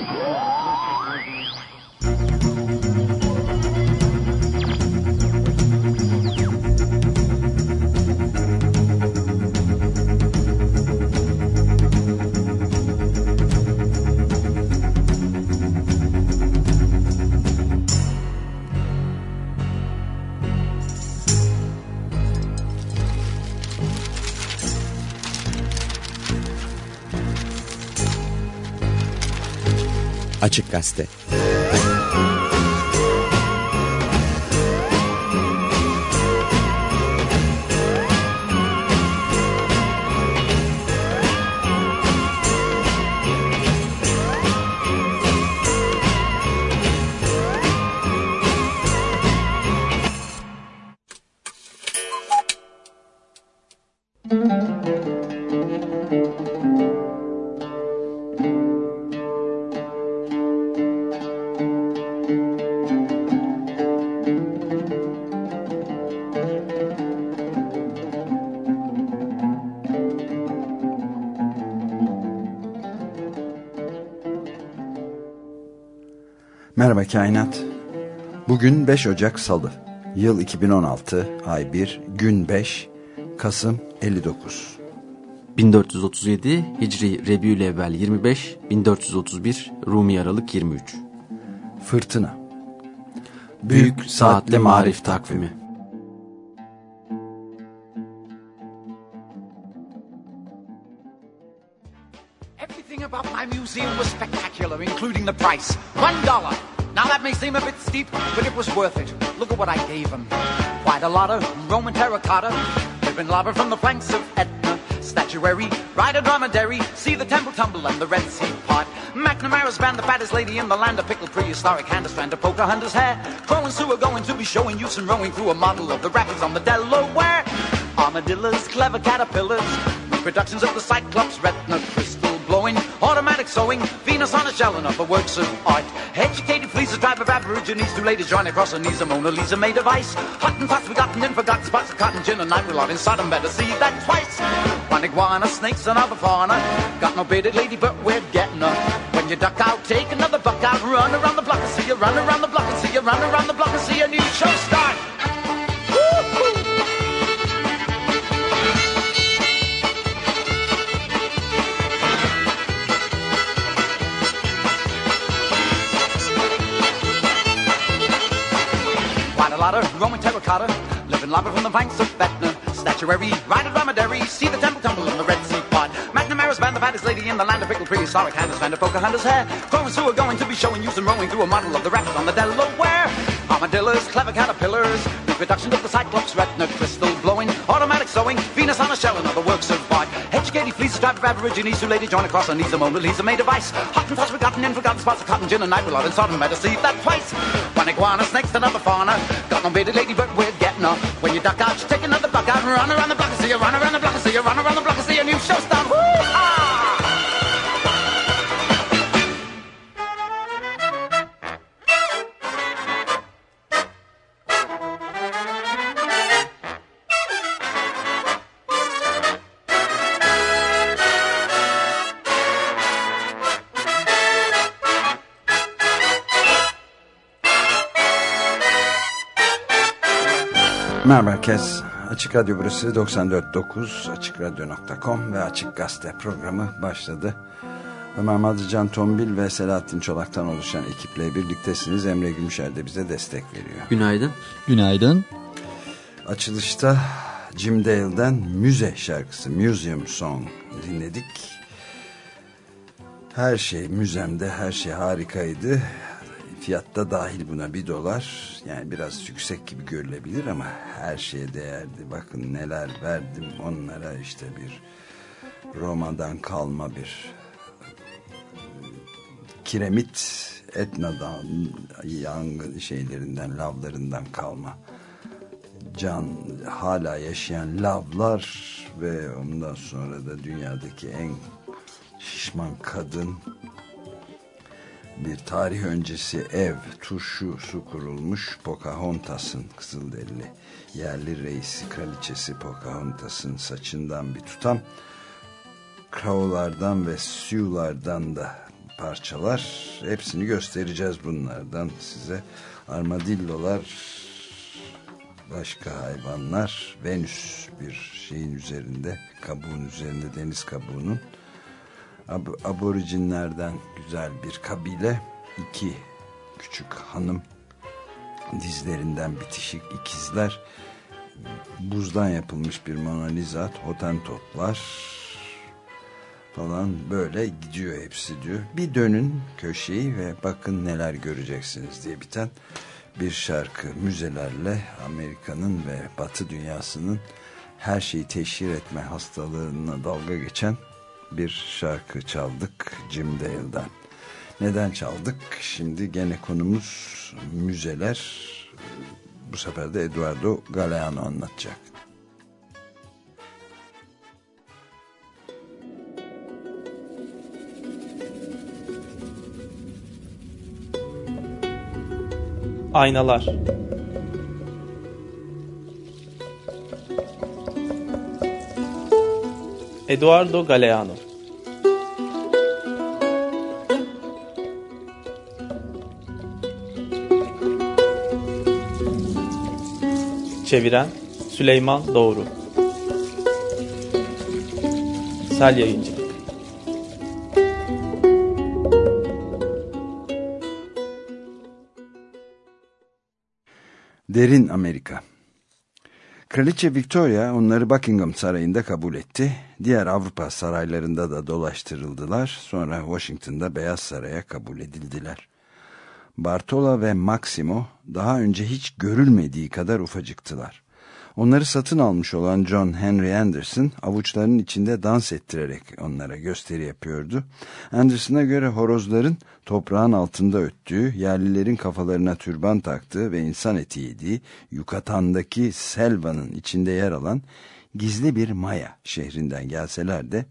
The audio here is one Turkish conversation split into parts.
Música Açık Gazete Merhaba Kainat. Bugün 5 Ocak Salı. Yıl 2016, ay 1, gün 5, Kasım 59. 1437 Hicri Rebiülevvel 25, 1431 Rumi Aralık 23. Fırtına. Büyük Saatli Marif Takvimi. Everything about my museum was spectacular, including the price. One dollar. That may seem a bit steep, but it was worth it. Look at what I gave him. Quite a lot of Roman terracotta. Ribbon lava from the flanks of Etna. Statuary, ride a dromedary, see the temple tumble and the Red Sea part. McNamara's band, the fattest lady in the land, a pickled prehistoric hand, a strand of Pocahontas hair. Crow and Sue are going to be showing you some rowing through a model of the rapids on the Delaware. Armadillos, clever caterpillars, reproductions of the Cyclops, retina crystal automatic sewing, Venus on a shell and other works of art. Educated fleas, a tribe of aborigines, two ladies join across her knees, a Mona Lisa made of ice. Hot and pots, forgotten in forgotten spots of cotton gin and night we love in Sodom, better see that twice. One iguana, snakes and other fauna, got no bearded lady but we're getting her. When you duck out, take another buck out, run around the block and see you, run around the block and see you, run around the block and see a new show start. Of Roman terracotta, living lava from the banks of Etna. Statuary, ride a dromedary, see the temple tumble in the Red Sea pot. McNamara's band, the fattest lady in the land of pickled prehistoric hand, fan of Pocahontas hair. And Sue are going to be showing you some rowing through a model of the rapids on the Delaware. Armadillos, clever caterpillars, reproduction of the Cyclops, retina crystal blowing, automatic sewing, Venus on a shell and other works of art. Educated fleece, tribe of aborigines, two lady join across her knees, a Mona Lisa made of ice. Hottentots forgotten in forgotten spots of cotton gin and night, we love in Sodom, better see that twice. One iguana, snakes, another fauna, got no bearded lady, but we're getting her. When you duck out, you take another buck out, and run around the block and see you, run around the block and see you, run around the block and see a new show start. Woo-ha! Merhaba herkes. Açık Radyo burası 94.9 AçıkRadyo.com ve Açık Gazete programı başladı. Ömer Madri, Can Tombil ve Selahattin Çolak'tan oluşan ekiple birliktesiniz. Emre Gümüşer de bize destek veriyor. Günaydın. Günaydın. Açılışta Jim Dale'den Müze şarkısı Museum Song dinledik. Her şey müzemde her şey harikaydı. Fiyatta dahil buna bir dolar. Yani biraz yüksek gibi görülebilir ama her şeye değerdi. Bakın neler verdim onlara işte bir Roma'dan kalma bir kiremit Etna'dan yangın şeylerinden lavlarından kalma can hala yaşayan lavlar ve ondan sonra da dünyadaki en şişman kadın bir tarih öncesi ev, turşu su kurulmuş Pocahontas'ın Kızılderili yerli reisi kraliçesi Pocahontas'ın saçından bir tutam Crow'lardan ve Sioux'lardan da parçalar. Hepsini göstereceğiz bunlardan size. Armadillolar, başka hayvanlar, Venüs bir şeyin üzerinde, kabuğun üzerinde, deniz kabuğunun. Ab aborijinlerden güzel bir kabile, iki küçük hanım, dizlerinden bitişik ikizler, buzdan yapılmış bir Mona Lisa, Hotentotlar falan. Böyle gidiyor hepsi diyor. Bir dönün köşeyi ve bakın neler göreceksiniz diye biten bir şarkı. Müzelerle Amerika'nın ve Batı dünyasının her şeyi teşhir etme hastalığına dalga geçen bir şarkı çaldık Jim Dale'dan. Neden çaldık? Şimdi gene konumuz müzeler. Bu sefer de Eduardo Galeano anlatacak. Aynalar Eduardo Galeano Çeviren Süleyman Doğru Sel Yayıncı Derin Amerika Kraliçe Victoria onları Buckingham Sarayı'nda kabul etti. Diğer Avrupa saraylarında da dolaştırıldılar. Sonra Washington'da Beyaz Saray'a kabul edildiler. Bartola ve Maximo daha önce hiç görülmediği kadar ufacıktılar. Onları satın almış olan John Henry Anderson avuçlarının içinde dans ettirerek onlara gösteri yapıyordu. Anderson'a göre horozların toprağın altında öttüğü, yerlilerin kafalarına türban taktığı ve insan eti yediği Yukatan'daki Selva'nın içinde yer alan gizli bir Maya şehrinden gelseler de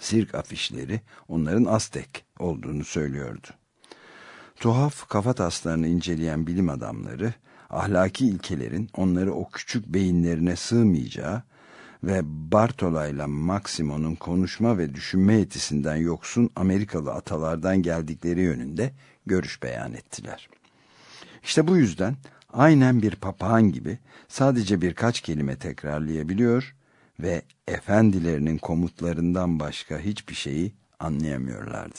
sirk afişleri onların Aztek olduğunu söylüyordu. Tuhaf kafa taslarını inceleyen bilim adamları ahlaki ilkelerin onları o küçük beyinlerine sığmayacağı ve Bartola ile Maximo'nun konuşma ve düşünme yetisinden yoksun Amerikalı atalardan geldikleri yönünde görüş beyan ettiler. İşte bu yüzden aynen bir papağan gibi sadece birkaç kelime tekrarlayabiliyor ve efendilerinin komutlarından başka hiçbir şeyi anlayamıyorlardı.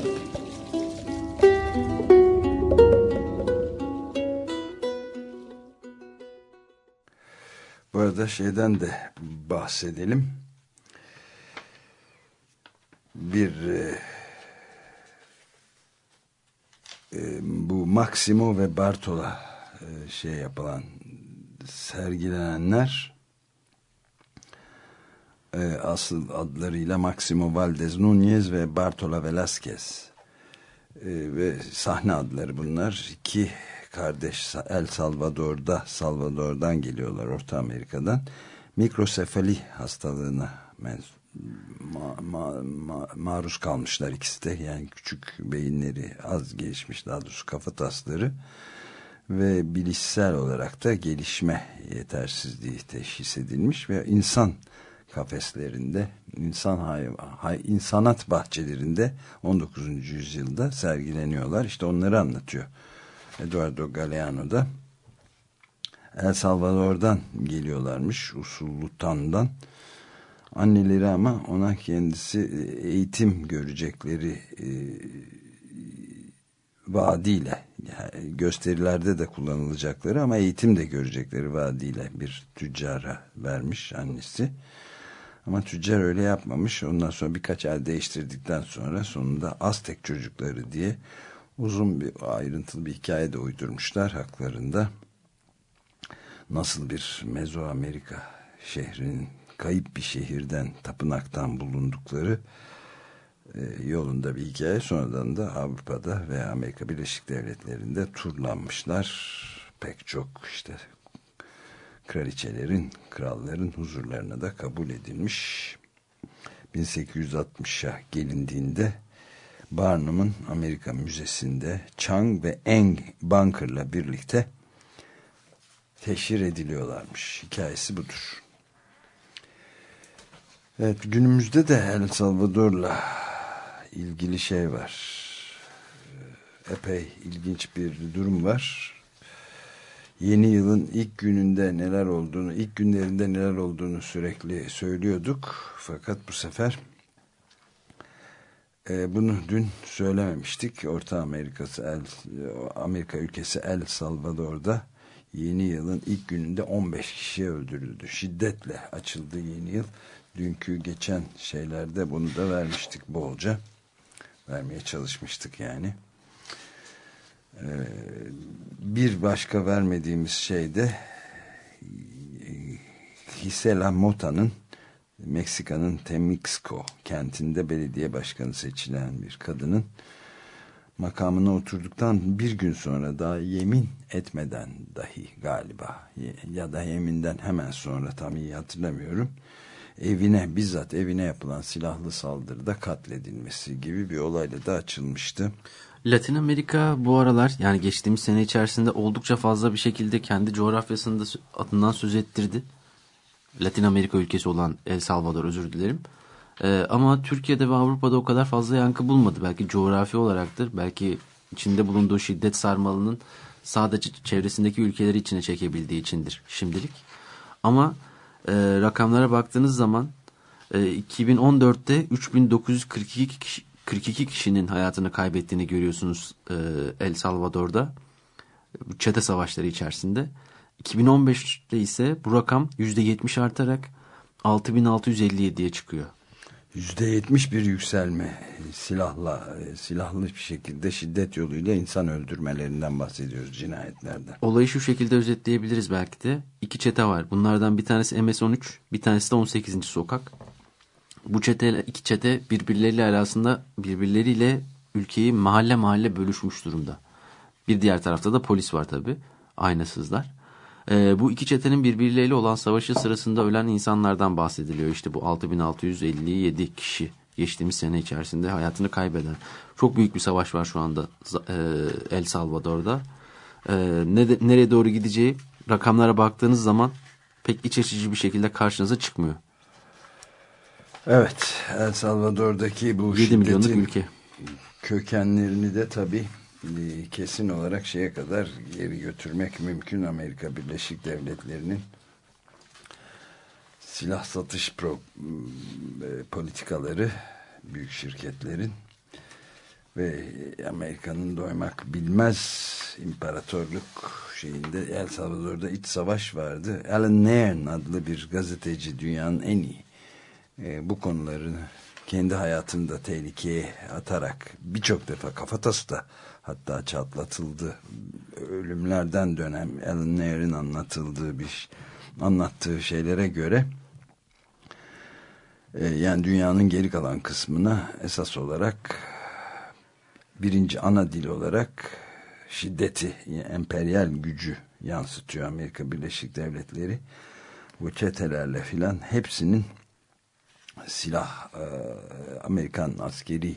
arada şeyden de bahsedelim. Bir e, e, bu Maximo ve Bartola e, şey yapılan sergilenenler e, asıl adlarıyla Maximo Valdez Nunez ve Bartola Velasquez e, ve sahne adları bunlar iki kardeş El Salvador'da Salvador'dan geliyorlar Orta Amerika'dan. Mikrosefali hastalığına ma, ma, ma, maruz kalmışlar ikisi de. Yani küçük beyinleri az gelişmiş daha doğrusu kafa tasları. Ve bilişsel olarak da gelişme yetersizliği teşhis edilmiş ve insan kafeslerinde insan hayvan, hay, insanat bahçelerinde 19. yüzyılda sergileniyorlar. İşte onları anlatıyor Eduardo Galeano da El Salvador'dan geliyorlarmış Usullutan'dan anneleri ama ona kendisi eğitim görecekleri e, vaadiyle yani gösterilerde de kullanılacakları ama eğitim de görecekleri vaadiyle bir tüccara vermiş annesi. Ama tüccar öyle yapmamış. Ondan sonra birkaç el değiştirdikten sonra sonunda Aztek çocukları diye uzun bir ayrıntılı bir hikaye de uydurmuşlar haklarında. Nasıl bir Mezoamerika şehrinin kayıp bir şehirden, tapınaktan bulundukları e, yolunda bir hikaye. Sonradan da Avrupa'da ve Amerika Birleşik Devletleri'nde turlanmışlar. Pek çok işte kraliçelerin, kralların huzurlarına da kabul edilmiş. 1860'a gelindiğinde Barnum'un Amerika Müzesi'nde Chang ve Eng Bunker'la birlikte teşhir ediliyorlarmış. Hikayesi budur. Evet günümüzde de El Salvador'la ilgili şey var. Epey ilginç bir durum var. Yeni yılın ilk gününde neler olduğunu, ilk günlerinde neler olduğunu sürekli söylüyorduk. Fakat bu sefer e, bunu dün söylememiştik. Orta Amerika'sı El, Amerika ülkesi El Salvador'da yeni yılın ilk gününde 15 kişi öldürüldü. Şiddetle açıldı yeni yıl. Dünkü geçen şeylerde bunu da vermiştik bolca. Vermeye çalışmıştık yani. Ee, bir başka vermediğimiz şey de Gisela Mota'nın Meksika'nın Temixco kentinde belediye başkanı seçilen bir kadının makamına oturduktan bir gün sonra daha yemin etmeden dahi galiba ya da yeminden hemen sonra tam iyi hatırlamıyorum evine bizzat evine yapılan silahlı saldırıda katledilmesi gibi bir olayla da açılmıştı. Latin Amerika bu aralar yani geçtiğimiz sene içerisinde oldukça fazla bir şekilde kendi coğrafyasında adından söz ettirdi. Latin Amerika ülkesi olan El Salvador özür dilerim. Ee, ama Türkiye'de ve Avrupa'da o kadar fazla yankı bulmadı. Belki coğrafi olaraktır. Belki içinde bulunduğu şiddet sarmalının sadece çevresindeki ülkeleri içine çekebildiği içindir şimdilik. Ama e, rakamlara baktığınız zaman e, 2014'te 3942 kişi, 42 kişinin hayatını kaybettiğini görüyorsunuz e, El Salvador'da. Çete savaşları içerisinde. 2015'te ise bu rakam %70 artarak 6657'ye çıkıyor. %70 bir yükselme silahla silahlı bir şekilde şiddet yoluyla insan öldürmelerinden bahsediyoruz cinayetlerden. Olayı şu şekilde özetleyebiliriz belki de. İki çete var. Bunlardan bir tanesi MS-13, bir tanesi de 18. sokak. Bu çete iki çete birbirleriyle arasında birbirleriyle ülkeyi mahalle mahalle bölüşmüş durumda. Bir diğer tarafta da polis var tabi. Aynasızlar. Ee, bu iki çetenin birbirleriyle olan savaşı sırasında ölen insanlardan bahsediliyor. İşte bu 6657 kişi geçtiğimiz sene içerisinde hayatını kaybeden. Çok büyük bir savaş var şu anda e, El Salvador'da. E, ne nereye doğru gideceği rakamlara baktığınız zaman pek iç açıcı bir şekilde karşınıza çıkmıyor. Evet El Salvador'daki bu 7 milyonluk ülke. kökenlerini de tabii e, kesin olarak şeye kadar geri götürmek mümkün Amerika Birleşik Devletleri'nin silah satış pro, e, politikaları büyük şirketlerin ve Amerika'nın doymak bilmez imparatorluk şeyinde El Salvador'da iç savaş vardı. Alan Nairn adlı bir gazeteci dünyanın en iyi e, bu konularını kendi hayatında tehlikeye atarak birçok defa kafatası da hatta çatlatıldı. Ölümlerden dönem Alan Nair'in anlatıldığı bir anlattığı şeylere göre e, yani dünyanın geri kalan kısmına esas olarak birinci ana dil olarak şiddeti, yani emperyal gücü yansıtıyor Amerika Birleşik Devletleri. Bu çetelerle filan hepsinin silah e, Amerikan askeri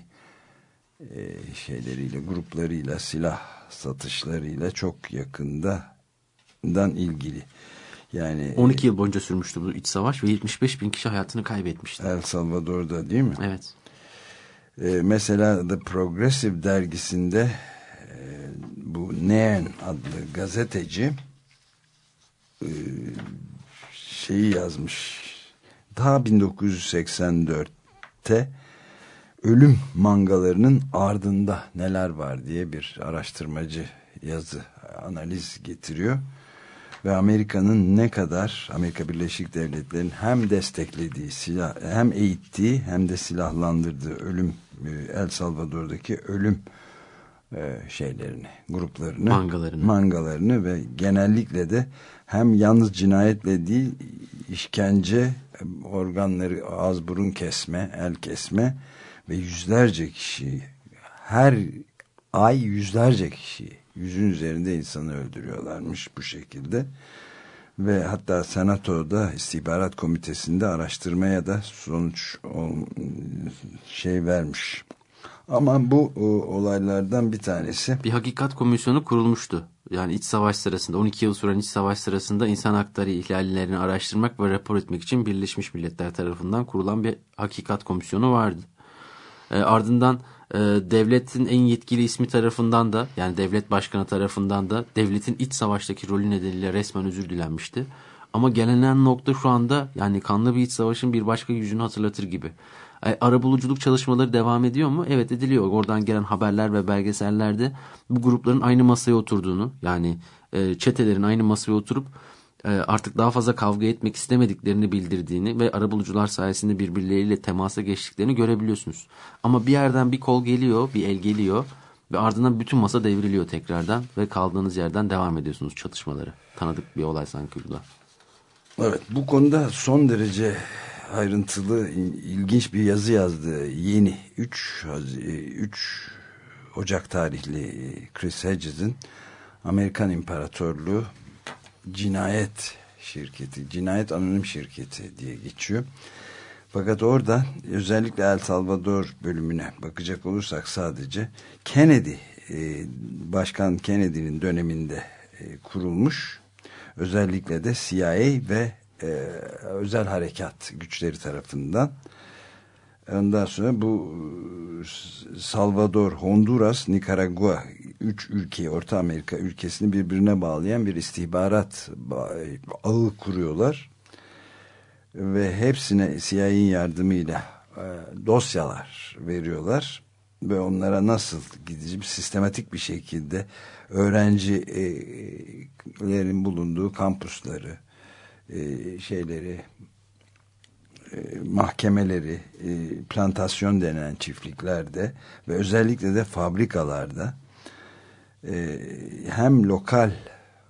e, şeyleriyle gruplarıyla silah satışlarıyla çok yakından ilgili. Yani 12 yıl boyunca sürmüştü bu iç savaş ve 75 bin kişi hayatını kaybetmişti. El Salvador'da değil mi? Evet. Ee, mesela The Progressive dergisinde e, bu Nairn adlı gazeteci e, şeyi yazmış. Daha 1984'te ölüm mangalarının ardında neler var diye bir araştırmacı yazı analiz getiriyor ve Amerika'nın ne kadar Amerika Birleşik Devletleri'nin hem desteklediği silah hem eğittiği hem de silahlandırdığı ölüm e, El Salvador'daki ölüm e, şeylerini gruplarını mangalarını. mangalarını ve genellikle de hem yalnız cinayetle değil işkence organları ağız burun kesme el kesme ve yüzlerce kişi her ay yüzlerce kişi yüzün üzerinde insanı öldürüyorlarmış bu şekilde. Ve hatta senatoda istihbarat komitesinde araştırmaya da sonuç şey vermiş. Ama bu olaylardan bir tanesi bir hakikat komisyonu kurulmuştu. Yani iç savaş sırasında 12 yıl süren iç savaş sırasında insan hakları ihlallerini araştırmak ve rapor etmek için Birleşmiş Milletler tarafından kurulan bir hakikat komisyonu vardı. E, ardından e, devletin en yetkili ismi tarafından da yani devlet başkanı tarafından da devletin iç savaştaki rolü nedeniyle resmen özür dilenmişti. Ama gelenen nokta şu anda yani kanlı bir iç savaşın bir başka yüzünü hatırlatır gibi. E, arabuluculuk çalışmaları devam ediyor mu? Evet ediliyor. Oradan gelen haberler ve belgesellerde bu grupların aynı masaya oturduğunu yani e, çetelerin aynı masaya oturup artık daha fazla kavga etmek istemediklerini bildirdiğini ve arabulucular sayesinde birbirleriyle temasa geçtiklerini görebiliyorsunuz. Ama bir yerden bir kol geliyor, bir el geliyor ve ardından bütün masa devriliyor tekrardan ve kaldığınız yerden devam ediyorsunuz çatışmaları. Tanıdık bir olay sanki burada. Evet bu konuda son derece ayrıntılı ilginç bir yazı yazdı. Yeni 3 3 Ocak tarihli Chris Hedges'in Amerikan İmparatorluğu cinayet şirketi, cinayet anonim şirketi diye geçiyor. Fakat orada özellikle El Salvador bölümüne bakacak olursak sadece Kennedy, e, Başkan Kennedy'nin döneminde e, kurulmuş. Özellikle de CIA ve e, özel harekat güçleri tarafından Ondan sonra bu Salvador, Honduras, Nikaragua üç ülkeyi Orta Amerika ülkesini birbirine bağlayan bir istihbarat ağı kuruyorlar. Ve hepsine CIA'nin yardımıyla e, dosyalar veriyorlar. Ve onlara nasıl gidici sistematik bir şekilde öğrencilerin bulunduğu kampusları, e, şeyleri, e, mahkemeleri, e, plantasyon denen çiftliklerde ve özellikle de fabrikalarda e, hem lokal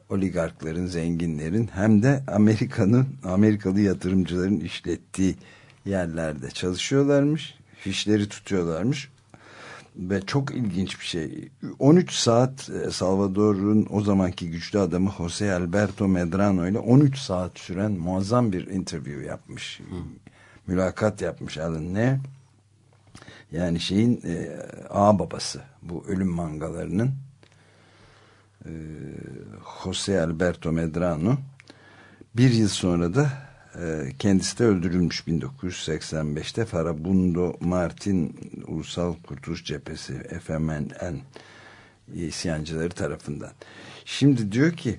oligarkların, zenginlerin hem de Amerika'nın, Amerikalı yatırımcıların işlettiği yerlerde çalışıyorlarmış. Fişleri tutuyorlarmış. Ve çok ilginç bir şey. 13 saat Salvador'un o zamanki güçlü adamı Jose Alberto Medrano ile 13 saat süren muazzam bir interview yapmış. Hı mülakat yapmış Alan ne? Yani şeyin e, ağ babası bu ölüm mangalarının e, Jose Alberto Medrano bir yıl sonra da e, kendisi de öldürülmüş 1985'te Farabundo Martin Ulusal Kurtuluş Cephesi FMNN isyancıları tarafından. Şimdi diyor ki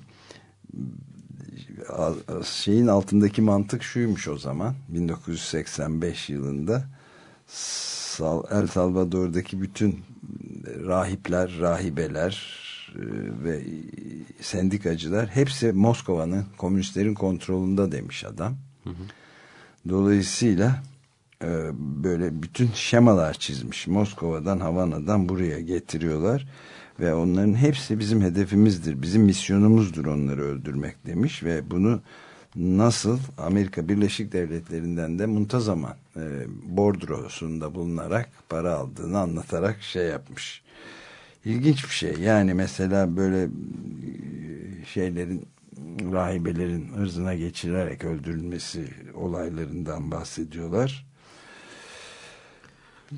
şeyin altındaki mantık şuymuş o zaman 1985 yılında El Salvador'daki bütün rahipler, rahibeler e, ve sendikacılar hepsi Moskova'nın komünistlerin kontrolünde demiş adam. Hı hı. Dolayısıyla e, böyle bütün şemalar çizmiş. Moskova'dan, Havana'dan buraya getiriyorlar ve onların hepsi bizim hedefimizdir, bizim misyonumuzdur onları öldürmek demiş ve bunu nasıl Amerika Birleşik Devletleri'nden de muntazaman e, bordrosunda bulunarak para aldığını anlatarak şey yapmış. İlginç bir şey yani mesela böyle e, şeylerin rahibelerin ırzına geçirerek öldürülmesi olaylarından bahsediyorlar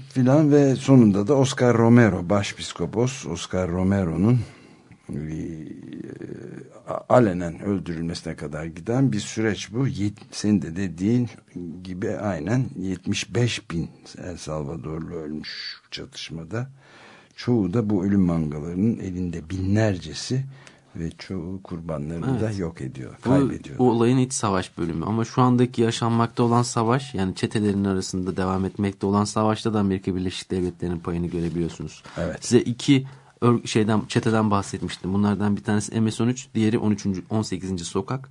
filan ve sonunda da Oscar Romero başpiskopos Oscar Romero'nun e, alenen öldürülmesine kadar giden bir süreç bu. Senin de dediğin gibi aynen 75 bin El Salvadorlu ölmüş çatışmada. Çoğu da bu ölüm mangalarının elinde binlercesi ve çoğu kurbanlarını evet. da yok ediyor, kaybediyor. Bu olayın iç savaş bölümü ama şu andaki yaşanmakta olan savaş yani çetelerin arasında devam etmekte olan savaşta da Amerika Birleşik Devletleri'nin payını görebiliyorsunuz. Evet. Size iki şeyden çeteden bahsetmiştim. Bunlardan bir tanesi MS-13, diğeri 13. 18. sokak.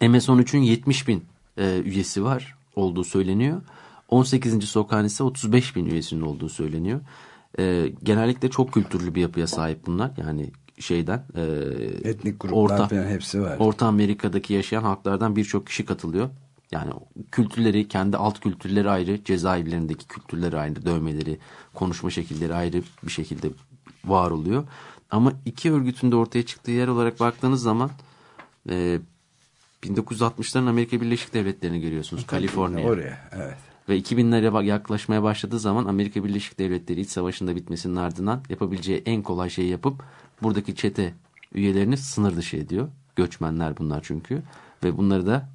MS-13'ün 70 bin e, üyesi var olduğu söyleniyor. 18. sokağın ise 35 bin üyesinin olduğu söyleniyor. E, genellikle çok kültürlü bir yapıya sahip bunlar. Yani şeyden e, etnik gruplar orta, falan hepsi var. Orta Amerika'daki yaşayan halklardan birçok kişi katılıyor. Yani kültürleri, kendi alt kültürleri ayrı, cezaevlerindeki kültürleri ayrı, dövmeleri, konuşma şekilleri ayrı bir şekilde var oluyor. Ama iki örgütün de ortaya çıktığı yer olarak baktığınız zaman e, 1960'ların Amerika Birleşik Devletleri'ni görüyorsunuz. Kaliforniya. Oraya evet. Ve 2000'lere bak- yaklaşmaya başladığı zaman Amerika Birleşik Devletleri iç savaşında bitmesinin ardından yapabileceği en kolay şeyi yapıp buradaki çete üyelerini sınır dışı ediyor. Göçmenler bunlar çünkü. Ve bunları da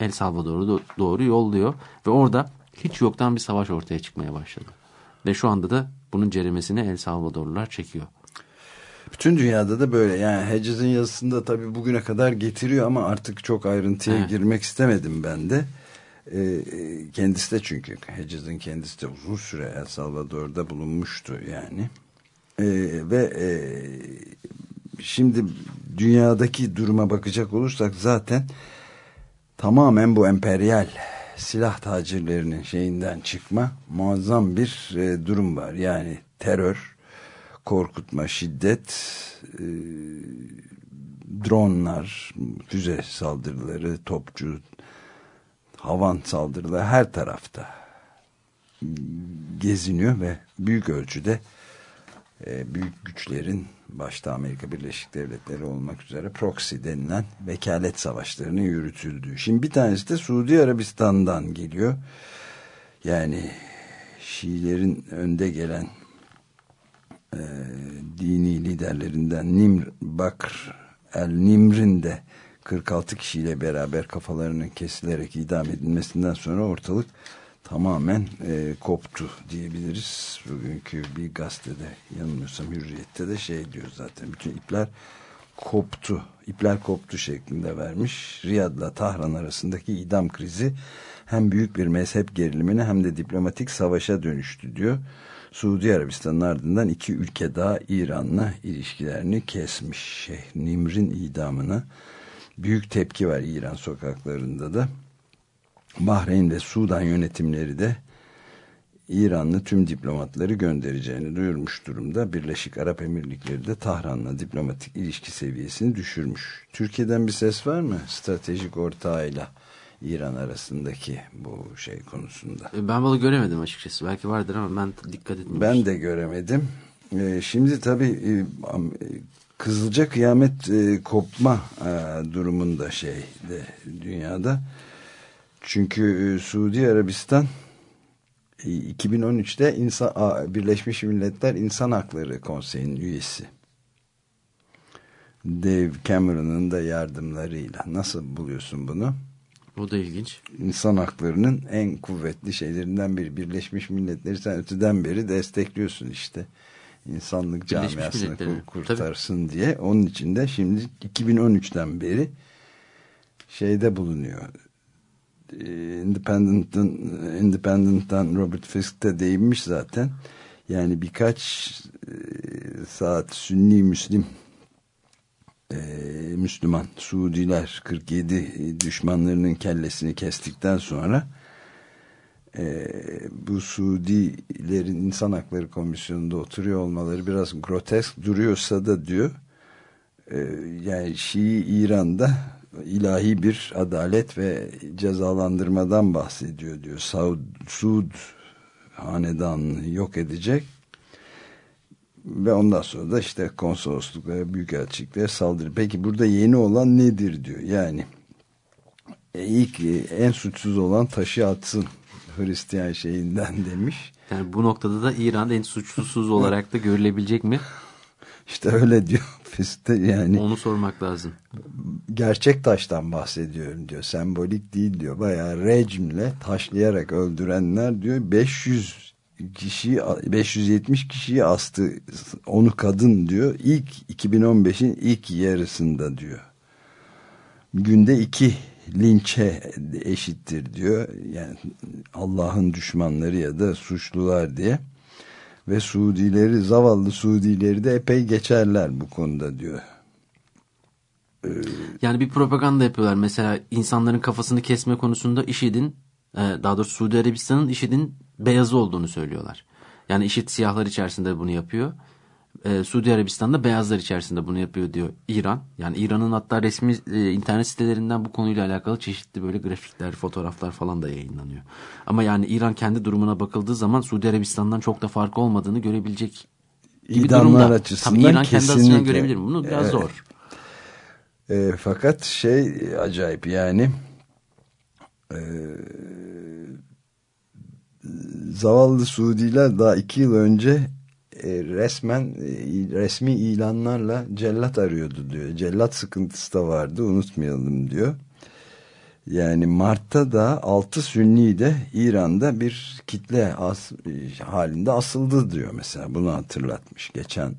El Salvador'a do- doğru yolluyor. Ve orada hiç yoktan bir savaş ortaya çıkmaya başladı. Ve şu anda da bunun ceremesini El Salvadorlular çekiyor. Bütün dünyada da böyle yani Hedges'in yazısında tabii bugüne kadar getiriyor ama artık çok ayrıntıya Evet. girmek istemedim ben de. Ee, kendisi de çünkü Hedges'in kendisi de uzun süre El Salvador'da bulunmuştu yani. Ee, ve e, şimdi dünyadaki duruma bakacak olursak zaten tamamen bu emperyal silah tacirlerinin şeyinden çıkma muazzam bir e, durum var. Yani terör, korkutma, şiddet, e, dronlar, füze saldırıları, topçu, havan saldırıları her tarafta geziniyor ve büyük ölçüde e, büyük güçlerin başta Amerika Birleşik Devletleri olmak üzere proxy denilen vekalet savaşlarının yürütüldüğü. Şimdi bir tanesi de Suudi Arabistan'dan geliyor. Yani Şiilerin önde gelen e, dini liderlerinden Nimr Bakr El Nimr'in de 46 kişiyle beraber kafalarının kesilerek idam edilmesinden sonra ortalık tamamen e, koptu diyebiliriz. Bugünkü bir gazetede yanılmıyorsam Hürriyet'te de şey diyor zaten bütün ipler koptu. İpler koptu şeklinde vermiş. Riyad'la Tahran arasındaki idam krizi hem büyük bir mezhep gerilimine hem de diplomatik savaşa dönüştü diyor. Suudi Arabistan'ın ardından iki ülke daha İran'la ilişkilerini kesmiş. Şeyh Nimr'in idamına büyük tepki var İran sokaklarında da. Bahreyn ve Sudan yönetimleri de İranlı tüm diplomatları göndereceğini duyurmuş durumda. Birleşik Arap Emirlikleri de Tahran'la diplomatik ilişki seviyesini düşürmüş. Türkiye'den bir ses var mı? Stratejik ortağıyla İran arasındaki bu şey konusunda. E, Ben balı göremedim açıkçası. Belki vardır ama ben dikkat etmemiştim. Ben de göremedim. Ee, şimdi tabii e, e, Kızılca kıyamet e, kopma e, durumunda şeyde dünyada. Çünkü e, Suudi Arabistan e, 2013'te insan, a, Birleşmiş Milletler İnsan Hakları Konseyi'nin üyesi. Dave Cameron'ın da yardımlarıyla. Nasıl buluyorsun bunu? O da ilginç. İnsan haklarının en kuvvetli şeylerinden biri. Birleşmiş Milletleri sen öteden beri destekliyorsun işte. İnsanlık Birleşmiş camiasını kurtarsın diye. Onun için de şimdi 2013'ten beri şeyde bulunuyor. Ee, Independent'ın Independent'tan Robert Fisk de değinmiş zaten. Yani birkaç e, saat Sünni Müslim e, Müslüman Suudiler 47 düşmanlarının kellesini kestikten sonra e, bu Suudilerin İnsan Hakları Komisyonu'nda oturuyor olmaları biraz grotesk duruyorsa da diyor e, yani Şii İran'da ilahi bir adalet ve cezalandırmadan bahsediyor diyor. Saud, Suud hanedanını yok edecek ve ondan sonra da işte konsolosluklara, büyükelçiliklere saldırı. Peki burada yeni olan nedir diyor. Yani e, ilk e, en suçsuz olan taşı atsın Hristiyan şeyinden demiş. Yani bu noktada da İran en suçlusuz olarak da görülebilecek mi? İşte öyle diyor. Fisk'te yani Onu sormak lazım. gerçek taştan bahsediyorum diyor. Sembolik değil diyor. Bayağı rejimle taşlayarak öldürenler diyor 500 kişi 570 kişiyi astı. Onu kadın diyor. İlk 2015'in ilk yarısında diyor. Günde iki linçe eşittir diyor. Yani Allah'ın düşmanları ya da suçlular diye. Ve Suudileri, zavallı Suudileri de epey geçerler bu konuda diyor. Yani bir propaganda yapıyorlar. Mesela insanların kafasını kesme konusunda IŞİD'in e, daha doğrusu Suudi Arabistan'ın IŞİD'in beyazı olduğunu söylüyorlar. Yani IŞİD siyahlar içerisinde bunu yapıyor. E, Suudi Arabistan'da beyazlar içerisinde bunu yapıyor diyor İran. Yani İran'ın hatta resmi e, internet sitelerinden bu konuyla alakalı çeşitli böyle grafikler, fotoğraflar falan da yayınlanıyor. Ama yani İran kendi durumuna bakıldığı zaman Suudi Arabistan'dan çok da fark olmadığını görebilecek gibi İdamlar durumda. açısından Tabii İran kendi açısından kesinlikle. görebilir mi? Bunu biraz Evet. zor. E, fakat şey acayip yani e, zavallı Suudiler daha iki yıl önce resmen e, resmi ilanlarla cellat arıyordu diyor. Cellat sıkıntısı da vardı unutmayalım diyor. Yani Mart'ta da 6 Sünni de İran'da bir kitle as, e, halinde asıldı diyor mesela. Bunu hatırlatmış geçen e,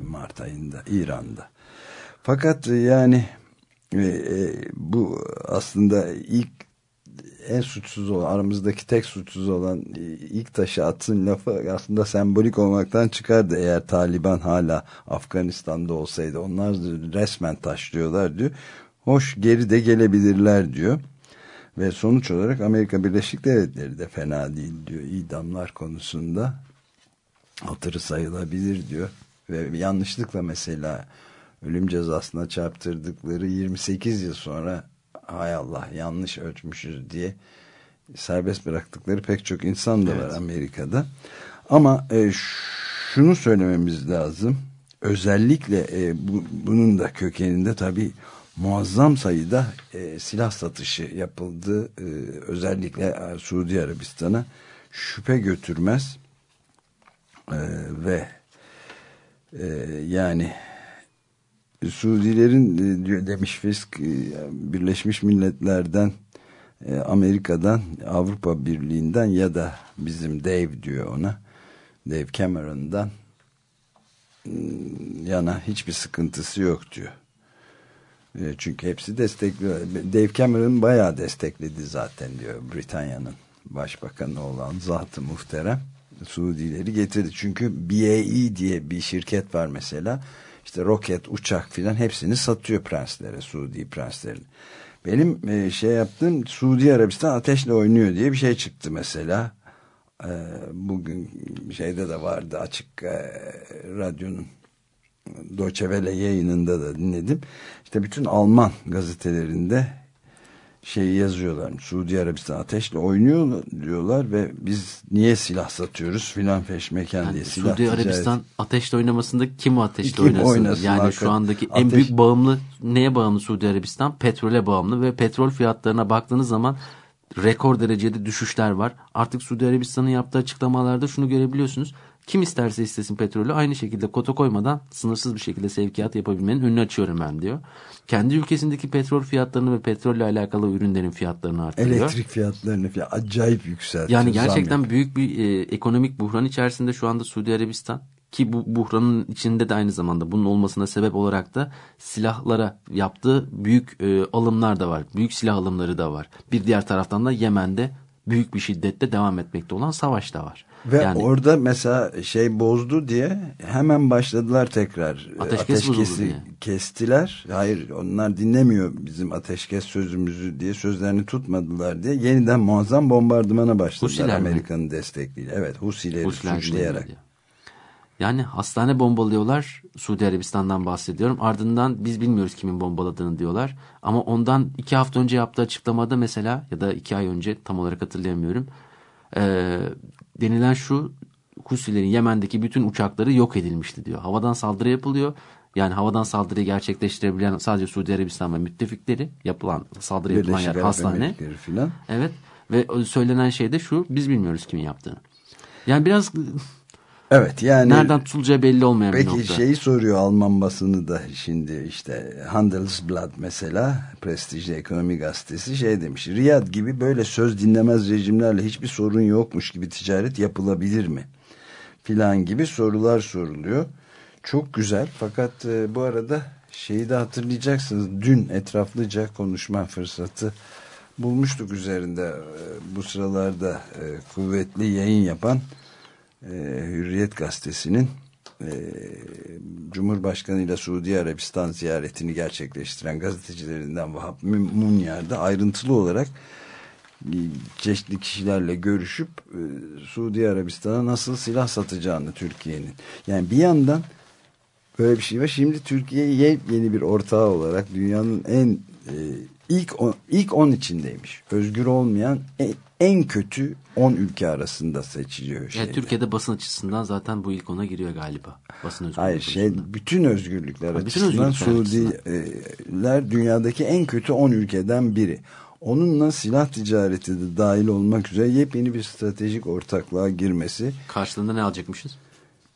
Mart ayında İran'da. Fakat e, yani e, e, bu aslında ilk en suçsuz olan aramızdaki tek suçsuz olan e, ilk taşı atsın lafı aslında sembolik olmaktan çıkardı. Eğer Taliban hala Afganistan'da olsaydı onlar resmen taşlıyorlar diyor. Hoş geri de gelebilirler diyor. Ve sonuç olarak Amerika Birleşik Devletleri de fena değil diyor idamlar konusunda hatırı sayılabilir diyor. Ve yanlışlıkla mesela ölüm cezasına çarptırdıkları 28 yıl sonra hay Allah yanlış ölçmüşüz diye serbest bıraktıkları pek çok insan da var Amerika'da. Ama e, şunu söylememiz lazım. Özellikle e, bu, bunun da kökeninde tabii muazzam sayıda e, silah satışı yapıldı. E, özellikle e, Suudi Arabistan'a şüphe götürmez. E, ve e, yani Suudilerin e, demiş Fisk e, Birleşmiş Milletler'den e, Amerika'dan Avrupa Birliği'nden ya da bizim Dave diyor ona Dave Cameron'dan yana hiçbir sıkıntısı yok diyor. Çünkü hepsi destekliyor. Dave Cameron bayağı destekledi zaten diyor Britanya'nın başbakanı olan zatı muhterem Suudileri getirdi. Çünkü BAE diye bir şirket var mesela işte roket, uçak filan hepsini satıyor prenslere, Suudi prenslerin. Benim e, şey yaptığım Suudi Arabistan ateşle oynuyor diye bir şey çıktı mesela. E, bugün şeyde de vardı açık e, radyonun Deutsche yayınında da dinledim. İşte bütün Alman gazetelerinde şey yazıyorlar. Suudi Arabistan ateşle oynuyor diyorlar ve biz niye silah satıyoruz filan feşmeken Yani diye silah Suudi Arabistan ateşle oynamasında kim ateşle Kim oynasın? oynasın yani şu andaki en Ateş- büyük bağımlı neye bağımlı Suudi Arabistan? Petrole bağımlı ve petrol fiyatlarına baktığınız zaman rekor derecede düşüşler var. Artık Suudi Arabistan'ın yaptığı açıklamalarda şunu görebiliyorsunuz. Kim isterse istesin petrolü aynı şekilde kota koymadan sınırsız bir şekilde sevkiyat yapabilmenin önünü açıyorum ben diyor. Kendi ülkesindeki petrol fiyatlarını ve petrolle alakalı ürünlerin fiyatlarını artırıyor. elektrik fiyatlarını falan acayip yükseltiyor. Yani gerçekten yapıyor. büyük bir e, ekonomik buhran içerisinde şu anda Suudi Arabistan ki bu buhranın içinde de aynı zamanda bunun olmasına sebep olarak da silahlara yaptığı büyük e, alımlar da var. Büyük silah alımları da var. Bir diğer taraftan da Yemen'de büyük bir şiddette devam etmekte olan savaş da var. Ve yani orada mesela şey bozdu diye hemen başladılar tekrar. Ateşkes Ateşkesi kestiler. Hayır onlar dinlemiyor bizim ateşkes sözümüzü diye sözlerini tutmadılar diye yeniden muazzam bombardımana başladılar? Amerika'nın destekliyle. Evet Husileri Husiler suçlayarak. Yani hastane bombalıyorlar. Suudi Arabistan'dan bahsediyorum. Ardından biz bilmiyoruz kimin bombaladığını diyorlar. Ama ondan iki hafta önce yaptığı açıklamada mesela ya da iki ay önce tam olarak hatırlayamıyorum. Ee, denilen şu Husilerin Yemen'deki bütün uçakları yok edilmişti diyor. Havadan saldırı yapılıyor. Yani havadan saldırıyı gerçekleştirebilen sadece Suudi Arabistan ve müttefikleri yapılan saldırı yapılan yer hastane. Filan. Evet ve söylenen şey de şu biz bilmiyoruz kimin yaptığını. Yani biraz Evet yani nereden tutulacağı belli olmayan bir Peki şey nokta. şeyi soruyor Alman basını da şimdi işte Handelsblatt mesela prestijli ekonomi gazetesi şey demiş. Riyad gibi böyle söz dinlemez rejimlerle hiçbir sorun yokmuş gibi ticaret yapılabilir mi? Filan gibi sorular soruluyor. Çok güzel fakat e, bu arada şeyi de hatırlayacaksınız. Dün etraflıca konuşma fırsatı bulmuştuk üzerinde. E, bu sıralarda e, kuvvetli yayın yapan e, Hürriyet gazetesinin e, Cumhurbaşkanı ile Suudi Arabistan ziyaretini gerçekleştiren gazetecilerinden Vahap Munyar'da ayrıntılı olarak e, çeşitli kişilerle görüşüp e, Suudi Arabistan'a nasıl silah satacağını Türkiye'nin. Yani bir yandan Böyle bir şey var. Şimdi Türkiye yeni bir ortağı olarak dünyanın en e, ilk on, ilk 10 içindeymiş. Özgür olmayan en, en kötü 10 ülke arasında seçiliyor. Yani Türkiye'de basın açısından zaten bu ilk ona giriyor galiba. Basın özgürlüğü Hayır şey bütün özgürlükler Ha, bütün açısından özgürlükler Suudiler dünyadaki en kötü 10 ülkeden biri. Onunla silah ticareti de dahil olmak üzere yepyeni bir stratejik ortaklığa girmesi Karşılığında ne alacakmışız?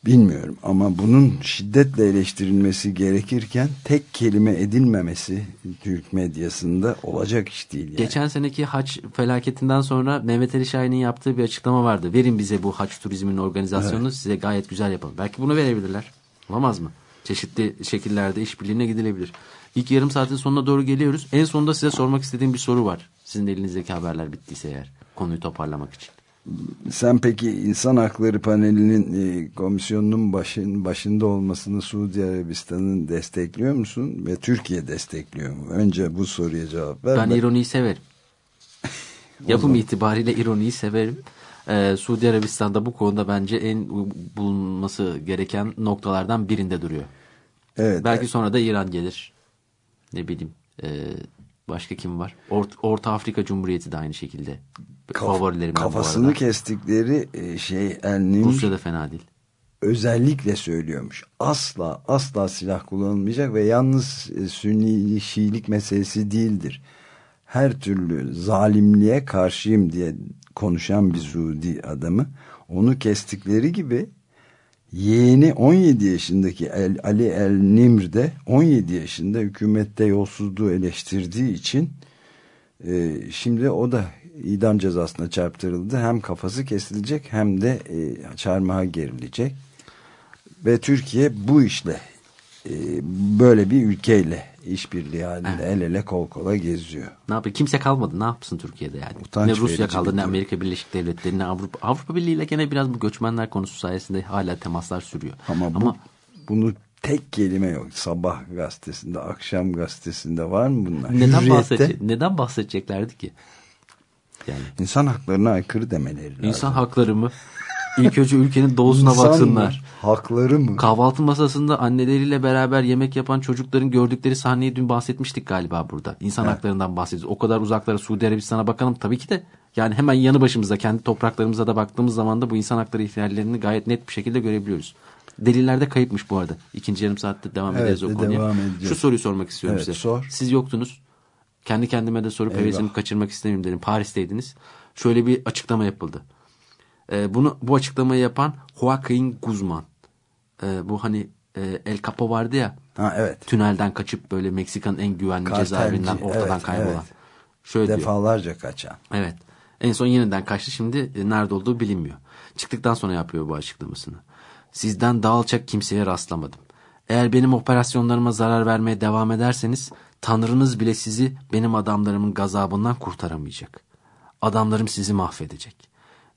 Bilmiyorum ama bunun şiddetle eleştirilmesi gerekirken tek kelime edilmemesi Türk medyasında olacak iş değil. Yani. Geçen seneki haç felaketinden sonra Mehmet Ali Şahin'in yaptığı bir açıklama vardı. Verin bize bu haç turizminin organizasyonunu size gayet güzel yapalım. Belki bunu verebilirler. Olamaz mı? Çeşitli şekillerde işbirliğine gidilebilir. İlk yarım saatin sonuna doğru geliyoruz. En sonunda size sormak istediğim bir soru var. Sizin elinizdeki haberler bittiyse eğer. Konuyu toparlamak için. Sen peki insan hakları panelinin e, komisyonunun başın, başında olmasını Suudi Arabistan'ın destekliyor musun? Ve Türkiye destekliyor mu? Önce bu soruya cevap ver. Ben Ben- ironiyi severim. Yapım itibariyle ironiyi severim. Ee, Suudi Arabistan'da bu konuda bence en bulunması gereken noktalardan birinde duruyor. evet, Belki sonra da İran gelir. Ne bileyim. ee, başka kim var? Ort- Orta Afrika Cumhuriyeti de aynı şekilde. Kaf- Favorilerimden kafasını kestikleri e, şey El Rusya da fena değil. özellikle söylüyormuş. Asla asla silah kullanılmayacak ve yalnız e, Sünni Şiilik meselesi değildir. Her türlü zalimliğe karşıyım diye konuşan bir Suudi adamı onu kestikleri gibi yeğeni 17 yaşındaki El, Ali El Nimr de 17 yaşında hükümette yolsuzluğu eleştirdiği için e, şimdi o da idam cezasına çarptırıldı. Hem kafası kesilecek hem de e, çarmıha gerilecek. Ve Türkiye bu işle e, böyle bir ülkeyle işbirliği halinde el ele kol kola geziyor. Ne yapıyor? Kimse kalmadı. Ne yapsın Türkiye'de yani? Utanç ne Rusya kaldı ne. Amerika Birleşik Devletleri ne Avrupa. Avrupa Birliği ile gene biraz bu göçmenler konusu sayesinde hala temaslar sürüyor. Ama, bu, bunu tek kelime yok. Sabah gazetesinde, akşam gazetesinde var mı bunlar? neden, bahsedecek, neden bahsedeceklerdi ki? Yani insan haklarına aykırı demeleri lazım. insan hakları mı? İlk önce ülkenin doğusuna İnsan baksınlar. mı? Hakları mı? Kahvaltı masasında anneleriyle beraber yemek yapan çocukların gördükleri sahneyi dün bahsetmiştik galiba burada. İnsan haklarından bahsediyoruz. O kadar uzaklara Suudi Arabistan'a bakalım tabii ki de. Yani hemen yanı başımızda kendi topraklarımıza da baktığımız zaman da bu insan hakları ihlallerini gayet net bir şekilde görebiliyoruz. Delillerde kayıpmış bu arada. İkinci yarım saatte devam Evet, ederiz o de konuya. devam edeceğiz. Şu soruyu sormak istiyorum Evet, size. sor. Siz yoktunuz. Kendi kendime de sorup Eyvah. hevesimi kaçırmak istemiyorum dedim. Paris'teydiniz. Şöyle bir açıklama yapıldı. Ee, bunu bu açıklamayı yapan Joaquin Guzman. Ee, bu hani e, El Capo vardı ya. Ha evet. Tünelden kaçıp böyle Meksika'nın en güvenli Kartelci, cezaevinden ortadan evet, kaybolan. evet. Şöyle diyor. Defalarca kaçan. Evet. En son yeniden kaçtı. Şimdi e, nerede olduğu bilinmiyor. Çıktıktan sonra yapıyor bu açıklamasını. Sizden daha alçak kimseye rastlamadım. Eğer benim operasyonlarıma zarar vermeye devam ederseniz Tanrınız bile sizi benim adamlarımın gazabından kurtaramayacak. Adamlarım sizi mahvedecek.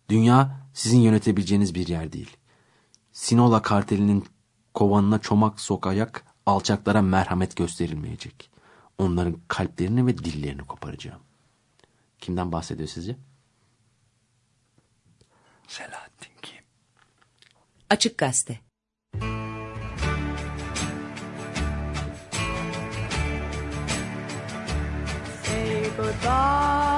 Dünya sizin yönetebileceğiniz bir yer değil. Sinola kartelinin kovanına çomak sokayak alçaklara merhamet gösterilmeyecek. Onların kalplerini ve dillerini koparacağım. Kimden bahsediyor sizce? Selahattin kim? Açık Gazete goodbye,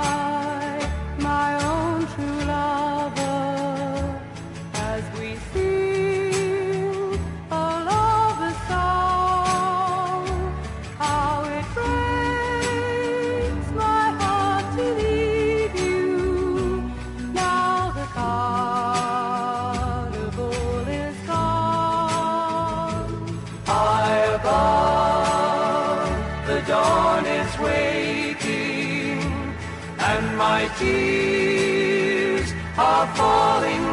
tears are falling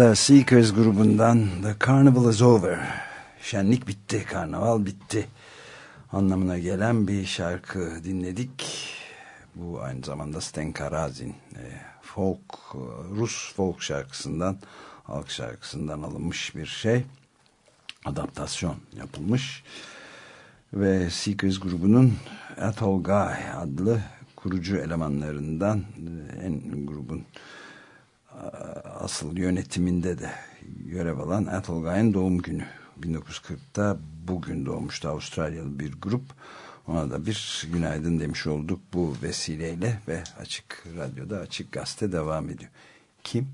The Seekers grubundan The Carnival is Over. Şenlik bitti, karnaval bitti anlamına gelen bir şarkı dinledik. Bu aynı zamanda Sten Karazin e, folk, e, Rus folk şarkısından, halk şarkısından alınmış bir şey. Adaptasyon yapılmış. Ve Seekers grubunun Atoll Guy adlı kurucu elemanlarından e, en grubun asıl yönetiminde de görev alan Ethel Guy'ın doğum günü 1940'ta bugün doğmuştu Avustralyalı bir grup ona da bir günaydın demiş olduk bu vesileyle ve Açık Radyo'da Açık Gazete devam ediyor kim?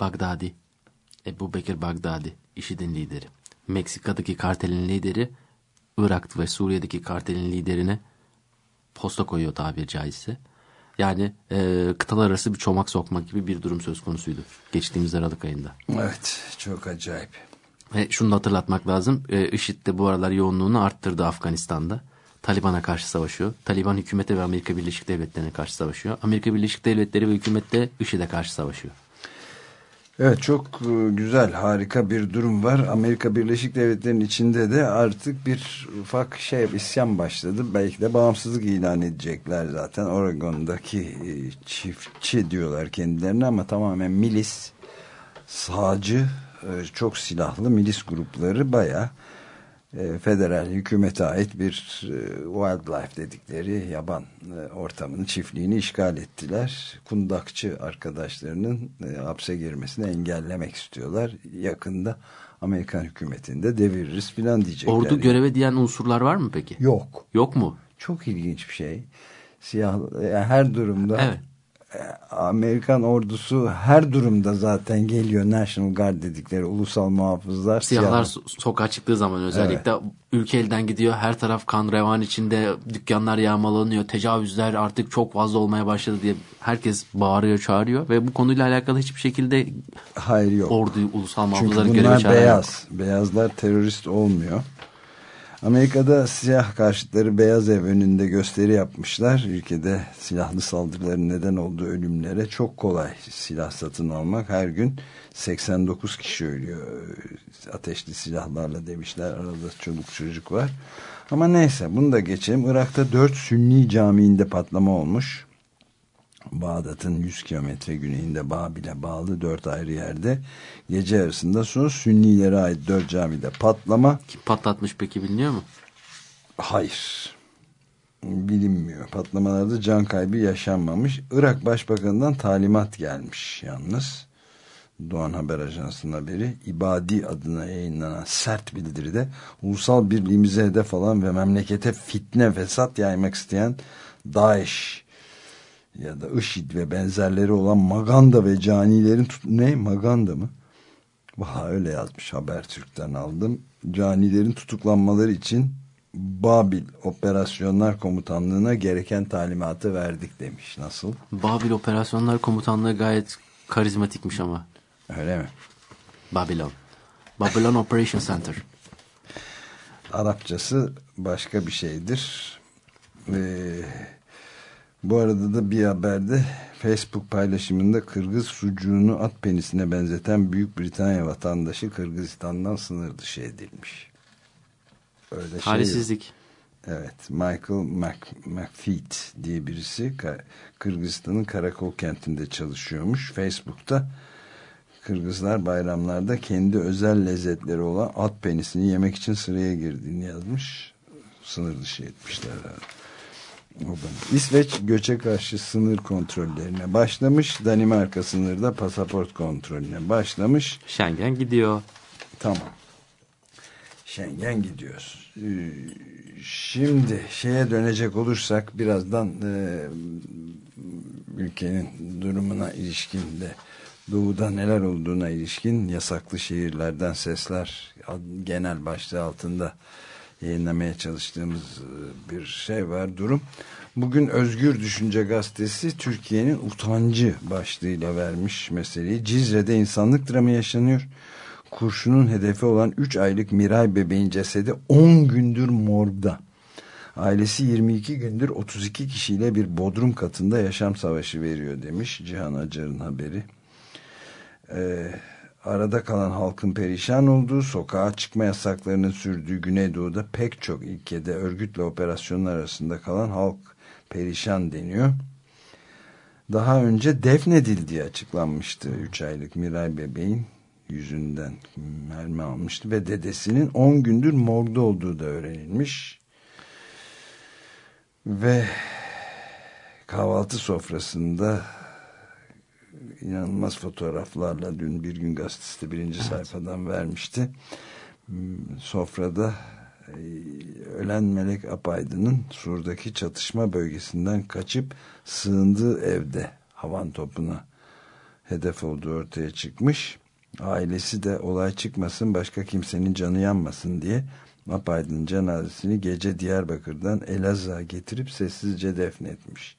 Bagdadi. Ebu Bekir Bagdadi. IŞİD'in lideri. Meksika'daki kartelin lideri. Irak ve Suriye'deki kartelin liderine posta koyuyor tabiri caizse. Yani e, kıtalar arası bir çomak sokmak gibi bir durum söz konusuydu. Geçtiğimiz Aralık ayında. Evet çok acayip Ve şunu da hatırlatmak lazım. E, IŞİD de bu aralar yoğunluğunu arttırdı Afganistan'da. Taliban'a karşı savaşıyor. Taliban hükümete ve Amerika Birleşik Devletleri'ne karşı savaşıyor. Amerika Birleşik Devletleri ve hükümet de IŞİD'e karşı savaşıyor. Evet çok e, güzel harika bir durum var. Amerika Birleşik Devletleri'nin içinde de artık bir ufak şey isyan başladı. Belki de bağımsızlık ilan edecekler zaten. Oregon'daki e, çiftçi diyorlar kendilerine ama tamamen milis, sağcı, e, çok silahlı milis grupları bayağı e, federal hükümete ait bir e, wildlife dedikleri yaban e, ortamını, çiftliğini işgal ettiler. Kundakçı arkadaşlarının e, hapse girmesini engellemek istiyorlar. Yakında Amerikan hükümetinde deviririz filan diyecekler. Ordu göreve diyen unsurlar var mı peki? Yok. Yok mu? Çok ilginç bir şey. Siyah yani her durumda Evet. Amerikan ordusu her durumda zaten geliyor National Guard dedikleri ulusal muhafızlar. Siyahlar siyah- so- sokağa çıktığı zaman özellikle ülke elden gidiyor. Her taraf kan revan içinde dükkanlar yağmalanıyor. Tecavüzler artık çok fazla olmaya başladı diye herkes bağırıyor çağırıyor. Ve bu konuyla alakalı hiçbir şekilde Hayır yok. orduyu ulusal Çünkü muhafızları göreve bunlar çağıran yok. beyaz. Beyazlar terörist olmuyor. Amerika'da siyah karşıtları Beyaz Ev önünde gösteri yapmışlar. Ülkede silahlı saldırıların neden olduğu ölümlere çok kolay silah satın almak. Her gün 89 kişi ölüyor ateşli silahlarla demişler. Arada çoluk çocuk var. Ama neyse bunu da geçelim. Irak'ta 4 Sünni camiinde patlama olmuş. Bağdat'ın 100 kilometre güneyinde Babil'e bağlı dört ayrı yerde. Gece yarısında sonra Sünnilere ait dört camide patlama. Kim patlatmış peki biliniyor mu? hayır. Bilinmiyor. Patlamalarda can kaybı yaşanmamış. Irak Başbakanı'ndan talimat gelmiş yalnız. Doğan Haber Ajansı'nın haberi İbadi adına yayınlanan sert bildiride ulusal birliğimize hedef alan ve memlekete fitne fesat yaymak isteyen DAEŞ ya da IŞİD ve benzerleri olan Maganda ve canilerin ne Maganda mı? Valla öyle yazmış Habertürk'ten aldım. Canilerin tutuklanmaları için Babil Operasyonlar Komutanlığı'na gereken talimatı verdik demiş. Nasıl? Babil Operasyonlar Komutanlığı gayet karizmatikmiş ama. Öyle mi? Babylon. Babylon Operation Center. Arapçası başka bir şeydir. Ee, bu arada da bir haberde Facebook paylaşımında Kırgız sucuğunu at penisine benzeten Büyük Britanya vatandaşı Kırgızistan'dan sınır dışı edilmiş. Öyle şey yok. Halsizlik. Evet, Michael Mac, McFeet diye birisi Kırgızistan'ın Karakol kentinde çalışıyormuş. Facebook'ta Kırgızlar bayramlarda kendi özel lezzetleri olan at penisini yemek için sıraya girdiğini yazmış. Sınır dışı etmişler. Oradan. İsveç göçe karşı sınır kontrollerine başlamış. Danimarka sınırda pasaport kontrolüne başlamış. Schengen gidiyor. Tamam. Schengen gidiyoruz. Ee, Şimdi şeye dönecek olursak birazdan e, ülkenin durumuna ilişkin de doğuda neler olduğuna ilişkin yasaklı şehirlerden sesler genel başlığı altında yayınlamaya çalıştığımız e, bir şey var durum. Bugün Özgür Düşünce Gazetesi Türkiye'nin utancı başlığıyla vermiş meseleyi. Cizre'de insanlık dramı yaşanıyor. Kurşunun hedefi olan 3 aylık Miray bebeğin cesedi 10 gündür morgda. Ailesi 22 gündür 32 kişiyle bir bodrum katında yaşam savaşı veriyor demiş Cihan Acar'ın haberi. Ee, arada kalan halkın perişan olduğu, sokağa çıkma yasaklarının sürdüğü Güneydoğu'da pek çok ilkede örgütle operasyonlar arasında kalan halk perişan deniyor. Daha önce defnedildiği açıklanmıştı 3 aylık Miray bebeğin yüzünden mermi almıştı ve dedesinin 10 gündür morgda olduğu da öğrenilmiş. Ve kahvaltı sofrasında inanılmaz fotoğraflarla dün Bir Gün Gazetesi de birinci sayfadan vermişti. Sofrada e, ölen Melek Apaydın'ın Sur'daki çatışma bölgesinden kaçıp sığındığı evde havan topuna hedef olduğu ortaya çıkmış. Ailesi de olay çıkmasın başka kimsenin canı yanmasın diye Apaydın cenazesini gece Diyarbakır'dan Elazığ'a getirip sessizce defnetmiş.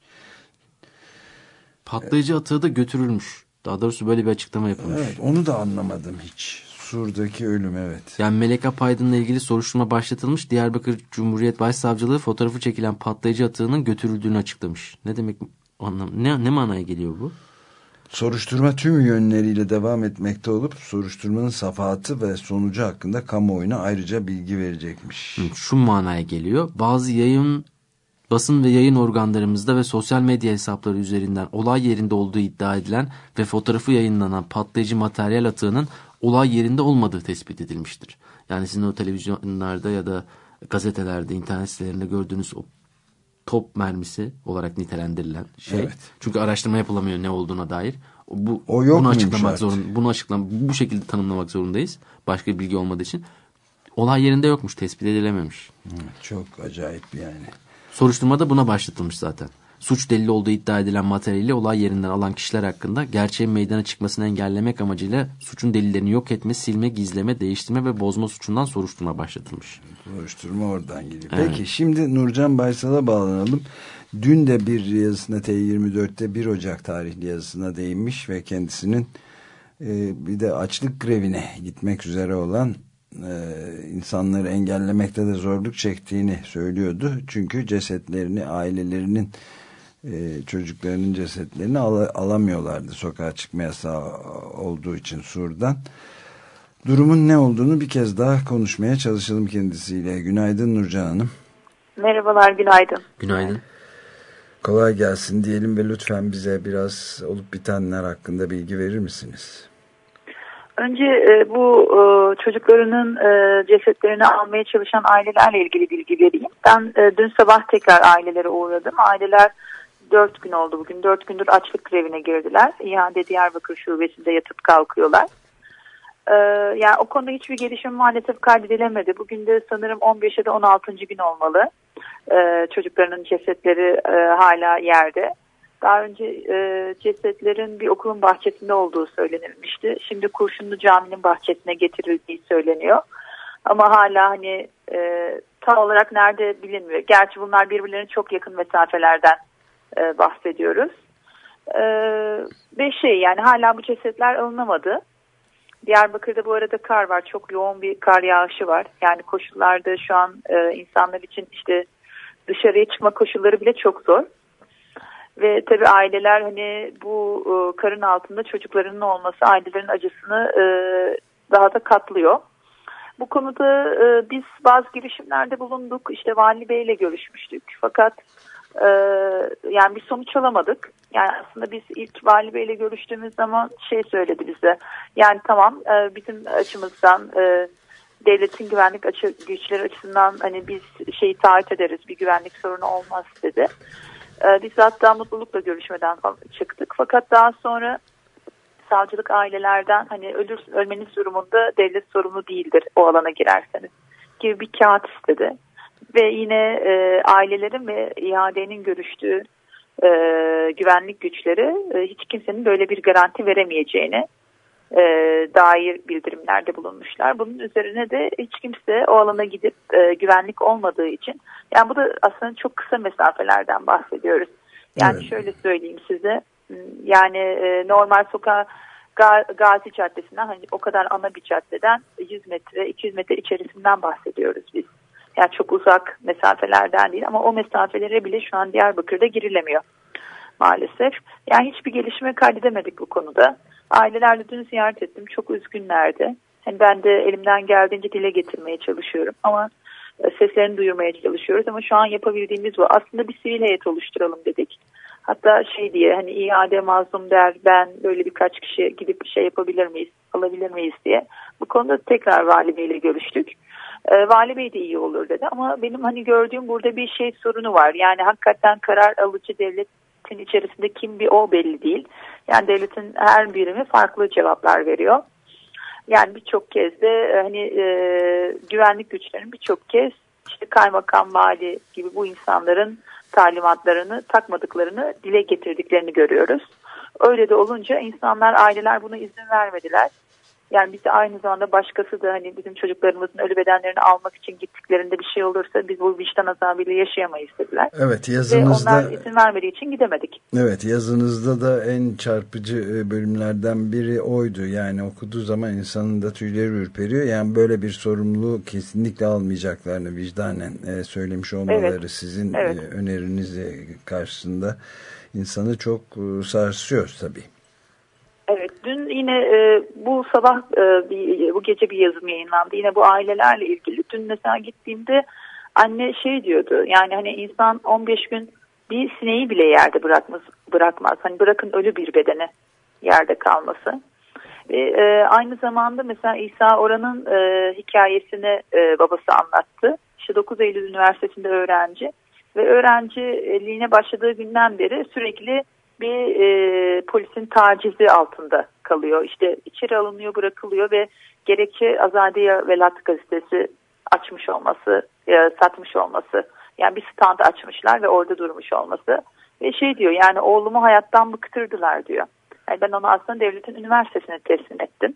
Patlayıcı atığı da götürülmüş. Daha doğrusu böyle bir açıklama yapılmış. Evet onu da anlamadım hiç. Sur'daki ölüm evet. Yani Melek Apaydın'la ilgili soruşturma başlatılmış. Diyarbakır Cumhuriyet Başsavcılığı fotoğrafı çekilen patlayıcı atığının götürüldüğünü açıklamış. Ne demek anlam ne, ne manaya geliyor bu? Soruşturma tüm yönleriyle devam etmekte olup soruşturmanın safahatı ve sonucu hakkında kamuoyuna ayrıca bilgi verecekmiş. Şu manaya geliyor. Bazı yayın basın ve yayın organlarımızda ve sosyal medya hesapları üzerinden olay yerinde olduğu iddia edilen ve fotoğrafı yayınlanan patlayıcı materyal atığının olay yerinde olmadığı tespit edilmiştir. Yani sizin o televizyonlarda ya da gazetelerde, internet sitelerinde gördüğünüz o top mermisi olarak nitelendirilen şey. Evet. Çünkü araştırma yapılamıyor ne olduğuna dair. Bu, O yok bunu açıklamak zorun, bunu açıklam bu şekilde tanımlamak zorundayız. Başka bir bilgi olmadığı için. Olay yerinde yokmuş, tespit edilememiş. Çok acayip yani. Soruşturmada buna başlatılmış zaten. Suç delili olduğu iddia edilen materyali olay yerinden alan kişiler hakkında gerçeğin meydana çıkmasını engellemek amacıyla suçun delillerini yok etme, silme, gizleme, değiştirme ve bozma suçundan soruşturma başlatılmış. Soruşturma oradan geliyor. Evet. Peki şimdi Nurcan Baysal'a bağlanalım. Dün de bir yazısına T24'te 1 Ocak tarihli yazısına değinmiş ve kendisinin e, bir de açlık grevine gitmek üzere olan insanları engellemekte de zorluk çektiğini söylüyordu. Çünkü cesetlerini ailelerinin e, çocuklarının cesetlerini ala- alamıyorlardı sokağa çıkma yasağı olduğu için Sur'dan. Durumun ne olduğunu bir kez daha konuşmaya çalışalım kendisiyle. Günaydın Nurcan Hanım. Merhabalar, günaydın. Günaydın. Kolay gelsin diyelim ve lütfen bize biraz olup bitenler hakkında bilgi verir misiniz? Önce e, bu e, çocuklarının e, cesetlerini almaya çalışan ailelerle ilgili bilgi vereyim. Ben e, dün sabah tekrar ailelere uğradım. Aileler dört gün oldu bugün. Dört gündür açlık grevine girdiler. İhade Diyarbakır şubesinde yatıp kalkıyorlar. E, yani o konuda hiçbir gelişim maalesef kaydedilemedi. Bugün de sanırım 15 ya da 16. gün olmalı. E, çocuklarının cesetleri e, hala yerde. Daha önce e, cesetlerin bir okulun bahçesinde olduğu söylenilmişti. Şimdi Kurşunlu Cami'nin bahçesine getirildiği söyleniyor. Ama hala hani e, tam olarak nerede bilinmiyor. Gerçi bunlar birbirlerine çok yakın mesafelerden e, bahsediyoruz. E, ve şey yani hala bu cesetler alınamadı. Diyarbakır'da bu arada kar var. Çok yoğun bir kar yağışı var. Yani koşullarda şu an e, insanlar için işte dışarıya çıkma koşulları bile çok zor. Ve tabii aileler hani bu e, karın altında çocuklarının olması ailelerin acısını e, daha da katlıyor. Bu konuda e, biz bazı girişimlerde bulunduk. İşte Vali Bey ile görüşmüştük. Fakat e, yani bir sonuç alamadık. Yani aslında biz ilk Vali Bey ile görüştüğümüz zaman şey söyledi bize. Yani tamam e, bizim açımızdan e, devletin güvenlik açı, güçleri açısından hani biz şeyi taahhüt ederiz bir güvenlik sorunu olmaz dedi. E, biz hatta mutlulukla görüşmeden çıktık. Fakat daha sonra savcılık ailelerden hani ölür, ölmeniz durumunda devlet sorumlu değildir o alana girerseniz gibi bir kağıt istedi. Ve yine e, ailelerin ve iadenin görüştüğü e, güvenlik güçleri e, hiç kimsenin böyle bir garanti veremeyeceğini e, dair bildirimlerde bulunmuşlar. Bunun üzerine de hiç kimse o alana gidip e, güvenlik olmadığı için yani bu da aslında çok kısa mesafelerden bahsediyoruz. Yani Evet. şöyle söyleyeyim size yani e, normal sokağa Ga- Gazi Caddesi'nden hani o kadar ana bir caddeden 100 metre 200 metre içerisinden bahsediyoruz biz. Yani çok uzak mesafelerden değil ama o mesafelere bile şu an Diyarbakır'da girilemiyor maalesef. Yani hiçbir gelişme kaydedemedik bu konuda. Ailelerle dün ziyaret ettim. Çok üzgünlerdi. Hani ben de elimden geldiğince dile getirmeye çalışıyorum ama e, seslerini duyurmaya çalışıyoruz ama şu an yapabildiğimiz bu. Aslında bir sivil heyet oluşturalım dedik. Hatta şey diye hani iade mazlum der ben böyle birkaç kişi gidip bir şey yapabilir miyiz, alabilir miyiz diye. Bu konuda tekrar Vali Bey ile görüştük. E, Vali Bey de iyi olur dedi ama benim hani gördüğüm burada bir şey sorunu var. Yani hakikaten karar alıcı devletin içerisinde kim bir o belli değil. Yani devletin her birimi farklı cevaplar veriyor. Yani birçok kez de e, hani e, güvenlik güçlerinin birçok kez işte kaymakam, vali gibi bu insanların talimatlarını takmadıklarını dile getirdiklerini görüyoruz. Öyle de olunca insanlar, aileler buna izin vermediler. Yani bizi aynı zamanda başkası da hani bizim çocuklarımızın ölü bedenlerini almak için gittiklerinde bir şey olursa biz bu vicdan azabıyla yaşayamayız dediler. Evet Ve yazınızda onlar izin vermediği için gidemedik. Evet yazınızda da en çarpıcı e, bölümlerden biri oydu. Yani okuduğu zaman insanın da tüyleri ürperiyor. Yani böyle bir sorumluluğu kesinlikle almayacaklarını vicdanen e, söylemiş olmaları Evet. sizin Evet. e, öneriniz e, karşısında insanı çok sarsıyor tabii. Evet, dün yine e, bu sabah e, bir, bu gece bir yazım yayınlandı. Yine bu ailelerle ilgili. Dün mesela gittiğimde anne şey diyordu. Yani hani insan 15 gün bir sineği bile yerde bırakmaz. bırakmaz. Hani bırakın ölü bir bedene yerde kalması. Ve e, aynı zamanda mesela İsa Oran'ın e, hikayesini e, babası anlattı. İşte 9 Eylül Üniversitesi'nde öğrenci ve öğrenciliğine başladığı günden beri sürekli bir e, polisin tacizi altında kalıyor. İşte içeri alınıyor, bırakılıyor ve gerekçe Azadiye Velat gazetesi açmış olması, e, satmış olması. Yani bir stand açmışlar ve orada durmuş olması. Ve şey diyor yani oğlumu hayattan bıktırdılar diyor. Yani ben onu aslında devletin üniversitesine teslim ettim.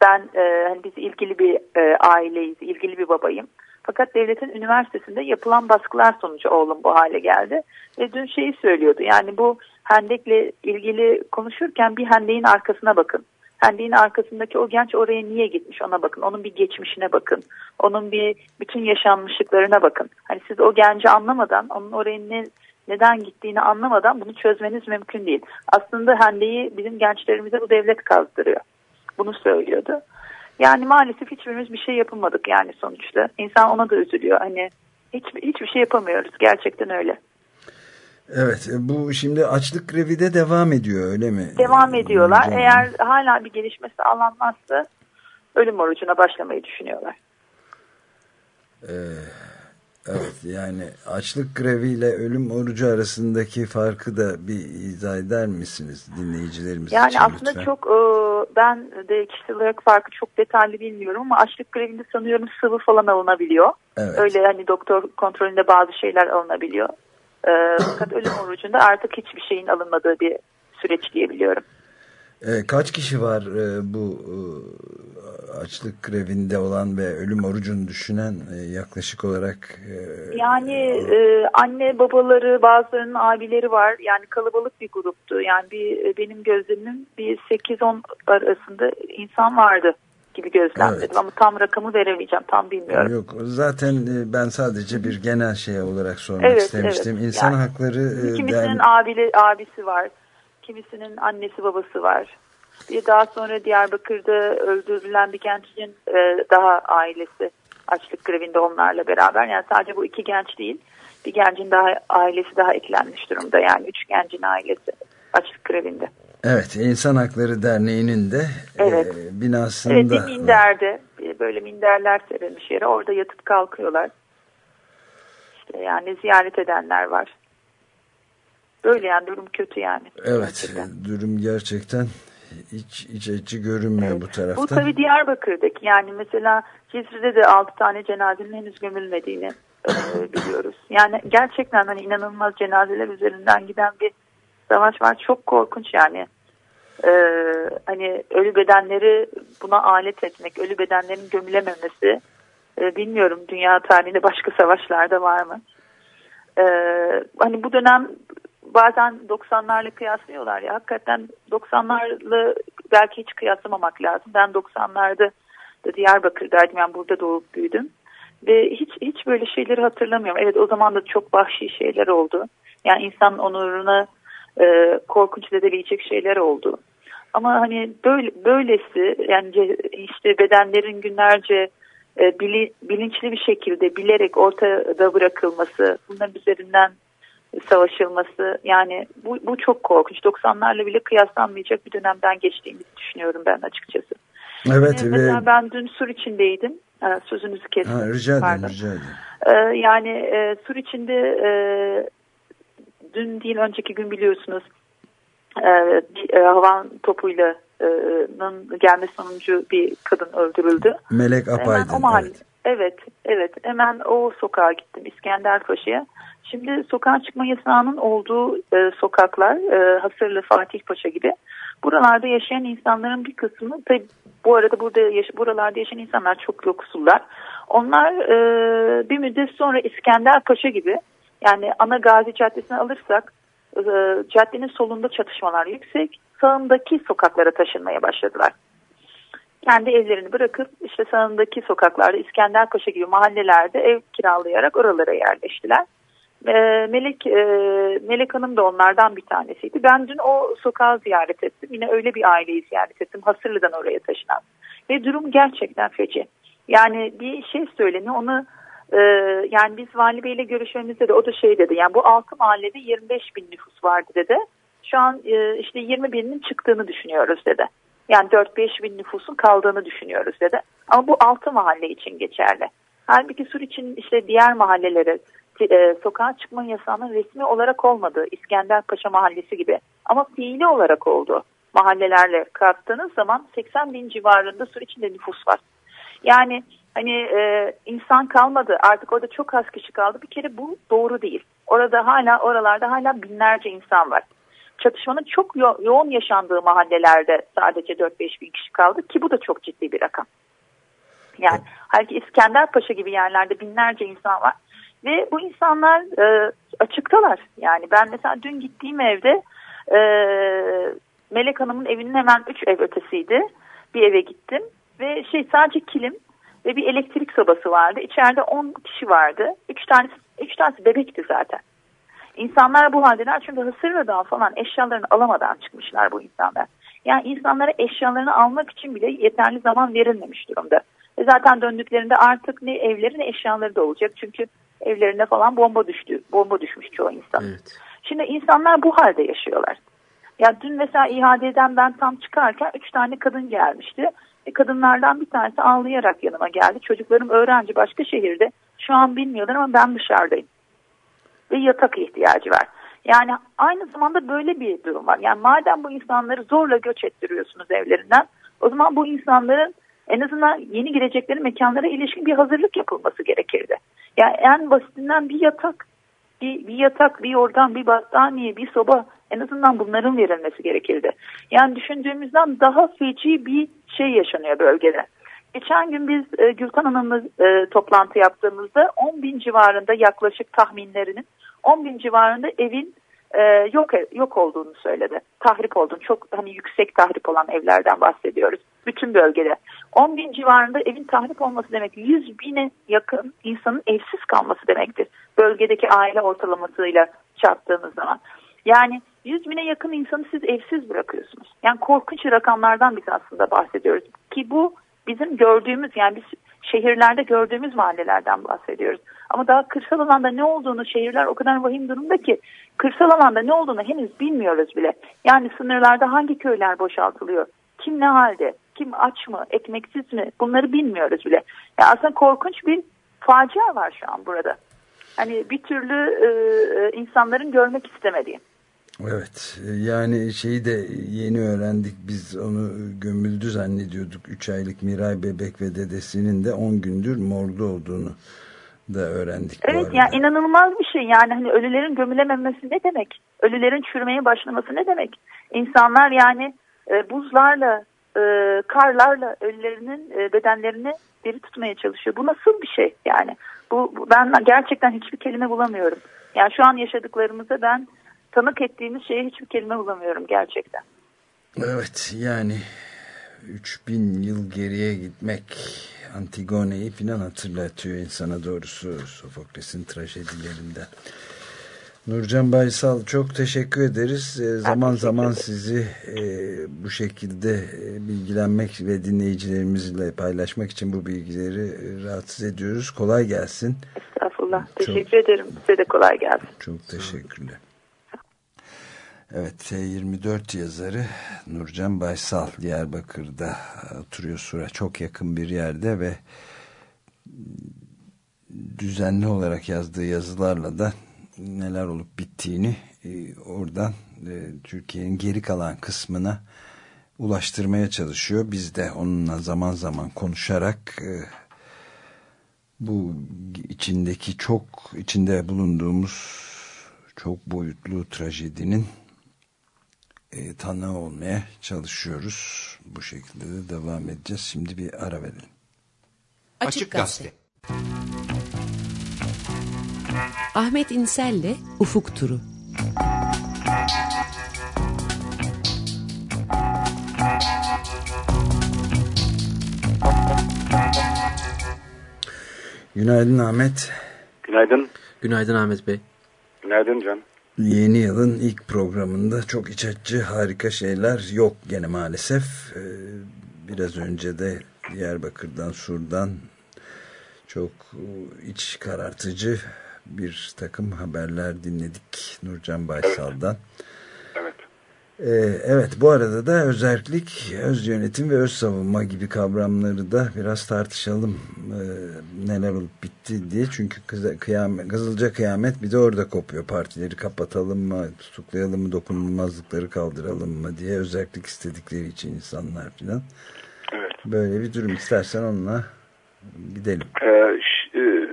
Ben e, hani biz ilgili bir e, aileyiz, ilgili bir babayım. Fakat devletin üniversitesinde yapılan baskılar sonucu oğlum bu hale geldi. Ve dün şeyi söylüyordu yani bu hendekle ilgili konuşurken bir hendeğin arkasına bakın. Hendeğin arkasındaki o genç oraya niye gitmiş ona bakın. Onun bir geçmişine bakın. Onun bir bütün yaşanmışlıklarına bakın. Hani siz o genci anlamadan onun oraya ne, neden gittiğini anlamadan bunu çözmeniz mümkün değil. Aslında hendeyi bizim gençlerimize bu devlet kazdırıyor. Bunu söylüyordu. Yani maalesef hiçbirimiz bir şey yapamadık yani sonuçta. İnsan ona da üzülüyor. Hani hiç, hiçbir şey yapamıyoruz. Gerçekten öyle. Evet e, bu şimdi açlık grevi de devam ediyor öyle mi? Devam ediyorlar. Canım. Eğer hala bir gelişme sağlanmazsa ölüm orucuna başlamayı düşünüyorlar. Ee, evet yani açlık greviyle ölüm orucu arasındaki farkı da bir izah eder misiniz dinleyicilerimiz Yani için aslında lütfen? çok e, ben de kişisel olarak farkı çok detaylı bilmiyorum ama açlık grevinde sanıyorum sıvı falan alınabiliyor. Evet. Öyle hani doktor kontrolünde bazı şeyler alınabiliyor. E, fakat ölüm orucunda artık hiçbir şeyin alınmadığı bir süreç diyebiliyorum. E, kaç kişi var e, bu e, açlık grevinde olan ve ölüm orucunu düşünen e, yaklaşık olarak? E, Yani e, anne babaları bazılarının abileri var. Yani kalabalık bir gruptu. Yani bir e, benim gözlemim bir 8-10 arasında insan vardı gibi gözlemledim. Evet. Ama tam rakamı veremeyeceğim. Tam bilmiyorum. Yok zaten e, ben sadece bir genel şey olarak sormak Evet, istemiştim. evet. İnsan Yani hakları e, Kimisinin derneği- abili, abisi var. Kimisinin annesi babası var. Bir daha sonra Diyarbakır'da öldürülen bir gencin e, daha ailesi açlık grevinde onlarla beraber. Yani sadece bu iki genç değil. Bir gencin daha ailesi daha eklenmiş durumda. Yani üç gencin ailesi açlık grevinde. Evet İnsan Hakları Derneği'nin de Evet. e, binasında. Evet bir minderde böyle minderler serilmiş yere orada yatıp kalkıyorlar. İşte yani ziyaret edenler var. Böyle yani durum kötü yani. Evet Gerçekten. durum gerçekten hiç iç açıcı görünmüyor bu tarafta. Bu tabii Diyarbakır'daki yani mesela Cizre'de de 6 tane cenazenin henüz gömülmediğini e, biliyoruz. Yani gerçekten hani inanılmaz cenazeler üzerinden giden bir savaş var. Çok korkunç yani. E, hani ölü bedenleri buna alet etmek, ölü bedenlerin gömülememesi e, bilmiyorum dünya tarihinde başka savaşlarda var mı? E, hani bu dönem bazen 90'larla kıyaslıyorlar ya hakikaten 90'larla belki hiç kıyaslamamak lazım. Ben 90'larda da Diyarbakır'daydım yani burada doğup büyüdüm ve hiç hiç böyle şeyleri hatırlamıyorum. Evet o zaman da çok vahşi şeyler oldu. Yani insan onuruna e, korkunç zedeleyecek şeyler oldu. Ama hani böyle böylesi yani işte bedenlerin günlerce e, bili, bilinçli bir şekilde bilerek ortada bırakılması, bunların üzerinden savaşılması yani bu, bu çok korkunç. 90'larla bile kıyaslanmayacak bir dönemden geçtiğimizi düşünüyorum ben açıkçası. Evet Ee, ve Mesela ben dün sur içindeydim. Ee, Sözünüzü kestim. ha, rica ederim Pardon. rica ederim. Ee, yani e, sur içinde e, dün değil önceki gün biliyorsunuz e, bir e, havan topuyla e, gelmesi sonucu bir kadın öldürüldü. Melek Hemen Apaydın. o mahalle. evet. Evet, evet. Hemen o sokağa gittim İskenderpaşa'ya. Şimdi sokağa çıkma yasağının olduğu e, sokaklar e, Hasırlı, Fatih Paşa gibi. Buralarda yaşayan insanların bir kısmı tabi bu arada burada yaş buralarda yaşayan insanlar çok yoksullar. Onlar e, bir müddet sonra İskenderpaşa gibi yani ana Gazi Caddesi'ni alırsak e, caddenin solunda çatışmalar yüksek. Sağındaki sokaklara taşınmaya başladılar kendi evlerini bırakıp işte sağındaki sokaklarda İskenderpaşa gibi mahallelerde ev kiralayarak oralara yerleştiler. E, Melek e, Melek Hanım da onlardan bir tanesiydi. Ben dün o sokağı ziyaret ettim. Yine öyle bir aileyi ziyaret ettim. Hasırlı'dan oraya taşınan. Ve durum gerçekten feci. Yani bir şey söyleniyor onu e, yani biz Vali Bey'le görüşmemizde de o da şey dedi. Yani bu altı mahallede 25 bin nüfus vardı dedi. Şu an e, işte 20 binin çıktığını düşünüyoruz dedi. Yani 4-5 bin nüfusun kaldığını düşünüyoruz dedi. Ama bu altı mahalle için geçerli. Halbuki Sur için işte diğer mahallelere e, sokağa çıkma yasağının resmi olarak olmadığı İskenderpaşa mahallesi gibi ama fiili olarak oldu. Mahallelerle kattığınız zaman 80 bin civarında Sur içinde nüfus var. Yani hani e, insan kalmadı artık orada çok az kişi kaldı. Bir kere bu doğru değil. Orada hala oralarda hala binlerce insan var çatışmanın çok yo yoğun yaşandığı mahallelerde sadece 4-5 bin kişi kaldı ki bu da çok ciddi bir rakam. Yani halbuki İskenderpaşa gibi yerlerde binlerce insan var ve bu insanlar e, açıktalar. Yani ben mesela dün gittiğim evde e, Melek Hanım'ın evinin hemen 3 ev ötesiydi. Bir eve gittim ve şey sadece kilim ve bir elektrik sobası vardı. İçeride 10 kişi vardı. 3 tanesi, 3 tanesi bebekti zaten. İnsanlar bu haldeler çünkü Hısırlı'dan falan eşyalarını alamadan çıkmışlar bu insanlar. Yani insanlara eşyalarını almak için bile yeterli zaman verilmemiş durumda. E zaten döndüklerinde artık ne evleri ne eşyaları da olacak. Çünkü evlerine falan bomba düştü. Bomba düşmüş çoğu insan. Evet. Şimdi insanlar bu halde yaşıyorlar. Ya dün mesela İHA'den ben tam çıkarken üç tane kadın gelmişti. Kadınlardan bir tanesi ağlayarak yanıma geldi. Çocuklarım öğrenci başka şehirde. Şu an bilmiyorlar ama ben dışarıdayım ve yatak ihtiyacı var. Yani aynı zamanda böyle bir durum var. Yani madem bu insanları zorla göç ettiriyorsunuz evlerinden o zaman bu insanların en azından yeni girecekleri mekanlara ilişkin bir hazırlık yapılması gerekirdi. Yani en basitinden bir yatak, bir, bir yatak, bir organ, bir battaniye, bir soba En azından bunların verilmesi gerekirdi. Yani düşündüğümüzden daha feci bir şey yaşanıyor bölgede. Geçen gün biz e, Gülkan Hanım'la e, toplantı yaptığımızda 10 bin civarında yaklaşık tahminlerinin 10 bin civarında evin e, yok yok olduğunu söyledi. Tahrip olduğunu çok hani yüksek tahrip olan evlerden bahsediyoruz. Bütün bölgede. 10 bin civarında evin tahrip olması demek 100 bine yakın insanın evsiz kalması demektir. Bölgedeki aile ortalamasıyla çarptığımız zaman. Yani 100 bine yakın insanı siz evsiz bırakıyorsunuz. Yani korkunç rakamlardan biz aslında bahsediyoruz. Ki bu bizim gördüğümüz yani biz şehirlerde gördüğümüz mahallelerden bahsediyoruz. Ama daha kırsal alanda ne olduğunu şehirler o kadar vahim durumda ki kırsal alanda ne olduğunu henüz bilmiyoruz bile. Yani sınırlarda hangi köyler boşaltılıyor? Kim ne halde? Kim aç mı? Ekmeksiz mi? Bunları bilmiyoruz bile. Yani aslında korkunç bir facia var şu an burada. Hani bir türlü e, insanların görmek istemediği. Evet yani şeyi de yeni öğrendik biz onu gömüldü zannediyorduk 3 aylık Miray bebek ve dedesinin de 10 gündür morda olduğunu da öğrendik. Evet yani inanılmaz bir şey yani hani ölülerin gömülememesi ne demek? Ölülerin çürümeye başlaması ne demek? İnsanlar yani e, buzlarla e, karlarla ölülerinin e, bedenlerini diri tutmaya çalışıyor. Bu nasıl bir şey yani? Bu, bu ben gerçekten hiçbir kelime bulamıyorum. Yani şu an yaşadıklarımıza ben tanık ettiğimiz şeye hiçbir kelime bulamıyorum gerçekten. Evet yani 3000 yıl geriye gitmek Antigone'yi falan hatırlatıyor insana doğrusu Sofokles'in trajedilerinden. Nurcan Baysal çok teşekkür ederiz. E, zaman teşekkür zaman sizi e, bu şekilde e, bilgilenmek ve dinleyicilerimizle paylaşmak için bu bilgileri e, rahatsız ediyoruz. Kolay gelsin. Estağfurullah. Çok, teşekkür ederim. Size de kolay gelsin. Çok teşekkürler. Evet T24 yazarı Nurcan Baysal Diyarbakır'da oturuyor Sura çok yakın bir yerde ve düzenli olarak yazdığı yazılarla da neler olup bittiğini e, oradan e, Türkiye'nin geri kalan kısmına ulaştırmaya çalışıyor. Biz de onunla zaman zaman konuşarak e, bu içindeki çok içinde bulunduğumuz çok boyutlu trajedinin e, tanığı olmaya çalışıyoruz. Bu şekilde de devam edeceğiz. Şimdi bir ara verelim. Açık Gazete Ahmet İnsel'le Ufuk Turu Günaydın Ahmet. Günaydın. Günaydın Ahmet Bey. Günaydın Can. Yeni yılın ilk programında çok iç açıcı harika şeyler yok gene maalesef. Ee, biraz önce de Diyarbakır'dan, Sur'dan çok iç karartıcı bir takım haberler dinledik Nurcan Baysal'dan. Evet. Ee, evet bu arada da özellik, öz yönetim ve öz savunma gibi kavramları da biraz tartışalım ee, neler olup bitti diye. Çünkü kıyamet, Kızılca kıyamet bir de orada kopuyor. Partileri kapatalım mı, tutuklayalım mı, dokunulmazlıkları kaldıralım mı diye özellik istedikleri için insanlar filan. Evet. Böyle bir durum istersen onunla gidelim. Ee, e,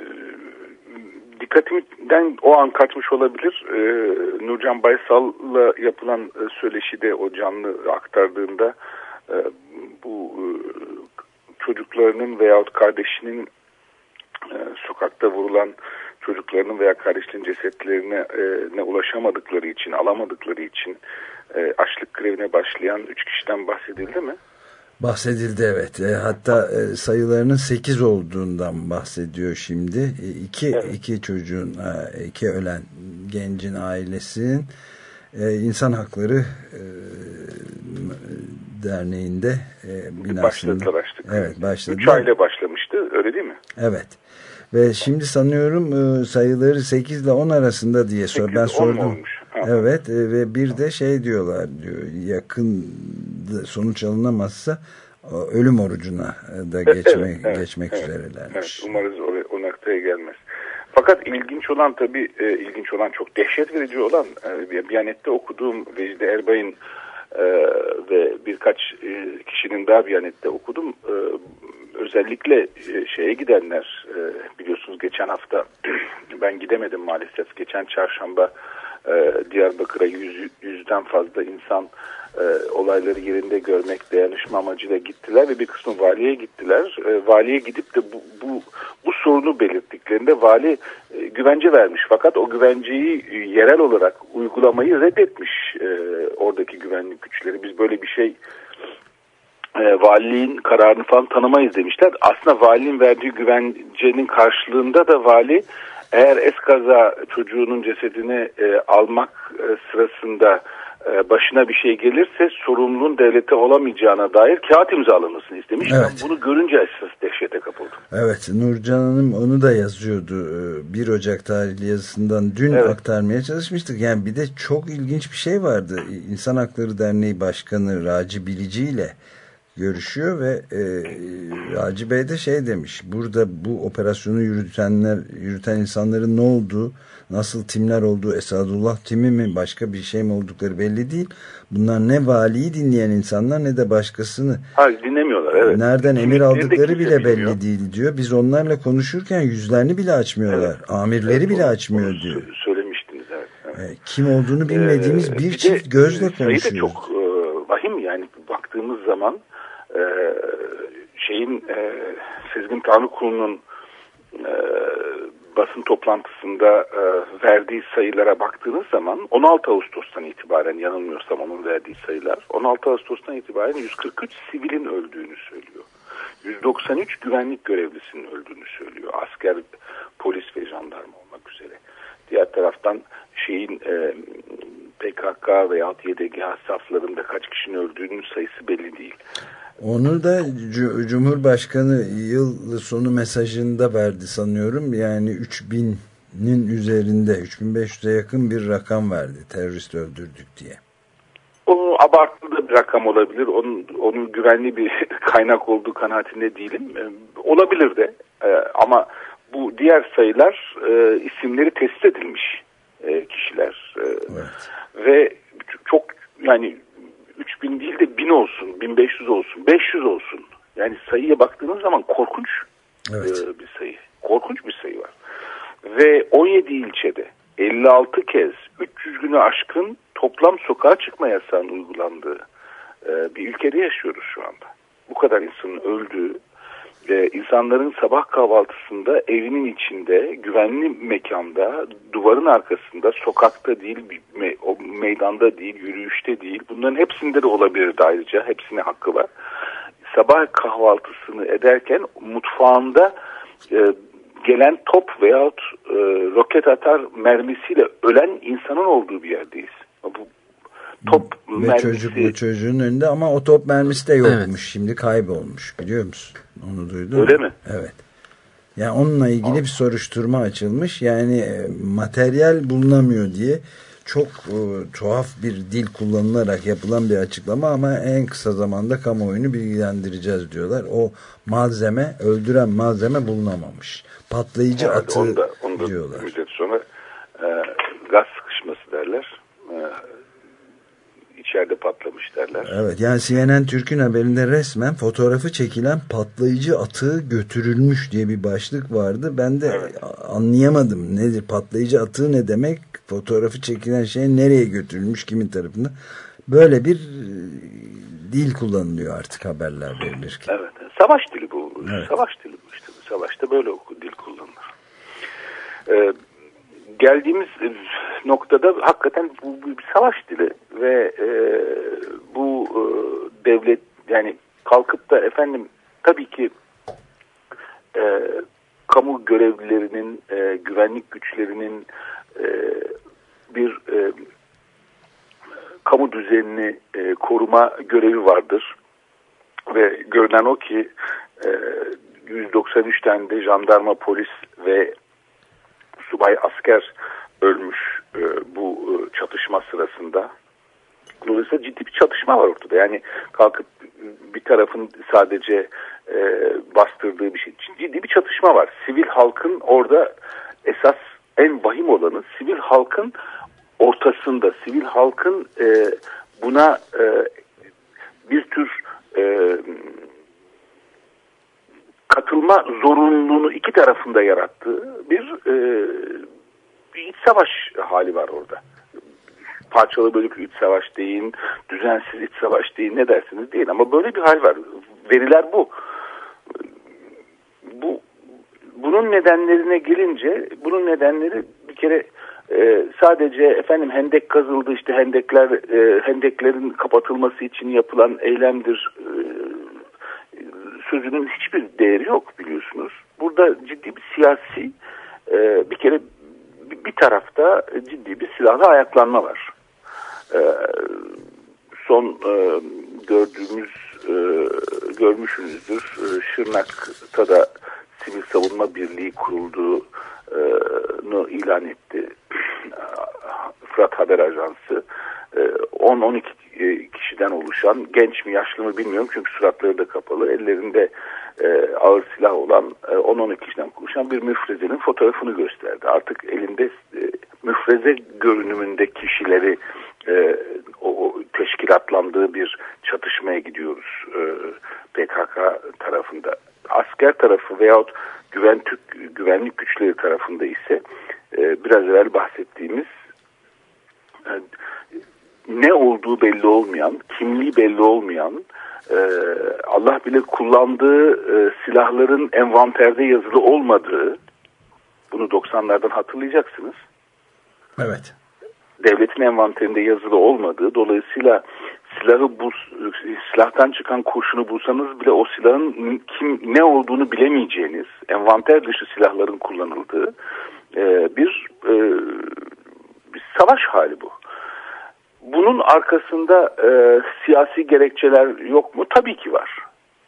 dikkatimden o an kaçmış olabilir. Ee, Nurcan Baysal'la yapılan e, söyleşi de o canlı aktardığında e, bu e, çocuklarının veyahut kardeşinin e, sokakta vurulan çocuklarının veya kardeşinin cesetlerine e, ne ulaşamadıkları için, alamadıkları için e, açlık grevine başlayan üç kişiden bahsedildi mi? Bahsedildi evet. E, hatta e, sayılarının 8 olduğundan bahsediyor şimdi. E, iki, evet. iki çocuğun, e, iki ölen gencin ailesinin e, insan hakları e, derneğinde e, binasında. Başladılar. Evet başladı. Üç aile başlamıştı öyle değil mi? Evet. Ve şimdi sanıyorum e, sayıları 8 ile 10 arasında diye sor. Ben sordum. Olmuş. Evet e, ve bir de şey diyorlar diyor yakın sonuç alınamazsa ölüm orucuna da geçmek, evet, geçmek evet, üzerelermiş. Evet, umarız o, o noktaya gelmez. Fakat ilginç olan tabii e, ilginç olan çok dehşet verici olan e, Biyanet'te okuduğum Vecdi Erbay'ın e, ve birkaç e, kişinin daha Biyanet'te okudum. E, özellikle e, şeye gidenler e, biliyorsunuz geçen hafta ben gidemedim maalesef. Geçen çarşamba e, Diyarbakır'a yüz, yüz yüzden fazla insan e, olayları yerinde görmek, dayanışma amacıyla gittiler ve bir kısmı valiye gittiler. E, valiye gidip de bu, bu, bu sorunu belirttiklerinde vali e, güvence vermiş. Fakat o güvenceyi e, yerel olarak uygulamayı reddetmiş e, oradaki güvenlik güçleri. Biz böyle bir şey e, valiliğin kararını falan tanımayız demişler. Aslında valinin verdiği güvencenin karşılığında da vali eğer eskaza çocuğunun cesedini e, almak e, sırasında e, başına bir şey gelirse sorumluluğun devlete olamayacağına dair kağıt imzalanmasını istemiş. Evet. Ben bunu görünce esas dehşete kapıldım. Evet Nurcan Hanım onu da yazıyordu. Ee, 1 Ocak tarihli yazısından dün Evet. aktarmaya çalışmıştık. Yani bir de çok ilginç bir şey vardı. İnsan Hakları Derneği Başkanı Raci Bilici ile görüşüyor ve e, Raci Bey de şey demiş. Burada bu operasyonu yürütenler, yürüten insanların ne olduğu, nasıl timler olduğu, Esadullah timi mi başka bir şey mi oldukları belli değil. Bunlar ne valiyi dinleyen insanlar ne de başkasını Hayır dinlemiyorlar evet. Nereden emir aldıkları bile bilmiyor. belli değil diyor. Biz onlarla konuşurken yüzlerini bile açmıyorlar. Amirleri Evet, bile açmıyor onu diyor. sö- Söylemiştiniz evet. evet. Kim olduğunu bilmediğimiz Ee, bir de, çift gözle e, sayı da konuşuyoruz. çok e, vahim yani baktığımız zaman e, şeyin e, Sezgin Tanrıkulu'nun e, basın toplantısında e, verdiği sayılara baktığınız zaman 16 Ağustos'tan itibaren yanılmıyorsam onun verdiği sayılar 16 Ağustos'tan itibaren 143 sivilin öldüğünü söylüyor. 193 güvenlik görevlisinin öldüğünü söylüyor. Asker, polis ve jandarma olmak üzere. Diğer taraftan şeyin e, PKK veya YDG saflarında kaç kişinin öldüğünün sayısı belli değil. Onu da Cu- Cumhurbaşkanı yıl sonu mesajında verdi sanıyorum. Yani 3000'nin üzerinde 3500'e yakın bir rakam verdi terörist öldürdük diye. O abartılı da bir rakam olabilir. Onun, onun güvenli bir kaynak olduğu kanaatinde değilim. E, olabilir de. E, ama bu diğer sayılar e, isimleri tespit edilmiş e, kişiler. E, Evet. ve çok yani 3000 değil de 1000 olsun, 1500 olsun, 500 olsun. Yani sayıya baktığınız zaman korkunç Evet. e, bir sayı. Korkunç bir sayı var. Ve 17 ilçede 56 kez 300 günü aşkın toplam sokağa çıkma yasağının uygulandığı e, bir ülkede yaşıyoruz şu anda. Bu kadar insanın öldüğü, e, insanların sabah kahvaltısında evinin içinde, güvenli mekanda, duvarın arkasında, sokakta değil, me- o meydanda değil, yürüyüşte değil. Bunların hepsinde de olabilirdi ayrıca. Hepsine hakkı var. Sabah kahvaltısını ederken mutfağında e, gelen top veyahut e, roket atar mermisiyle ölen insanın olduğu bir yerdeyiz. Bu top Ve mermisi çocuk bu çocuğun önünde ama o top mermisi de yokmuş. Şimdi kaybolmuş biliyor musun? Onu duydun Öyle mu? mi? Evet. Yani onunla ilgili bir soruşturma açılmış. Yani e, materyal bulunamıyor diye çok e, tuhaf bir dil kullanılarak yapılan bir açıklama ama en kısa zamanda kamuoyunu bilgilendireceğiz diyorlar. O malzeme, öldüren malzeme bulunamamış. Patlayıcı Herhalde atı onu da, onu da diyorlar. bir müddet sonra e, gaz sıkışması derler. E, içeride patlamış derler. Evet yani CNN Türk'ün haberinde resmen fotoğrafı çekilen patlayıcı atığı götürülmüş diye bir başlık vardı. Ben de anlayamadım nedir patlayıcı atığı ne demek fotoğrafı çekilen şey nereye götürülmüş kimin tarafından. Böyle bir e, dil kullanılıyor artık haberler verilirken. Evet. Savaş dili bu. Evet. Savaş dili bu işte. Savaşta böyle dil kullanılır. Ee, geldiğimiz noktada hakikaten bu, bir savaş dili ve e, bu e, devlet yani kalkıp da efendim tabii ki e, kamu görevlilerinin e, güvenlik güçlerinin e, bir e, kamu düzenini e, koruma görevi vardır. Ve görünen o ki e, 193 tane de jandarma, polis ve subay asker ölmüş e, bu e, çatışma sırasında. Dolayısıyla ciddi bir çatışma var ortada. Yani kalkıp bir tarafın sadece e, bastırdığı bir şey. Ciddi bir çatışma var. Sivil halkın orada esas en vahim olanı sivil halkın ortasında. Sivil halkın e, buna e, bir tür e, katılma zorunluluğunu iki tarafında yarattığı bir, e, bir iç savaş hali var orada. parçalı bölük iç savaş deyin, düzensiz iç savaş deyin ne dersiniz deyin ama böyle bir hal var. Veriler bu. Bu bunun nedenlerine gelince bunun nedenleri bir kere e, sadece efendim hendek kazıldı işte hendekler e, hendeklerin kapatılması için yapılan eylemdir e, sözünün hiçbir değeri yok biliyorsunuz. Burada ciddi bir siyasi e, bir kere bir tarafta ciddi bir silahlı ayaklanma var. E, son e, gördüğümüz e, görmüşsünüzdür. E, Şırnak'ta da Sivil Savunma Birliği kurulduğunu ilan etti. Fırat Haber Ajansı. 10-12 kişiden oluşan genç mi yaşlı mı bilmiyorum çünkü suratları da kapalı. Ellerinde ağır silah olan 10-12 kişiden oluşan bir müfrezenin fotoğrafını gösterdi. Artık elinde müfreze görünümünde kişileri o, teşkilatlandığı bir çatışmaya gidiyoruz PKK tarafında. Asker tarafı veyahut güven, Türk, güvenlik güçleri tarafında ise biraz evvel bahsettiğimiz ne olduğu belli olmayan, kimliği belli olmayan, e, Allah bilir kullandığı e, silahların envanterde yazılı olmadığı, bunu 90'lardan hatırlayacaksınız. Evet. Devletin envanterinde yazılı olmadığı, dolayısıyla silahı bu silahtan çıkan kurşunu bulsanız bile o silahın kim ne olduğunu bilemeyeceğiniz, envanter dışı silahların kullanıldığı e, bir, e, bir savaş hali bu. Bunun arkasında e, siyasi gerekçeler yok mu? Tabii ki var.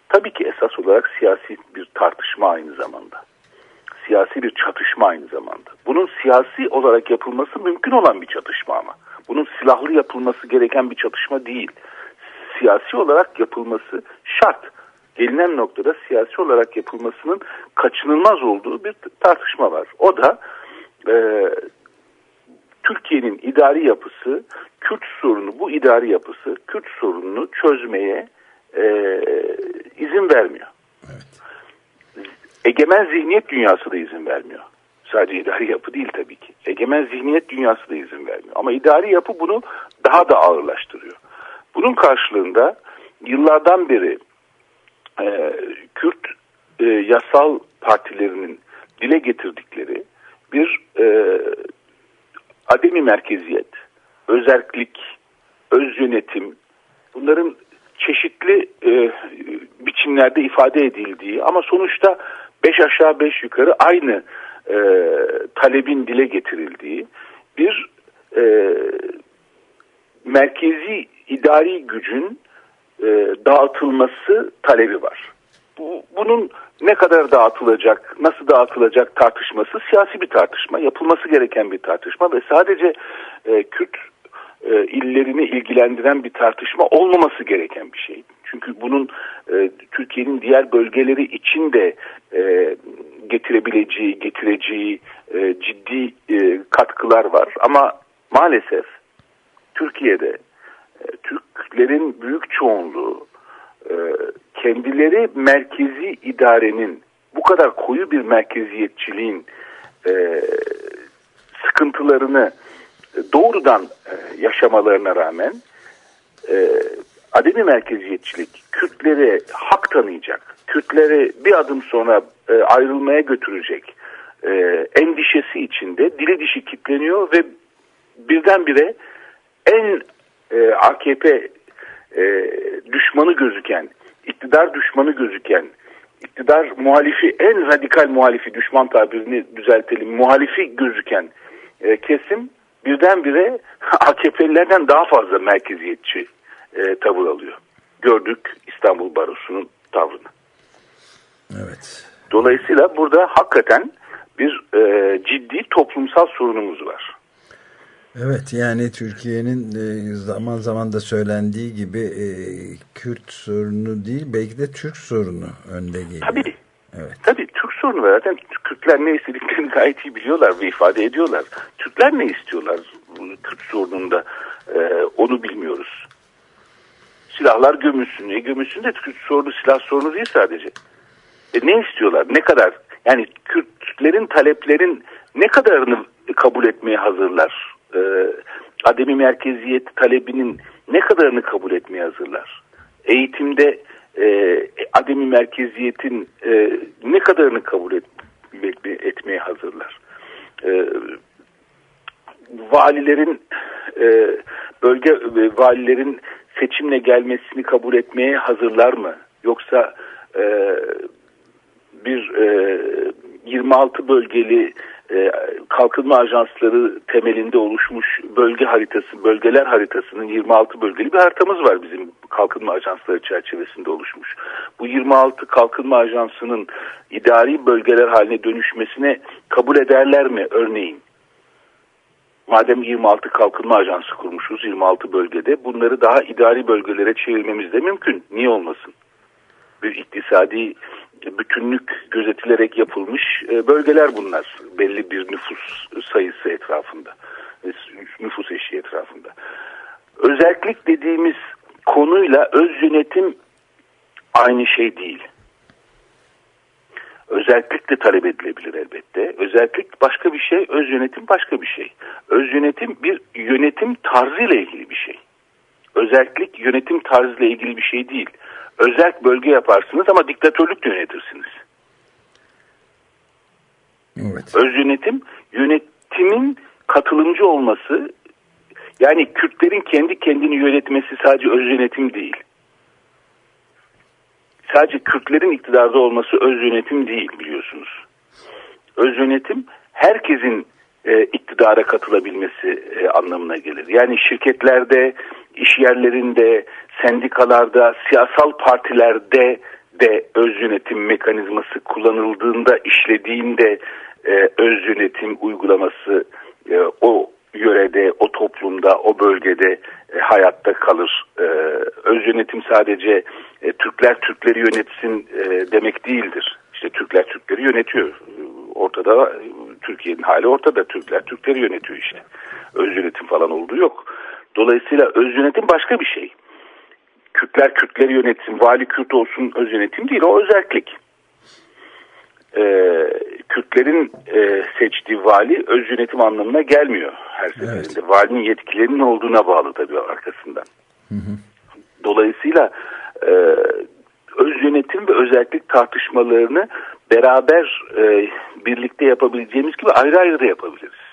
Tabii ki esas olarak siyasi bir tartışma aynı zamanda. Siyasi bir çatışma aynı zamanda. Bunun siyasi olarak yapılması mümkün olan bir çatışma ama. Bunun silahlı yapılması gereken bir çatışma değil. Siyasi olarak yapılması şart. Gelinen noktada siyasi olarak yapılmasının kaçınılmaz olduğu bir tartışma var. O da e, Türkiye'nin idari yapısı, Kürt sorunu, bu idari yapısı Kürt sorununu çözmeye e, izin vermiyor. Evet. Egemen zihniyet dünyası da izin vermiyor. Sadece idari yapı değil tabii ki. Egemen zihniyet dünyası da izin vermiyor. Ama idari yapı bunu daha da ağırlaştırıyor. Bunun karşılığında yıllardan beri e, Kürt e, yasal partilerinin dile getirdikleri bir e, ademi merkeziyet, özerklik, öz yönetim bunların çeşitli e, biçimlerde ifade edildiği ama sonuçta beş aşağı beş yukarı aynı e, talebin dile getirildiği bir e, merkezi idari gücün e, dağıtılması talebi var. Bu, bunun ne kadar dağıtılacak, nasıl dağıtılacak tartışması siyasi bir tartışma, yapılması gereken bir tartışma ve sadece e, Kürt e, illerini ilgilendiren bir tartışma olmaması gereken bir şey. Çünkü bunun e, Türkiye'nin diğer bölgeleri için de e, getirebileceği, getireceği e, ciddi e, katkılar var. Ama maalesef Türkiye'de e, Türklerin büyük çoğunluğu kendileri merkezi idarenin bu kadar koyu bir merkeziyetçiliğin e, sıkıntılarını doğrudan e, yaşamalarına rağmen e, ademi merkeziyetçilik Kürtlere hak tanıyacak, Kürtleri bir adım sonra e, ayrılmaya götürecek e, endişesi içinde dili dişi kitleniyor ve birdenbire en e, AKP e, düşmanı gözüken, iktidar düşmanı gözüken, iktidar muhalifi, en radikal muhalifi, düşman tabirini düzeltelim, muhalifi gözüken e, kesim birdenbire AKP'lilerden daha fazla merkeziyetçi e, tavır alıyor. Gördük İstanbul Barosu'nun tavrını. Evet. Dolayısıyla burada hakikaten bir e, ciddi toplumsal sorunumuz var. Evet yani Türkiye'nin e, zaman zaman da söylendiği gibi e, Kürt sorunu değil belki de Türk sorunu önde geliyor. Tabii. Evet. Tabii Türk sorunu var. Zaten Kürtler ne istediklerini gayet iyi biliyorlar ve ifade ediyorlar. Türkler ne istiyorlar Kürt sorununda e, onu bilmiyoruz. Silahlar gömülsün. Ne gömülsün de Kürt sorunu silah sorunu değil sadece. E, ne istiyorlar? Ne kadar? Yani Kürtlerin taleplerin ne kadarını kabul etmeye hazırlar? E, ademi merkeziyet talebinin ne kadarını kabul etmeye hazırlar? Eğitimde e, ademi merkeziyetin e, ne kadarını kabul et, etmeye hazırlar? E, valilerin e, bölge e, valilerin seçimle gelmesini kabul etmeye hazırlar mı? Yoksa e, bir e, 26 bölgeli e, kalkınma ajansları temelinde oluşmuş bölge haritası, bölgeler haritasının 26 bölgeli bir haritamız var bizim kalkınma ajansları çerçevesinde oluşmuş. Bu 26 kalkınma ajansının idari bölgeler haline dönüşmesine kabul ederler mi örneğin? Madem 26 kalkınma ajansı kurmuşuz 26 bölgede bunları daha idari bölgelere çevirmemiz de mümkün. Niye olmasın? Bir iktisadi bütünlük gözetilerek yapılmış e, bölgeler bunlar. Belli bir nüfus sayısı etrafında. Nüfus eşiği etrafında. Özellik dediğimiz konuyla öz yönetim aynı şey değil. Özellik de talep edilebilir elbette. Özellik başka bir şey, öz yönetim başka bir şey. Öz yönetim bir yönetim tarzıyla ilgili bir şey. Özellik yönetim tarzıyla ilgili bir şey değil. Özel bölge yaparsınız ama diktatörlükle yönetirsiniz. Evet. Öz yönetim, yönetimin katılımcı olması, yani Kürtlerin kendi kendini yönetmesi sadece öz yönetim değil. Sadece Kürtlerin iktidarda olması öz yönetim değil biliyorsunuz. Öz yönetim herkesin e, iktidara katılabilmesi e, anlamına gelir. Yani şirketlerde, iş yerlerinde, sendikalarda, siyasal partilerde de öz yönetim mekanizması kullanıldığında, işlediğinde e, öz yönetim uygulaması e, o yörede, o toplumda, o bölgede e, hayatta kalır. E, öz yönetim sadece e, Türkler Türkleri yönetsin e, demek değildir. İşte Türkler Türkleri yönetiyor. Ortada Türkiye'nin hali ortada. Türkler Türkleri yönetiyor işte. Öz yönetim falan olduğu yok. Dolayısıyla öz yönetim başka bir şey. Kürtler Kürtleri yönetsin, vali Kürt olsun öz yönetim değil. O özellik. Ee, Kürtlerin e, seçtiği vali öz yönetim anlamına gelmiyor her seferinde. Evet. Valinin yetkilerinin olduğuna bağlı tabii arkasından. Hı hı. Dolayısıyla e, öz yönetim ve özellik tartışmalarını beraber e, birlikte yapabileceğimiz gibi ayrı ayrı da yapabiliriz.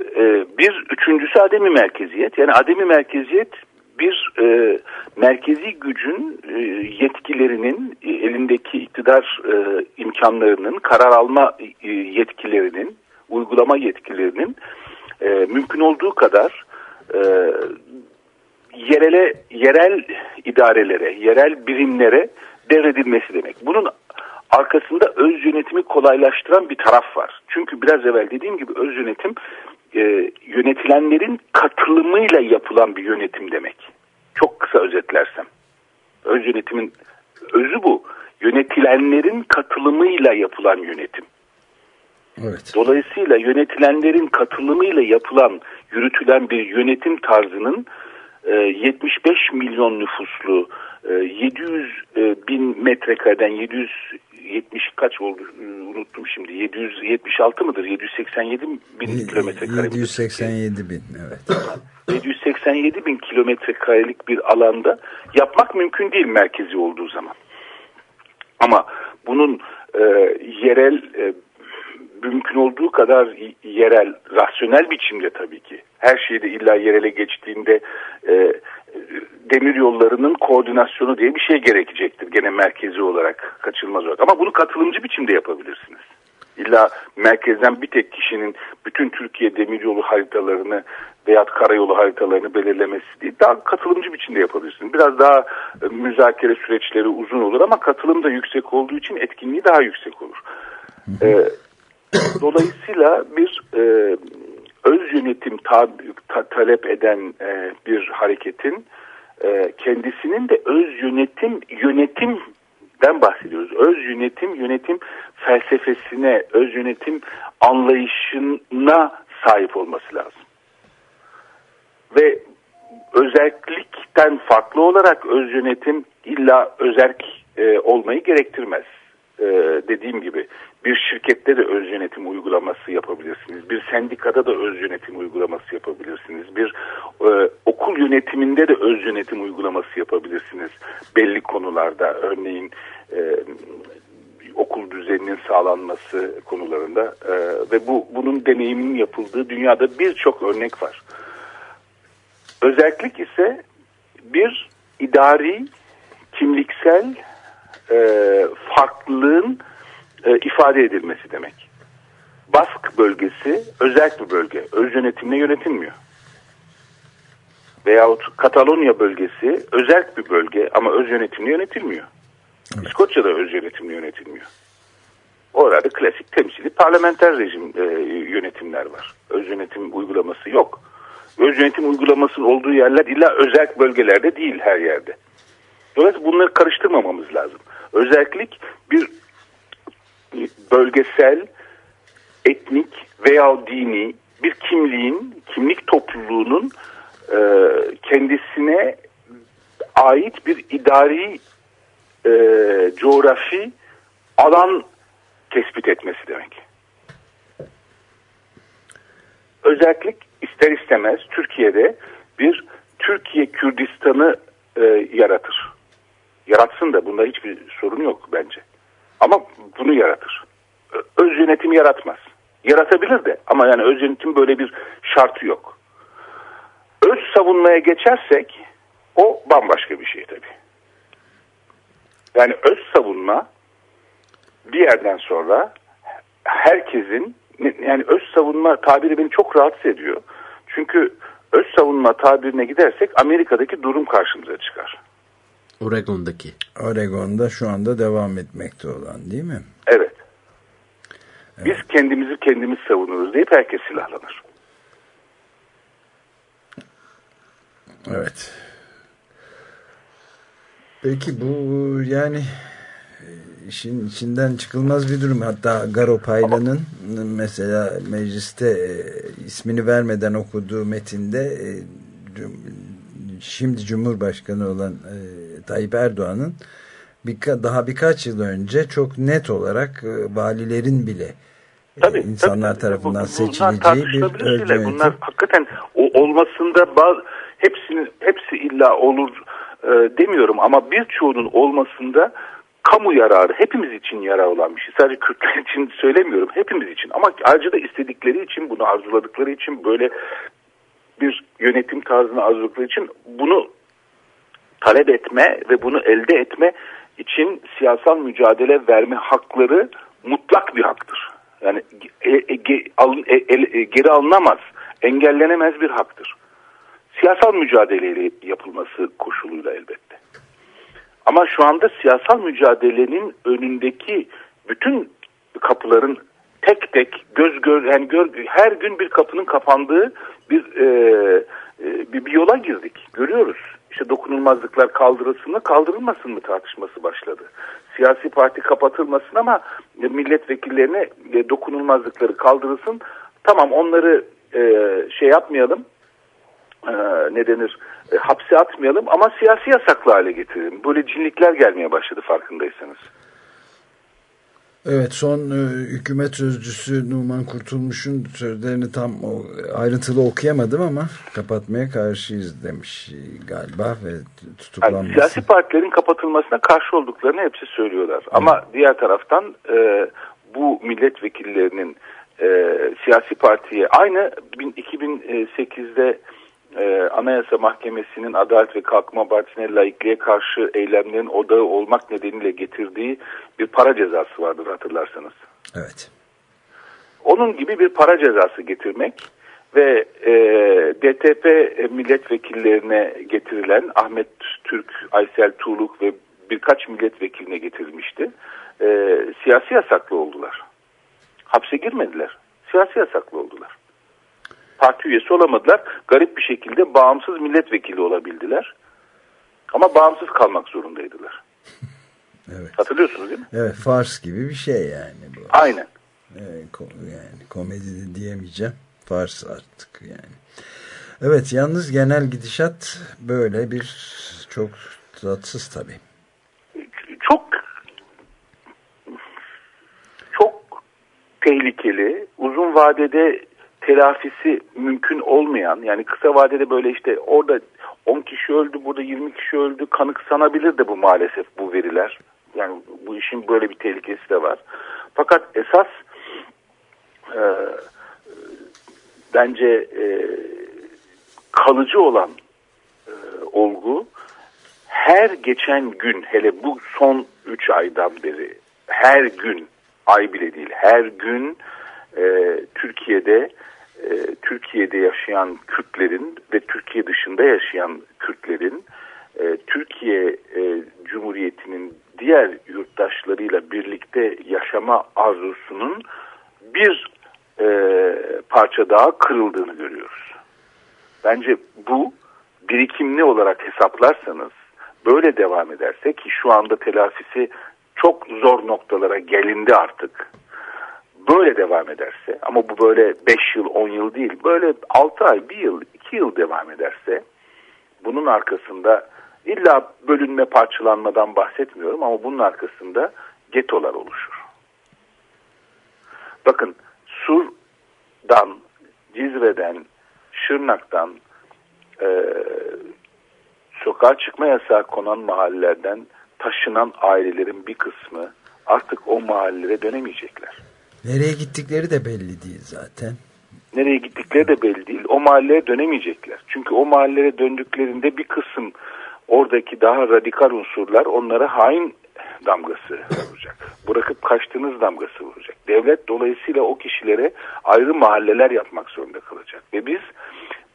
E, bir üçüncüsü ademi merkeziyet. Yani ademi merkeziyet bir e, merkezi gücün e, yetkilerinin e, elindeki iktidar e, imkanlarının karar alma e, yetkilerinin uygulama yetkilerinin e, mümkün olduğu kadar e, yerele yerel idarelere yerel birimlere devredilmesi demek. Bunun arkasında öz yönetimi kolaylaştıran bir taraf var. Çünkü biraz evvel dediğim gibi öz yönetim e, yönetilenlerin katılımıyla yapılan bir yönetim demek. Çok kısa özetlersem. Öz yönetimin özü bu. Yönetilenlerin katılımıyla yapılan yönetim. Evet. Dolayısıyla yönetilenlerin katılımıyla yapılan, yürütülen bir yönetim tarzının 75 e, milyon nüfuslu 700 e, e, bin metrekareden 770 kaç oldu unuttum şimdi 776 mıdır 787 bin kilometre kare 787 bin evet. 787 bin kilometre karelik bir alanda yapmak mümkün değil merkezi olduğu zaman. Ama bunun e, yerel e, mümkün olduğu kadar yerel, rasyonel biçimde tabii ki. Her şeyde illa yerele geçtiğinde e, demir yollarının koordinasyonu diye bir şey gerekecektir. Gene merkezi olarak, kaçılmaz olarak. Ama bunu katılımcı biçimde yapabilirsiniz. İlla merkezden bir tek kişinin bütün Türkiye demiryolu haritalarını veya karayolu haritalarını belirlemesi değil. Daha katılımcı biçimde yapabilirsiniz. Biraz daha e, müzakere süreçleri uzun olur ama katılım da yüksek olduğu için etkinliği daha yüksek olur. Ee, Dolayısıyla bir e, öz yönetim ta, ta, talep eden e, bir hareketin e, kendisinin de öz yönetim yönetimden bahsediyoruz. Öz yönetim yönetim felsefesine, öz yönetim anlayışına sahip olması lazım. Ve özellikten farklı olarak öz yönetim illa özerk e, olmayı gerektirmez. e, dediğim gibi bir şirkette de öz yönetim uygulaması yapabilirsiniz. Bir sendikada da öz yönetim uygulaması yapabilirsiniz. Bir e, okul yönetiminde de öz yönetim uygulaması yapabilirsiniz. Belli konularda örneğin e, okul düzeninin sağlanması konularında e, ve bu bunun deneyiminin yapıldığı dünyada birçok örnek var. Özellik ise bir idari, kimliksel e, farklılığın e, ifade edilmesi demek. Bask bölgesi özel bir bölge. Öz yönetimle yönetilmiyor. Veyahut Katalonya bölgesi özel bir bölge ama öz yönetimle yönetilmiyor. İskoçya'da öz yönetimle yönetilmiyor. Orada klasik temsili parlamenter rejim e, yönetimler var. Öz yönetim uygulaması yok. Öz yönetim uygulamasının olduğu yerler illa özel bölgelerde değil her yerde. Dolayısıyla bunları karıştırmamamız lazım. Özellik bir bölgesel, etnik veya dini bir kimliğin, kimlik topluluğunun e, kendisine ait bir idari e, coğrafi alan tespit etmesi demek. Özellik ister istemez Türkiye'de bir Türkiye Kürdistan'ı e, yaratır. Yaratsın da bunda hiçbir sorun yok bence. Ama bunu yaratır. Öz yönetim yaratmaz. Yaratabilir de ama yani öz yönetim böyle bir şartı yok. Öz savunmaya geçersek o bambaşka bir şey tabii. Yani öz savunma bir yerden sonra herkesin yani öz savunma tabiri beni çok rahatsız ediyor. Çünkü öz savunma tabirine gidersek Amerika'daki durum karşımıza çıkar. Oregon'daki. Oregon'da şu anda devam etmekte olan değil mi? Evet. evet. Biz kendimizi kendimiz savunuruz deyip herkes silahlanır. Evet. Peki bu yani işin içinden çıkılmaz bir durum. Hatta Garo Paylan'ın mesela mecliste e, ismini vermeden okuduğu metinde e, şimdi Cumhurbaşkanı olan e, Tayyip Erdoğan'ın birka, daha birkaç yıl önce çok net olarak e, valilerin bile e, tabii, insanlar tabii, tarafından bu, seçileceği bir ölçü Bunlar hakikaten o, olmasında bazı hepsinin hepsi illa olur e, demiyorum ama birçoğunun olmasında kamu yararı hepimiz için yarar olan bir şey. Sadece Kürtler için söylemiyorum hepimiz için. Ama ayrıca da istedikleri için bunu arzuladıkları için böyle bir yönetim tarzını arzuladıkları için bunu talep etme ve bunu elde etme için siyasal mücadele verme hakları mutlak bir haktır. Yani e, e, e, geri alınamaz, engellenemez bir haktır. Siyasal mücadeleyle yapılması koşuluyla elbette. Ama şu anda siyasal mücadelenin önündeki bütün kapıların tek tek göz gör yani gör, her gün bir kapının kapandığı bir e, e, bir, bir yola girdik. Görüyoruz. İşte dokunulmazlıklar kaldırılsın mı kaldırılmasın mı tartışması başladı. Siyasi parti kapatılmasın ama milletvekillerine e, dokunulmazlıkları kaldırılsın. Tamam onları e, şey yapmayalım e, ne denir hapse atmayalım ama siyasi yasaklı hale getirelim. Böyle cinlikler gelmeye başladı farkındaysanız. Evet son e, hükümet sözcüsü Numan Kurtulmuş'un sözlerini tam o, ayrıntılı okuyamadım ama kapatmaya karşıyız demiş galiba ve tutuklanması. Yani, siyasi partilerin kapatılmasına karşı olduklarını hepsi söylüyorlar. Evet. Ama diğer taraftan e, bu milletvekillerinin e, siyasi partiye aynı 2008'de e, Anayasa Mahkemesi'nin Adalet ve Kalkınma Partisi'ne laikliğe karşı eylemlerin odağı olmak nedeniyle getirdiği bir para cezası vardır hatırlarsanız. Evet. Onun gibi bir para cezası getirmek ve e, DTP milletvekillerine getirilen Ahmet Türk, Aysel Tuğluk ve birkaç milletvekiline getirilmişti. E, siyasi yasaklı oldular. Hapse girmediler. Siyasi yasaklı oldular parti üyesi olamadılar. Garip bir şekilde bağımsız milletvekili olabildiler. Ama bağımsız kalmak zorundaydılar. evet. Hatırlıyorsunuz değil mi? Evet, Fars gibi bir şey yani. Bu. Aynen. Evet, yani komedi de diyemeyeceğim. Fars artık yani. Evet, yalnız genel gidişat böyle bir çok tatsız tabii. Çok tehlikeli, uzun vadede telafisi mümkün olmayan yani kısa vadede böyle işte orada 10 kişi öldü burada 20 kişi öldü kanıksanabilir de bu maalesef bu veriler. Yani bu işin böyle bir tehlikesi de var. Fakat esas e, bence e, kalıcı olan e, olgu her geçen gün hele bu son 3 aydan beri her gün ay bile değil her gün e, Türkiye'de e, Türkiye'de yaşayan Kürtlerin ve Türkiye dışında yaşayan Kürtlerin e, Türkiye e, Cumhuriyeti'nin diğer yurttaşlarıyla birlikte yaşama arzusunun bir e, parça daha kırıldığını görüyoruz. Bence bu birikimli olarak hesaplarsanız böyle devam ederse ki şu anda telafisi çok zor noktalara gelindi artık. Böyle devam ederse ama bu böyle 5 yıl 10 yıl değil böyle 6 ay 1 yıl 2 yıl devam ederse bunun arkasında illa bölünme parçalanmadan bahsetmiyorum ama bunun arkasında getolar oluşur. Bakın Sur'dan, Cizre'den, Şırnak'tan e, sokağa çıkma yasağı konan mahallelerden taşınan ailelerin bir kısmı artık o mahallelere dönemeyecekler. Nereye gittikleri de belli değil zaten. Nereye gittikleri de belli değil. O mahalleye dönemeyecekler. Çünkü o mahalleye döndüklerinde bir kısım oradaki daha radikal unsurlar onlara hain damgası vuracak. Bırakıp kaçtığınız damgası vuracak. Devlet dolayısıyla o kişilere ayrı mahalleler yapmak zorunda kalacak. Ve biz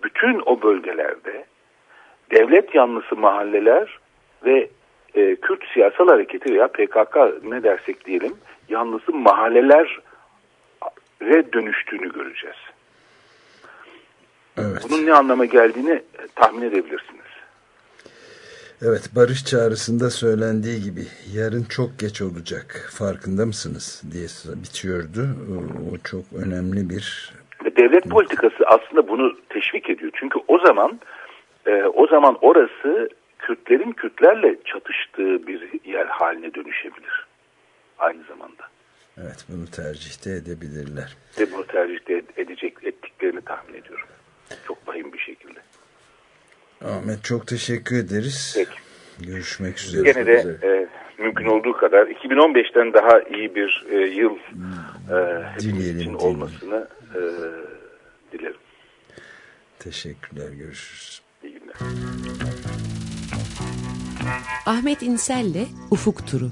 bütün o bölgelerde devlet yanlısı mahalleler ve e, Kürt siyasal hareketi veya PKK ne dersek diyelim yanlısı mahallelere dönüştüğünü göreceğiz. Evet. Bunun ne anlama geldiğini tahmin edebilirsiniz. Evet barış çağrısında söylendiği gibi yarın çok geç olacak farkında mısınız diye bitiyordu. O çok önemli bir... Devlet politikası aslında bunu teşvik ediyor. Çünkü o zaman e, o zaman orası Kürtlerin Kürtlerle çatıştığı bir yer haline dönüşebilir. Aynı zamanda. Evet bunu tercihte edebilirler. Ve bunu tercihte edecek ettiklerini tahmin ediyorum. Çok vahim bir şekilde. Ahmet çok teşekkür ederiz. Peki. Görüşmek üzere. Gene de e, mümkün olduğu kadar 2015'ten daha iyi bir e, yıl e, Dileyelim, için olmasını e, dilerim. Teşekkürler. Görüşürüz. İyi günler. Ahmet İnsel'le Ufuk Turu.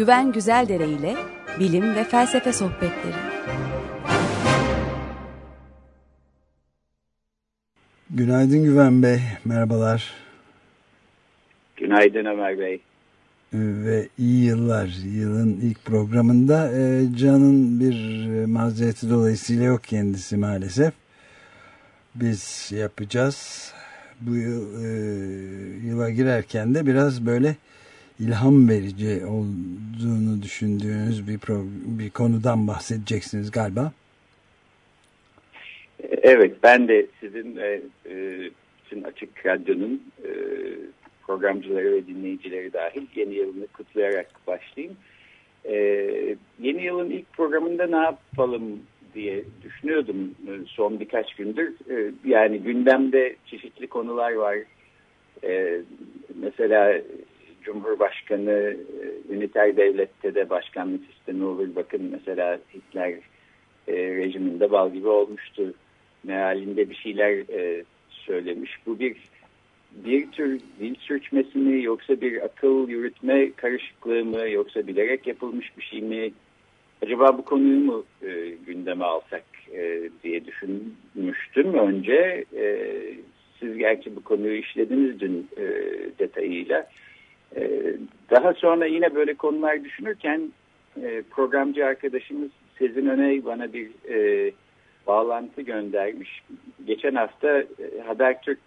Güven Güzeldere ile bilim ve felsefe sohbetleri. Günaydın Güven Bey. Merhabalar. Günaydın Ömer Bey. Ve iyi yıllar. Yılın ilk programında e, Can'ın bir e, mazereti dolayısıyla yok kendisi maalesef. Biz yapacağız. Bu yıl, e, yıla girerken de biraz böyle ilham verici olduğunu düşündüğünüz bir, bir konudan bahsedeceksiniz galiba. Evet ben de sizin e, sizin Açık Radyo'nun e, programcıları ve dinleyicileri dahil yeni yılını kutlayarak başlayayım. E, yeni yılın ilk programında ne yapalım diye düşünüyordum e, son birkaç gündür. E, yani gündemde çeşitli konular var. E, mesela Cumhurbaşkanı e, üniter devlette de başkanlık sistemi olur. Bakın mesela Hitler e, rejiminde bal gibi olmuştu. Mealinde bir şeyler e, söylemiş. Bu bir bir tür dil sürçmesi mi yoksa bir akıl yürütme karışıklığı mı yoksa bilerek yapılmış bir şey mi? Acaba bu konuyu mu e, gündeme alsak e, diye düşünmüştüm önce. E, siz gerçi bu konuyu işlediniz dün e, detayıyla. E, daha sonra yine böyle konular düşünürken e, programcı arkadaşımız Sezin Öney bana bir e, bağlantı göndermiş. Geçen hafta e, Habertürk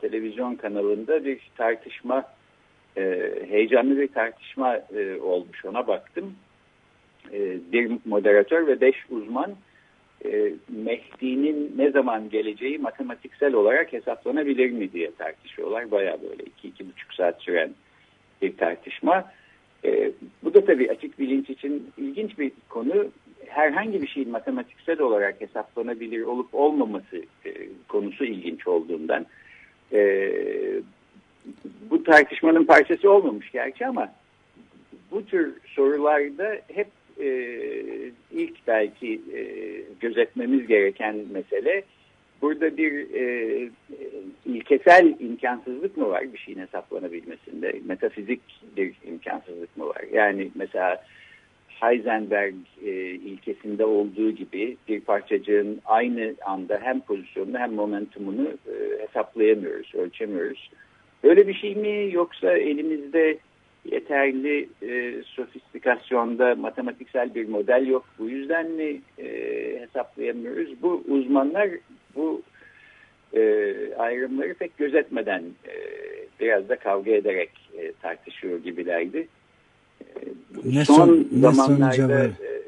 televizyon kanalında bir tartışma, heyecanlı bir tartışma olmuş. Ona baktım. Bir moderatör ve beş uzman e, Mehdi'nin ne zaman geleceği matematiksel olarak hesaplanabilir mi diye tartışıyorlar. Baya böyle iki, iki buçuk saat süren bir tartışma. E, bu da tabii açık bilinç için ilginç bir konu. Herhangi bir şeyin matematiksel olarak hesaplanabilir olup olmaması e, konusu ilginç olduğundan. Bu tartışmanın parçası olmamış gerçi ama bu tür sorularda hep e, ilk belki e, gözetmemiz gereken mesele burada bir e, ilkesel imkansızlık mı var bir şeyin hesaplanabilmesinde? Metafizik bir imkansızlık mı var? Yani mesela Heisenberg e, ilkesinde olduğu gibi bir parçacığın aynı anda hem pozisyonunu hem momentumunu e, hesaplayamıyoruz, ölçemiyoruz. Böyle bir şey mi yoksa elimizde yeterli e, sofistikasyonda matematiksel bir model yok. Bu yüzden mi e, hesaplayamıyoruz? Bu uzmanlar bu e, ayrımları pek gözetmeden e, biraz da kavga ederek e, tartışıyor gibilerdi. E, ne son, son zamanlarda e,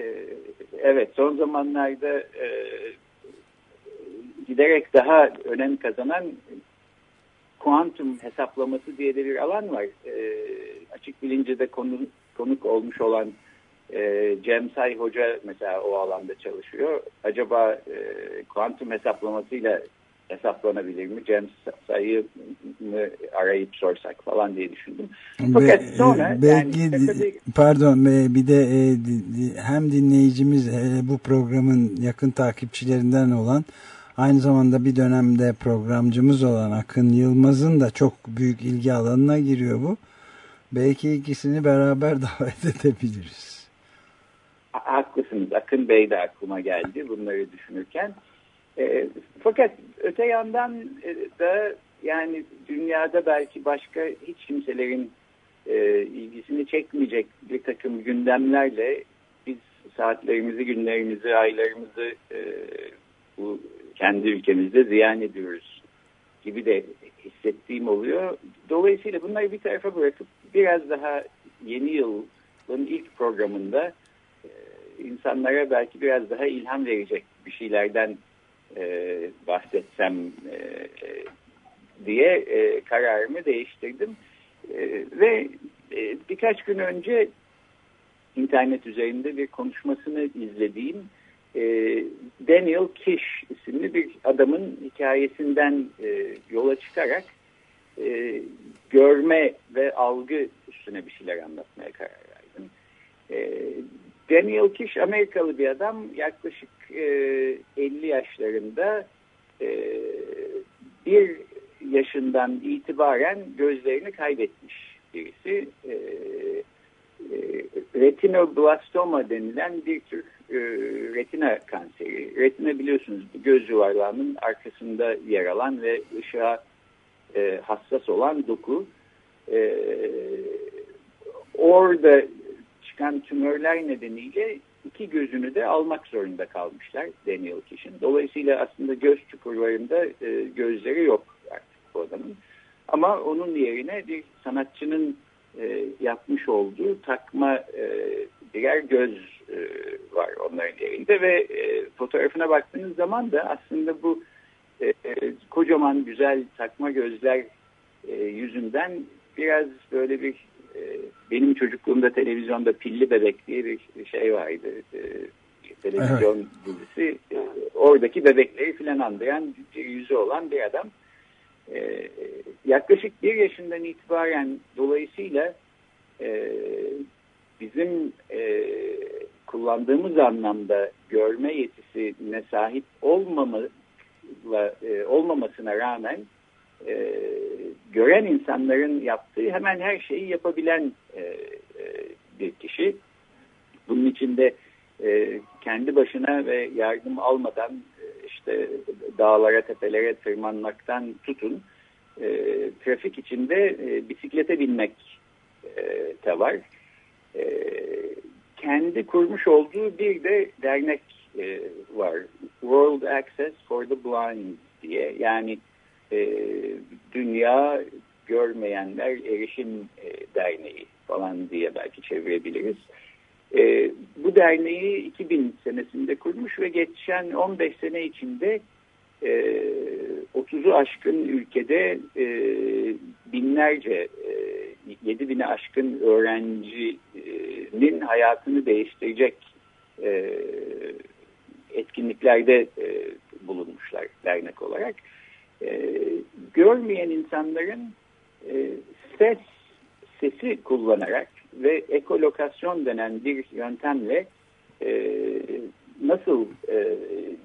e, evet son zamanlarda e, giderek daha önem kazanan kuantum hesaplaması diye de bir alan var. E, açık bilince de konu, konuk olmuş olan e, Cem Say Hoca mesela o alanda çalışıyor. Acaba e, kuantum hesaplamasıyla hesaplanabilir mi? Cem Say'ı arayıp sorsak falan diye düşündüm. Fakat Be- sonra belki yani pardon bir de e, hem dinleyicimiz e, bu programın yakın takipçilerinden olan aynı zamanda bir dönemde programcımız olan Akın Yılmaz'ın da çok büyük ilgi alanına giriyor bu. Belki ikisini beraber davet edebiliriz. Ha- Haklısınız. Akın Bey de aklıma geldi bunları düşünürken. E, fakat öte yandan e, da yani dünyada belki başka hiç kimselerin e, ilgisini çekmeyecek bir takım gündemlerle biz saatlerimizi, günlerimizi, aylarımızı e, bu kendi ülkemizde ziyan ediyoruz gibi de hissettiğim oluyor. Dolayısıyla bunları bir tarafa bırakıp biraz daha yeni yılın ilk programında e, insanlara belki biraz daha ilham verecek bir şeylerden e, bahsetsem e, diye kararımı değiştirdim. Ve birkaç gün önce internet üzerinde bir konuşmasını izlediğim e, Daniel Kish isimli bir adamın hikayesinden e, yola çıkarak e, görme ve algı üstüne bir şeyler anlatmaya karar verdim. E, Daniel Kish Amerikalı bir adam yaklaşık e, 50 yaşlarında e, bir yaşından itibaren gözlerini kaybetmiş birisi. E, e, retinoblastoma denilen bir tür e, retina kanseri. Retina biliyorsunuz göz yuvarlağının arkasında yer alan ve ışığa e, hassas olan doku. E, orada çıkan tümörler nedeniyle iki gözünü de almak zorunda kalmışlar Daniel Kish'in. Dolayısıyla aslında göz çukurlarında e, gözleri yok artık bu adamın. Ama onun yerine bir sanatçının e, yapmış olduğu takma e, birer göz e, var onların yerinde ve e, fotoğrafına baktığınız zaman da aslında bu e, e, kocaman güzel takma gözler e, yüzünden biraz böyle bir e, benim çocukluğumda televizyonda pilli bebek diye bir şey vardı. E, televizyon evet. dizisi. E, oradaki bebekleri filan andıran yüzü olan bir adam. E, yaklaşık bir yaşından itibaren dolayısıyla e, bizim e, kullandığımız anlamda görme yetisine sahip olmama olmakla e, olmamasına rağmen e, gören insanların yaptığı hemen her şeyi yapabilen e, e, bir kişi. Bunun içinde e, kendi başına ve yardım almadan e, işte dağlara tepelere tırmanmaktan tutun e, trafik içinde e, bisiklete binmek e, de var. E, kendi kurmuş olduğu bir de dernek e, var. World Access for the Blind diye. Yani e, Dünya Görmeyenler Erişim e, Derneği falan diye belki çevirebiliriz. E, bu derneği 2000 senesinde kurmuş ve geçen 15 sene içinde e, 30'u aşkın ülkede e, binlerce e, 7 bine aşkın öğrencinin hayatını değiştirecek e, etkinliklerde e, bulunmuşlar dernek olarak. E, görmeyen insanların e, ses sesi kullanarak ve ekolokasyon denen bir yöntemle e, nasıl e,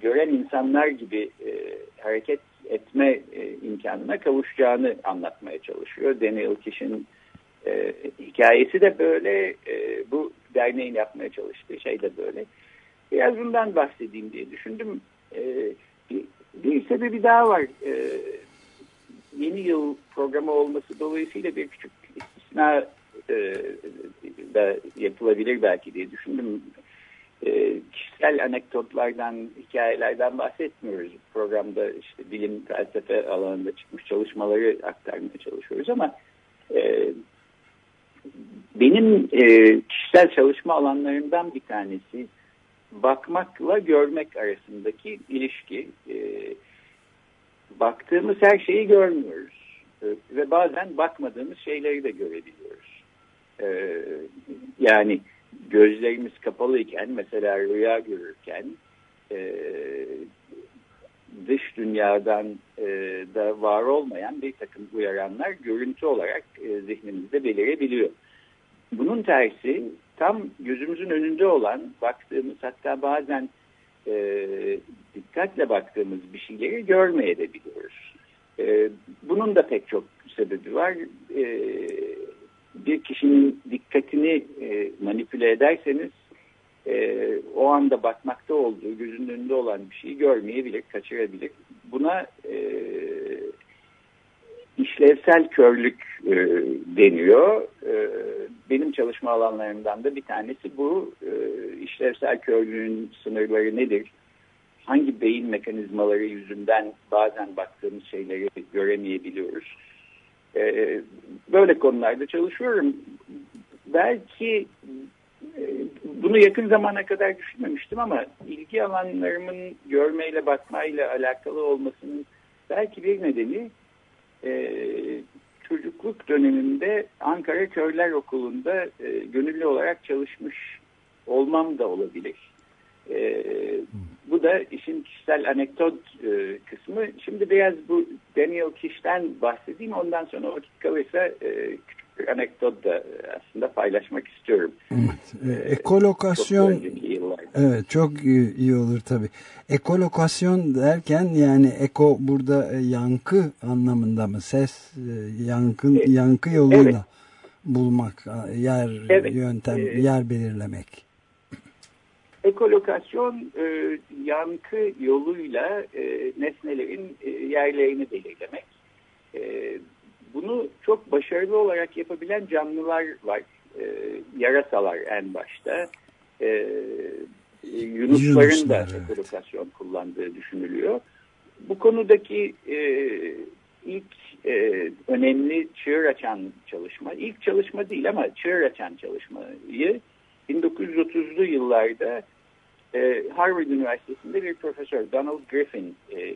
gören insanlar gibi e, hareket etme e, imkanına kavuşacağını anlatmaya çalışıyor. Daniel Kish'in e, hikayesi de böyle, e, bu derneğin yapmaya çalıştığı şey de böyle. Biraz bundan bahsedeyim diye düşündüm. E, bir, bir sebebi daha var. E, yeni yıl programı olması dolayısıyla bir küçük istisna e, da yapılabilir belki diye düşündüm. E, kişisel anekdotlardan, hikayelerden bahsetmiyoruz. Programda işte bilim, felsefe alanında çıkmış çalışmaları aktarmaya çalışıyoruz ama e, benim e, kişisel çalışma alanlarından bir tanesi bakmakla görmek arasındaki ilişki. E, baktığımız her şeyi görmüyoruz. E, ve bazen bakmadığımız şeyleri de görebiliyoruz. E, yani gözlerimiz kapalıyken mesela rüya görürken e, dış dünyadan e, da var olmayan bir takım uyaranlar görüntü olarak e, zihnimizde belirebiliyor. Bunun tersi tam gözümüzün önünde olan baktığımız hatta bazen e, dikkatle baktığımız bir şeyleri görmeyebiliyoruz. E, bunun da pek çok sebebi var. E, bir kişinin dikkatini e, manipüle ederseniz e, o anda bakmakta olduğu, gözünün önünde olan bir şeyi görmeyebilir, kaçırabilir. Buna e, işlevsel körlük e, deniyor. E, benim çalışma alanlarımdan da bir tanesi bu. E, işlevsel körlüğün sınırları nedir? Hangi beyin mekanizmaları yüzünden bazen baktığımız şeyleri göremeyebiliyoruz? E, böyle konularda çalışıyorum. Belki bunu yakın zamana kadar düşünmemiştim ama ilgi alanlarımın görmeyle bakmayla alakalı olmasının belki bir nedeni e, çocukluk döneminde Ankara Körler Okulu'nda e, gönüllü olarak çalışmış olmam da olabilir. E, bu da işin kişisel anekdot e, kısmı. Şimdi biraz bu Daniel Kish'ten bahsedeyim. Ondan sonra vakit kalırsa e, küçük bir anekdot da aslında paylaşmak istiyorum. Evet. E, ekolokasyon çok evet çok iyi olur tabii. Ekolokasyon derken yani eko burada e, yankı anlamında mı? Ses e, yankın e, yankı yoluyla evet. bulmak, yer evet. yöntem, e, yer belirlemek. Ekolokasyon e, yankı yoluyla e, nesnelerin e, yerlerini belirlemek. E, bunu çok başarılı olarak yapabilen canlılar var. E, yarasalar en başta. E, Yunusların Yunuslar, da evet. ekolokasyon kullandığı düşünülüyor. Bu konudaki e, ilk e, önemli çığır açan çalışma, ilk çalışma değil ama çığır açan çalışmayı 1930'lu yıllarda e, Harvard Üniversitesi'nde bir profesör Donald Griffin e. E,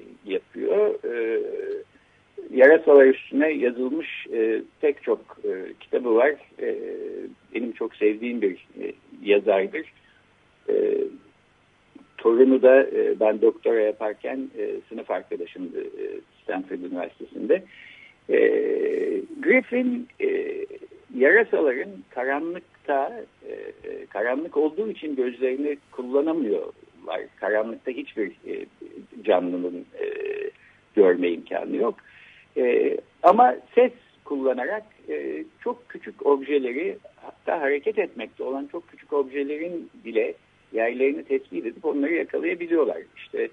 yarasalar üstüne yazılmış e, pek çok e, kitabı var. E, benim çok sevdiğim bir e, yazardır. E, torunu da e, ben doktora yaparken e, sınıf arkadaşımdı e, Stanford Üniversitesi'nde. E, Griffin e, yarasaların karanlıkta e, karanlık olduğu için gözlerini kullanamıyorlar. Karanlıkta hiçbir e, canlının e, görme imkanı yok. E, ama ses kullanarak e, çok küçük objeleri hatta hareket etmekte olan çok küçük objelerin bile yerlerini tespit edip onları yakalayabiliyorlar. İşte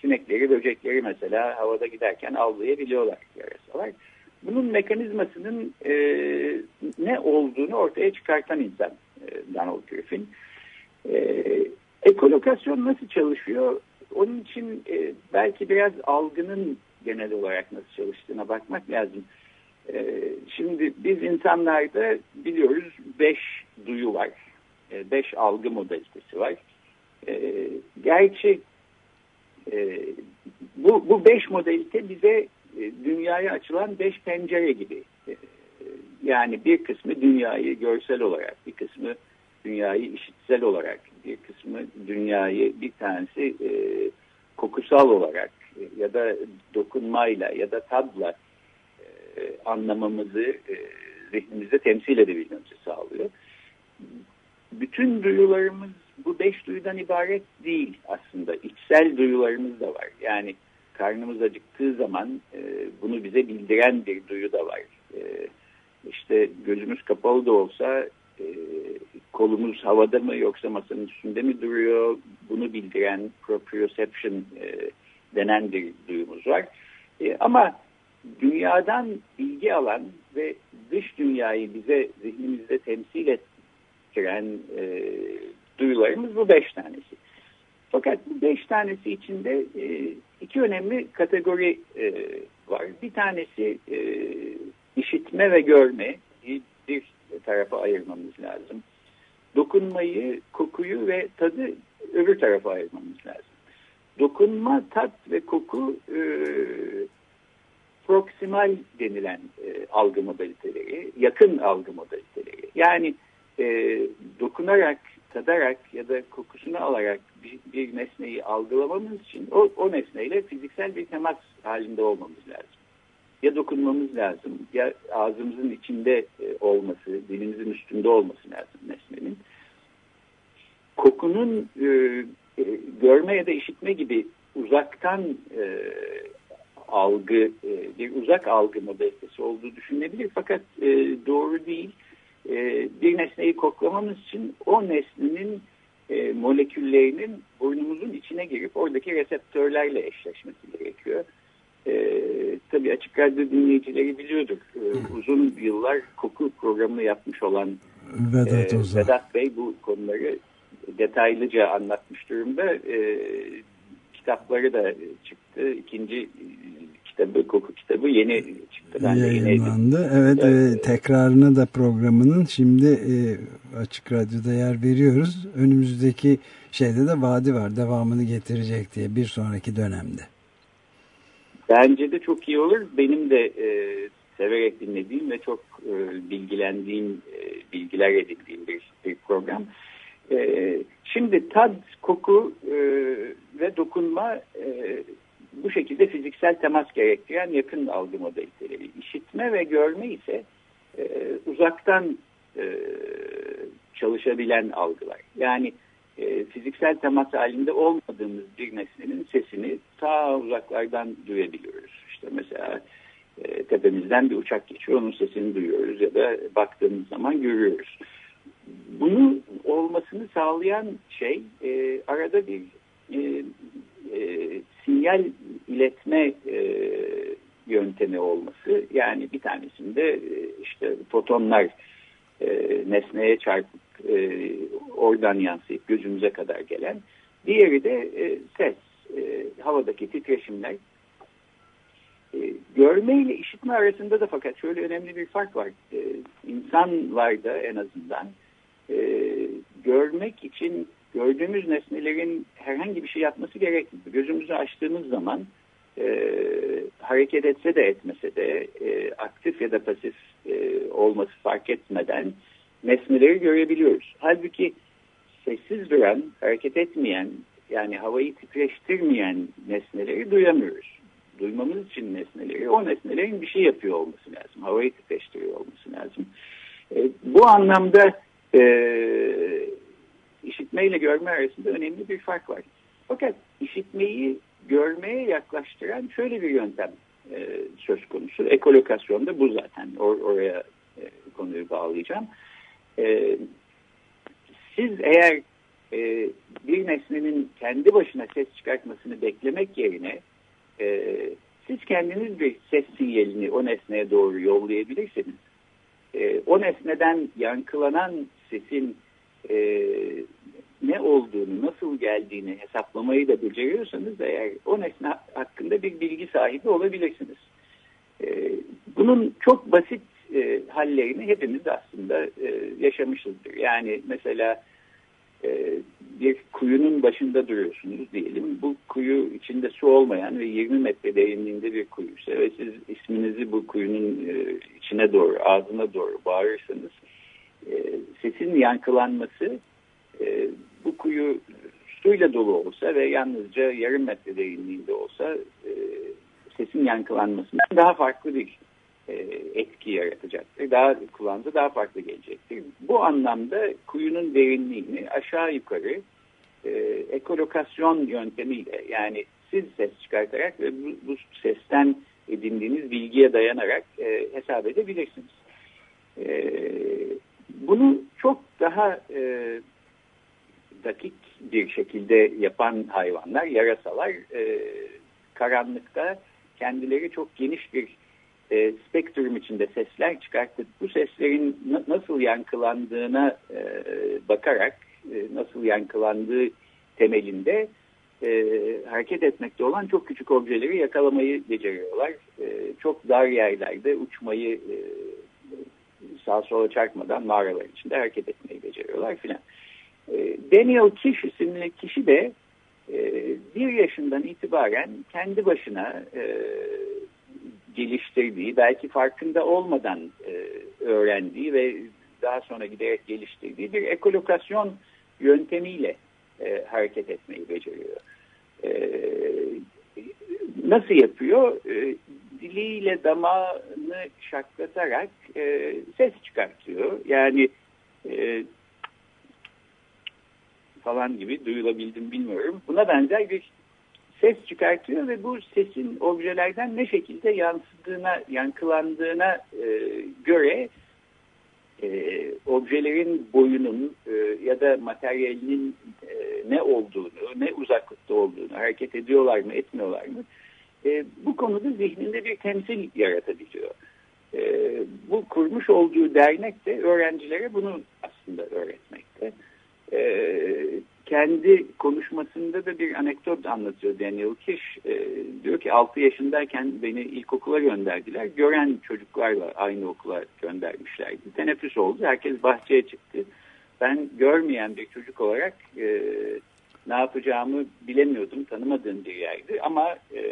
sinekleri, böcekleri mesela havada giderken avlayabiliyorlar yarasalar. Bunun mekanizmasının e, ne olduğunu ortaya çıkartan insan e, Donald Griffin. E, ekolokasyon nasıl çalışıyor? Onun için e, belki biraz algının genel olarak nasıl çalıştığına bakmak lazım. E, şimdi biz insanlarda biliyoruz beş duyu var. E, beş algı modalitesi var. E, gerçi e, bu, bu beş modalite bize e, dünyaya açılan beş pencere gibi. Yani bir kısmı dünyayı görsel olarak, bir kısmı dünyayı işitsel olarak, bir kısmı dünyayı bir tanesi e, kokusal olarak ya da dokunmayla ya da tadla e, anlamamızı e, zihnimizde temsil edebilmemizi sağlıyor. Bütün duyularımız bu beş duyudan ibaret değil aslında. İçsel duyularımız da var. Yani karnımız acıktığı zaman e, bunu bize bildiren bir duyu da var. E, işte gözümüz kapalı da olsa e, kolumuz havada mı yoksa masanın üstünde mi duruyor bunu bildiren proprioception e, denen bir duyumuz var. E, ama dünyadan bilgi alan ve dış dünyayı bize zihnimizde temsil ettiren e, duyularımız bu beş tanesi. Fakat bu beş tanesi içinde e, iki önemli kategori e, var. Bir tanesi e, işitme ve görme bir tarafa ayırmamız lazım. Dokunmayı, kokuyu ve tadı öbür tarafa ayırmamız lazım. Dokunma, tat ve koku e, proksimal denilen e, algı modaliteleri, yakın algı modaliteleri. Yani e, dokunarak, tadarak ya da kokusunu alarak bir, bir nesneyi algılamamız için o, o nesneyle fiziksel bir temas halinde olmamız lazım. Ya dokunmamız lazım, ya ağzımızın içinde e, olması, dilimizin üstünde olması lazım nesnenin. Kokunun e, e, görme ya da işitme gibi uzaktan e, algı, e, bir uzak algı modalitesi olduğu düşünülebilir. Fakat e, doğru değil. E, bir nesneyi koklamamız için o nesnenin e, moleküllerinin burnumuzun içine girip oradaki reseptörlerle eşleşmesi gerekiyor. E, tabii açık radyo dinleyicileri biliyordur. E, uzun yıllar koku programını yapmış olan Vedat, e, Vedat Bey bu konuları detaylıca anlatmış durumda. E, kitapları da çıktı. İkinci kitabı, koku kitabı yeni çıktı. Ben Yayınlandı. De evet, evet. E, tekrarını da programının şimdi e, Açık Radyo'da yer veriyoruz. Önümüzdeki şeyde de vadi var. Devamını getirecek diye bir sonraki dönemde. Bence de çok iyi olur. Benim de e, severek dinlediğim ve çok e, bilgilendiğim, e, bilgiler edindiğim bir, bir program. E, şimdi tad, koku e, ve dokunma e, bu şekilde fiziksel temas gerektiren yakın algı modaliteleri. İşitme ve görme ise e, uzaktan çalışabilen algılar. Yani fiziksel temas halinde olmadığımız bir nesnenin sesini ta uzaklardan duyabiliyoruz. İşte mesela tepemizden bir uçak geçiyor, onun sesini duyuyoruz ya da baktığımız zaman görüyoruz. Bunu olmasını sağlayan şey e, arada bir e, e, sinyal iletme e, yöntemi olması. Yani bir tanesinde e, işte fotonlar e, nesneye çarpıp e, oradan yansıyıp gözümüze kadar gelen. Diğeri de e, ses, e, havadaki titreşimler. E, görme ile işitme arasında da fakat şöyle önemli bir fark var. E, insanlarda en azından e, görmek için gördüğümüz nesnelerin herhangi bir şey yapması gerekmiyor. Gözümüzü açtığımız zaman e, hareket etse de etmese de e, aktif ya da pasif e, olması fark etmeden nesneleri görebiliyoruz. Halbuki sessiz duran, hareket etmeyen yani havayı titreştirmeyen nesneleri duyamıyoruz. Duymamız için nesneleri, o nesnelerin bir şey yapıyor olması lazım. Havayı titreştiriyor olması lazım. E, bu anlamda e, işitme ile görme arasında önemli bir fark var. Fakat işitmeyi görmeye yaklaştıran şöyle bir yöntem e, söz konusu. Ekolokasyonda bu zaten. Or oraya e, konuyu bağlayacağım. E, siz eğer e, bir nesnenin kendi başına ses çıkartmasını beklemek yerine e, siz kendiniz bir ses sinyalini o nesneye doğru yollayabilirsiniz. E, o nesneden yankılanan sesin e, ne olduğunu, nasıl geldiğini hesaplamayı da beceriyorsanız eğer o nesne hakkında bir bilgi sahibi olabilirsiniz. E, bunun çok basit e, hallerini hepimiz aslında e, yaşamışızdır. Yani mesela e, bir kuyunun başında duruyorsunuz diyelim. Bu kuyu içinde su olmayan ve 20 metre derinliğinde bir kuyuysa ve siz isminizi bu kuyunun e, içine doğru, ağzına doğru bağırırsanız e, sesin yankılanması e, bu kuyu suyla dolu olsa ve yalnızca yarım metre derinliğinde olsa e, sesin yankılanmasından daha farklı bir e, etki yaratacaktır. Daha kulağınıza daha farklı gelecektir. Bu anlamda kuyunun derinliğini aşağı yukarı e, ekolokasyon yöntemiyle yani siz ses çıkartarak ve bu, bu sesten edindiğiniz bilgiye dayanarak e, hesap edebilirsiniz. E, bunu çok daha e, dakik bir şekilde yapan hayvanlar, yarasalar e, karanlıkta kendileri çok geniş bir e, spektrum içinde sesler çıkartıp bu seslerin nasıl yankılandığına e, bakarak e, nasıl yankılandığı temelinde e, hareket etmekte olan çok küçük objeleri yakalamayı beceriyorlar. E, çok dar yerlerde uçmayı e, sağa sola çarpmadan mağaralar içinde hareket etmeyi beceriyorlar filan. E, Daniel Kish isimli kişi de e, bir yaşından itibaren kendi başına e, geliştirdiği, belki farkında olmadan e, öğrendiği ve daha sonra giderek geliştirdiği bir ekolokasyon yöntemiyle hareket etmeyi beceriyor. Nasıl yapıyor? Diliyle damağını şaklatarak e, ses çıkartıyor. Yani e, falan gibi duyulabildim bilmiyorum. Buna benzer bir ses çıkartıyor ve bu sesin objelerden ne şekilde yansıdığına, yankılandığına e, göre e, objelerin boyunun e, ya da materyalinin e, ne olduğunu, ne uzaklıkta olduğunu, hareket ediyorlar mı, etmiyorlar mı, e, bu konuda zihninde bir temsil yaratabiliyor. E, bu kurmuş olduğu dernek de öğrencilere bunu aslında öğretmekte. E, kendi konuşmasında da bir anekdot anlatıyor Daniel Kish. E, diyor ki 6 yaşındayken beni ilkokula gönderdiler. Gören çocuklarla aynı okula göndermişlerdi. Teneffüs oldu. Herkes bahçeye çıktı. Ben görmeyen bir çocuk olarak e, ne yapacağımı bilemiyordum. Tanımadığım bir yerdi. Ama e,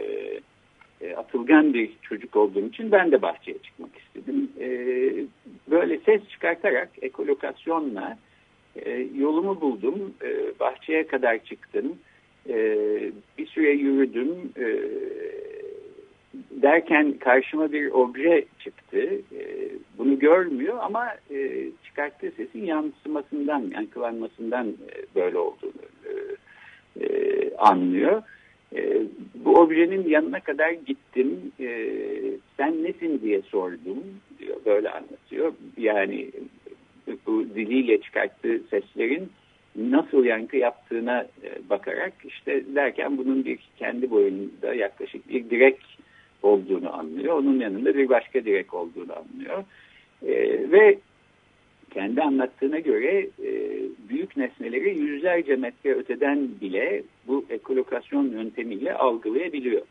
e, atılgan bir çocuk olduğum için ben de bahçeye çıkmak istedim. E, böyle ses çıkartarak ekolokasyonla e, yolumu buldum. E, bahçeye kadar çıktım. E, bir süre yürüdüm. E, derken karşıma bir obje çıktı. E, bunu görmüyor ama e, çıkarttığı sesin yansımasından, yankılanmasından e, böyle olduğunu e, e, anlıyor. Bu objenin yanına kadar gittim. E, sen nesin diye sordum diyor. Böyle anlatıyor. Yani bu diliyle çıkarttığı seslerin nasıl yankı yaptığına bakarak işte derken bunun bir kendi boyunda yaklaşık bir direk olduğunu anlıyor. Onun yanında bir başka direk olduğunu anlıyor. E, ve kendi anlattığına göre e, büyük nesneleri yüzlerce metre öteden bile bu ekolokasyon yöntemiyle algılayabiliyor.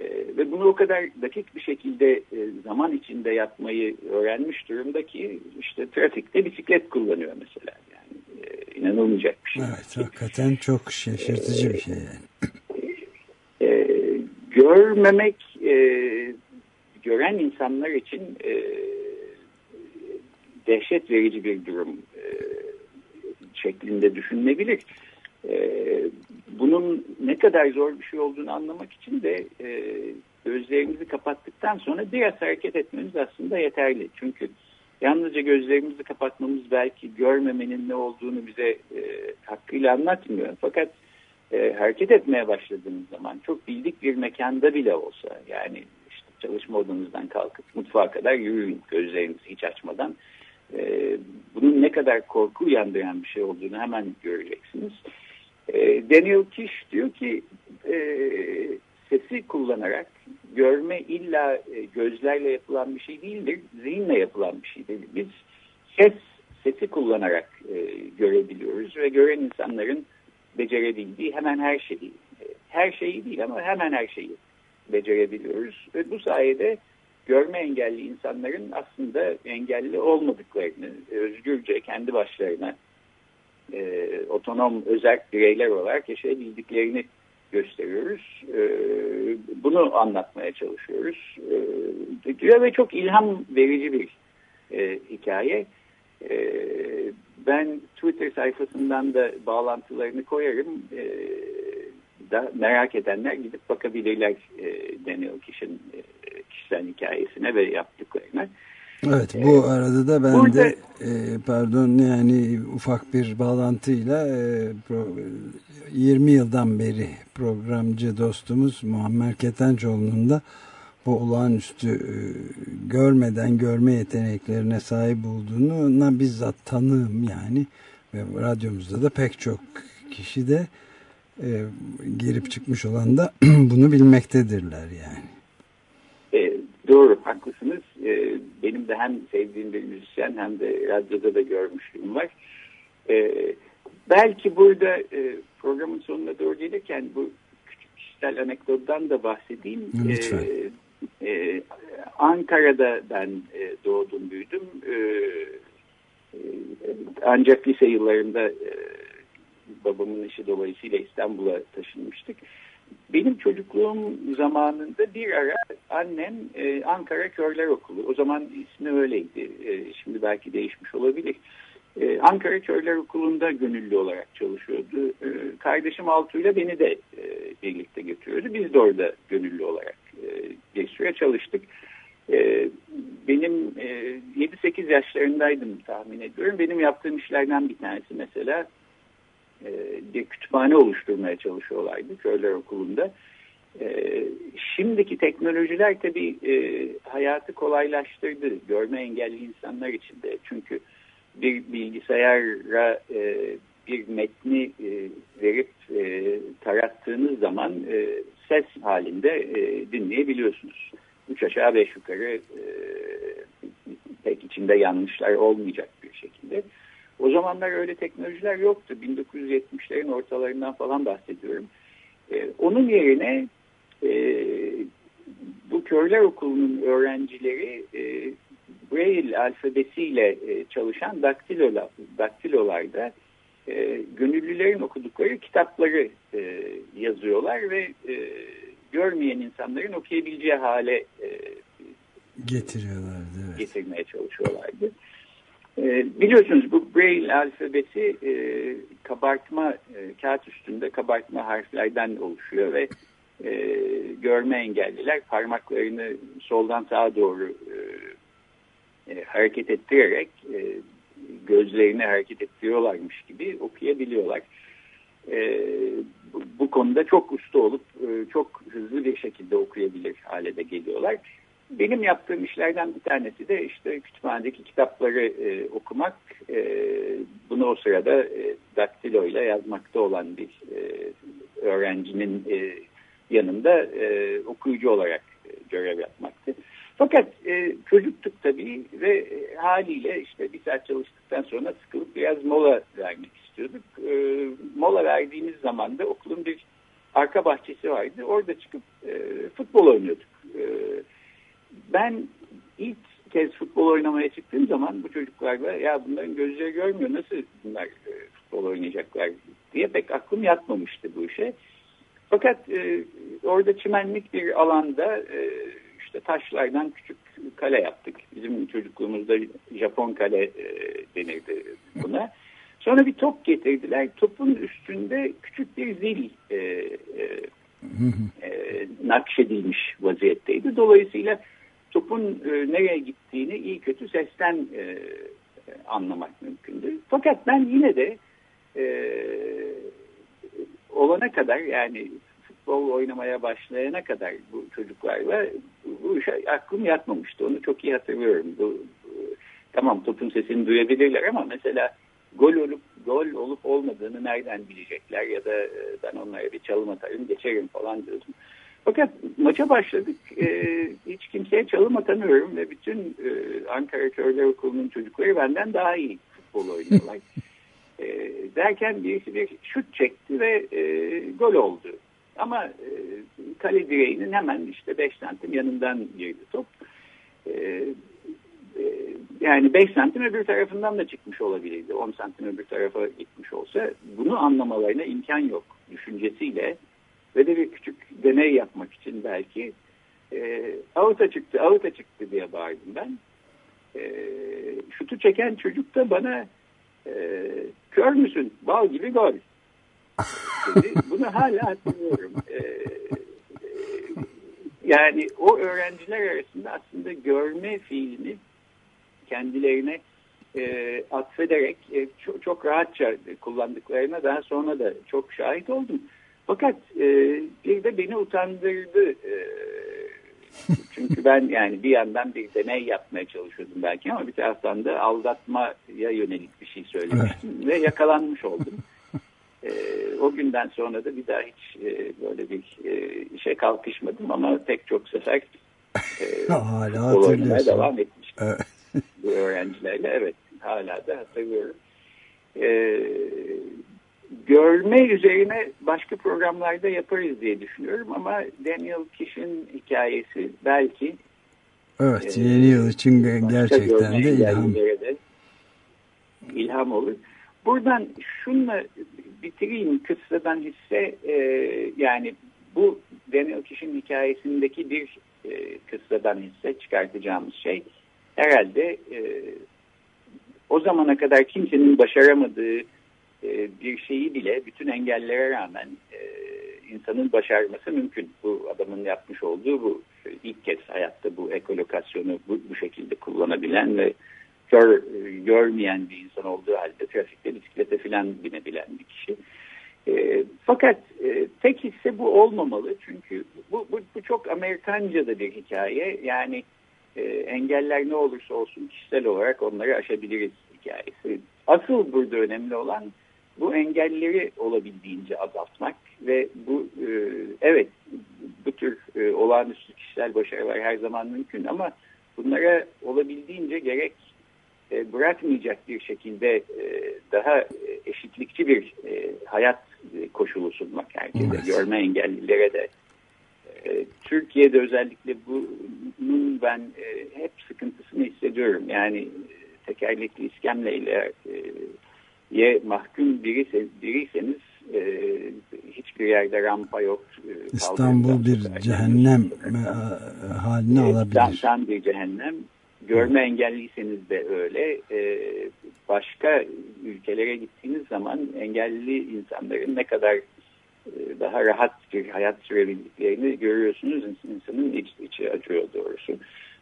E, ve bunu o kadar dakik bir şekilde e, zaman içinde yapmayı öğrenmiş durumda ki işte trafikte bisiklet kullanıyor mesela. Yani e, inanılmayacak bir şey. Evet hakikaten çok şaşırtıcı bir şey yani. Görmemek e, gören insanlar için e, dehşet verici bir durum e, şeklinde düşünülebilir. E, bunun ne kadar zor bir şey olduğunu anlamak için de e, gözlerimizi kapattıktan sonra biraz hareket etmemiz aslında yeterli. Çünkü yalnızca gözlerimizi kapatmamız belki görmemenin ne olduğunu bize e, hakkıyla anlatmıyor. Fakat e, hareket etmeye başladığınız zaman çok bildik bir mekanda bile olsa yani işte çalışma odanızdan kalkıp mutfağa kadar yürüyün gözlerinizi hiç açmadan e, bunun ne kadar korku uyandıran bir şey olduğunu hemen göreceksiniz. E, Daniel Kish diyor ki e, sesi kullanarak görme illa e, gözlerle yapılan bir şey değildir, zihinle yapılan bir şeydir. Biz ses sesi kullanarak e, görebiliyoruz ve gören insanların becerebildiği hemen her şeyi, her şeyi değil ama hemen her şeyi becerebiliyoruz. Ve bu sayede görme engelli insanların aslında engelli olmadıklarını özgürce kendi başlarına e, otonom özel bireyler olarak yaşayabildiklerini gösteriyoruz. E, bunu anlatmaya çalışıyoruz. E, ve çok ilham verici bir e, hikaye. E, ben Twitter sayfasından da bağlantılarını koyarım. E, da merak edenler gidip bakabilirler e, Daniel Kiş'in e, kişisel hikayesine ve yaptıklarına. Evet bu ee, arada da ben burada, de e, pardon yani ufak bir bağlantıyla e, pro, 20 yıldan beri programcı dostumuz Muammer Ketencoğlu'nun da bu olağanüstü e, görmeden görme yeteneklerine sahip olduğunu bizzat tanığım yani ve radyomuzda da pek çok kişi de e, girip çıkmış olan da bunu bilmektedirler yani. E, doğru haklısınız. E, benim de hem sevdiğim bir müzisyen hem de radyoda da görmüşlüğüm var. E, belki burada e, programın sonuna doğru gelirken bu küçük kişisel anekdottan da bahsedeyim. Lütfen. E, e, Ankara'da ben e, doğdum büyüdüm. E, e, ancak lise yıllarında e, babamın işi dolayısıyla İstanbul'a taşınmıştık. Benim çocukluğum zamanında bir ara annem e, Ankara Körler Okulu, o zaman ismi öyleydi, e, şimdi belki değişmiş olabilir. Ankara Körler Okulu'nda gönüllü olarak çalışıyordu. E, kardeşim Altu ile beni de e, birlikte götürüyordu. Biz de orada gönüllü olarak e, bir süre çalıştık. E, benim e, 7-8 yaşlarındaydım tahmin ediyorum. Benim yaptığım işlerden bir tanesi mesela e, bir kütüphane oluşturmaya çalışıyorlardı Köyler Okulu'nda. Şimdiki teknolojiler tabii e, hayatı kolaylaştırdı görme engelli insanlar için de. Çünkü bir bilgisayara bir metni verip tarattığınız zaman ses halinde dinleyebiliyorsunuz. Üç aşağı beş yukarı pek içinde yanlışlar olmayacak bir şekilde. O zamanlar öyle teknolojiler yoktu. 1970'lerin ortalarından falan bahsediyorum. Ee, onun yerine e, bu körler okulunun öğrencileri e, Braille alfabesiyle e, çalışan daktilolar, daktilolarda e, gönüllülerin okudukları kitapları e, yazıyorlar ve e, görmeyen insanların okuyabileceği hale e, getiriyorlardı. Evet. Getirmeye çalışıyorlardı. E, biliyorsunuz bu Braille alfabesi e, kabartma e, kağıt üstünde kabartma harflerden oluşuyor ve e, görme engelliler parmaklarını soldan sağa doğru e, e, hareket ettirerek e, gözlerini hareket ettiriyorlarmış gibi okuyabiliyorlar. E, bu, konuda çok usta olup çok hızlı bir şekilde okuyabilir hale de geliyorlar. Benim yaptığım işlerden bir tanesi de işte kütüphanedeki kitapları e, okumak. E, bunu o sırada e, daktilo ile yazmakta olan bir e, öğrencinin e, yanında e, okuyucu olarak e, görev yapmaktı. Fakat e, çocuktuk tabii ve e, haliyle işte bir saat çalıştıktan sonra sıkılıp biraz mola vermek istiyorduk. E, mola verdiğimiz zaman da okulun bir arka bahçesi vardı. Orada çıkıp e, futbol oynuyorduk. E, ben ilk kez futbol oynamaya çıktığım zaman bu çocuklarla ya bunların gözleri görmüyor nasıl bunlar e, futbol oynayacaklar diye pek aklım yatmamıştı bu işe. Fakat e, orada çimenlik bir alanda e, işte taşlardan küçük kale yaptık. Bizim çocukluğumuzda Japon kale e, denirdi buna. Sonra bir top getirdiler. Topun üstünde küçük bir zil e, e, e, nakşedilmiş vaziyetteydi. Dolayısıyla topun e, nereye gittiğini iyi kötü sesten e, anlamak mümkündü. Fakat ben yine de e, olana kadar yani futbol oynamaya başlayana kadar bu çocuklarla bu, işe aklım yatmamıştı. Onu çok iyi hatırlıyorum. Bu, bu, tamam topun sesini duyabilirler ama mesela gol olup gol olup olmadığını nereden bilecekler ya da e, ben onlara bir çalım atarım geçerim falan diyordum. Fakat maça başladık. E, hiç kimseye çalım atamıyorum ve bütün e, Ankara Körler Okulu'nun çocukları benden daha iyi futbol oynuyorlar. e, derken birisi bir şut çekti ve e, gol oldu. Ama e, kale direğinin hemen işte 5 santim yanından girdi top. E, e, yani 5 santim öbür tarafından da çıkmış olabilirdi. 10 santim öbür tarafa gitmiş olsa bunu anlamalarına imkan yok düşüncesiyle ve de bir küçük deney yapmak için belki e, avuta çıktı, avuta çıktı diye bağırdım ben. E, şutu çeken çocuk da bana e, kör müsün, bal gibi gol dedi. Bunu hala hatırlıyorum. E, e, yani o öğrenciler arasında aslında görme fiilini kendilerine e, atfederek e, çok, çok rahatça kullandıklarına daha sonra da çok şahit oldum. Fakat e, bir de beni utandırdı. E, çünkü ben yani bir yandan bir deney yapmaya çalışıyordum belki ama bir taraftan da aldatmaya yönelik bir şey söylemiştim evet. ve yakalanmış oldum. E, o günden sonra da bir daha hiç e, böyle bir e, işe kalkışmadım ama pek çok sefer e, hala hatırlıyorsun. devam etmiştim. Evet. Bu öğrencilerle evet hala da hatırlıyorum. E, görme üzerine başka programlarda yaparız diye düşünüyorum ama Daniel Kish'in hikayesi belki Evet yeni yıl için gerçekten de ilham. De ilham olur. Buradan şunla bitireyim kıssadan hisse e, yani bu Daniel Kish'in hikayesindeki bir e, kıssadan hisse çıkartacağımız şey herhalde e, o zamana kadar kimsenin başaramadığı e, bir şeyi bile bütün engellere rağmen e, insanın başarması mümkün. Bu adamın yapmış olduğu bu ilk kez hayatta bu ekolokasyonu bu, bu şekilde kullanabilen ve gör, görmeyen bir insan olduğu halde trafikte bisiklete falan binebilen bir kişi. E, fakat e, tek hisse bu olmamalı çünkü bu, bu, bu çok Amerikanca da bir hikaye. Yani e, engeller ne olursa olsun kişisel olarak onları aşabiliriz hikayesi. Asıl burada önemli olan bu engelleri olabildiğince azaltmak ve bu e, evet bu tür e, olağanüstü kişisel başarılar her zaman mümkün ama bunlara olabildiğince gerek bırakmayacak bir şekilde e, daha eşitlikçi bir e, hayat koşulu sunmak herkese, evet. görme engellilere de. E, Türkiye'de özellikle bunun ben e, hep sıkıntısını hissediyorum. Yani tekerlekli iskemleyle e, ye mahkum birisi, biriyseniz e, hiçbir yerde rampa yok. E, İstanbul bir cehennem e, haline e, alabilir. Tam bir cehennem. Görme engelliyseniz de öyle. E, başka ülkelere gittiğiniz zaman engelli insanların ne kadar e, daha rahat bir hayat sürebildiklerini görüyorsunuz. İnsanın iç, içi acıyor doğrusu.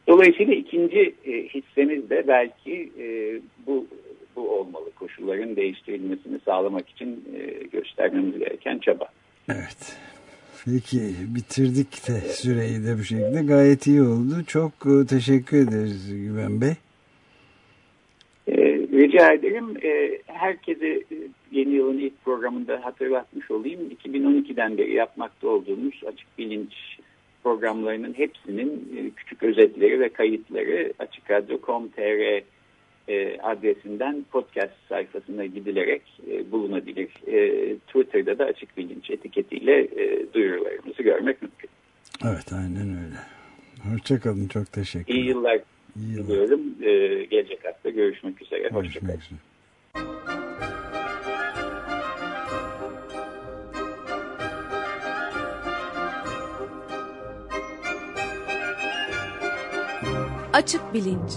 Dolayısıyla ikinci e, hissemiz de belki e, bu bu olmalı. Koşulların değiştirilmesini sağlamak için e, göstermemiz gereken çaba. Evet. Peki bitirdik de süreyi de bu şekilde gayet iyi oldu. Çok e, teşekkür ederiz Güven Bey. E, rica ederim. E, herkese yeni yılın ilk programında hatırlatmış olayım. 2012'den beri yapmakta olduğumuz açık bilinç programlarının hepsinin e, küçük özetleri ve kayıtları açıkradyo.com.tr e, adresinden podcast sayfasına gidilerek e, bulunabilir. E, Twitter'da da açık bilinç etiketiyle e, duyurularımızı görmek mümkün. Evet aynen öyle. Hoşçakalın çok teşekkür ederim. İyi yıllar diliyorum. E, gelecek hafta görüşmek üzere. Hoşçakalın. Açık Bilinç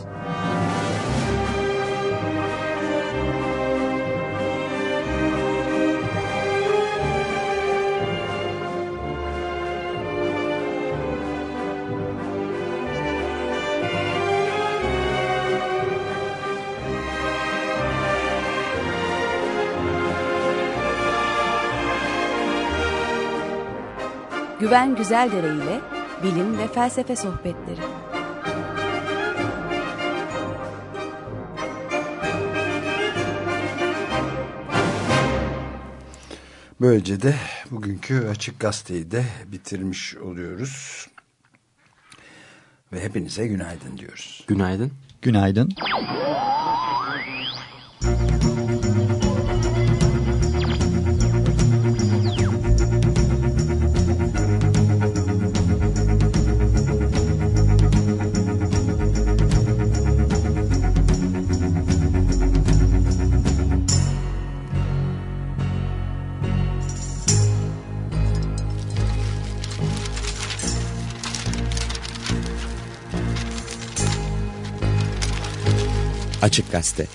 Güven Güzeldere ile bilim ve felsefe sohbetleri. Böylece de bugünkü Açık Gazete'yi de bitirmiş oluyoruz. Ve hepinize günaydın diyoruz. Günaydın. Günaydın. Açık Gazete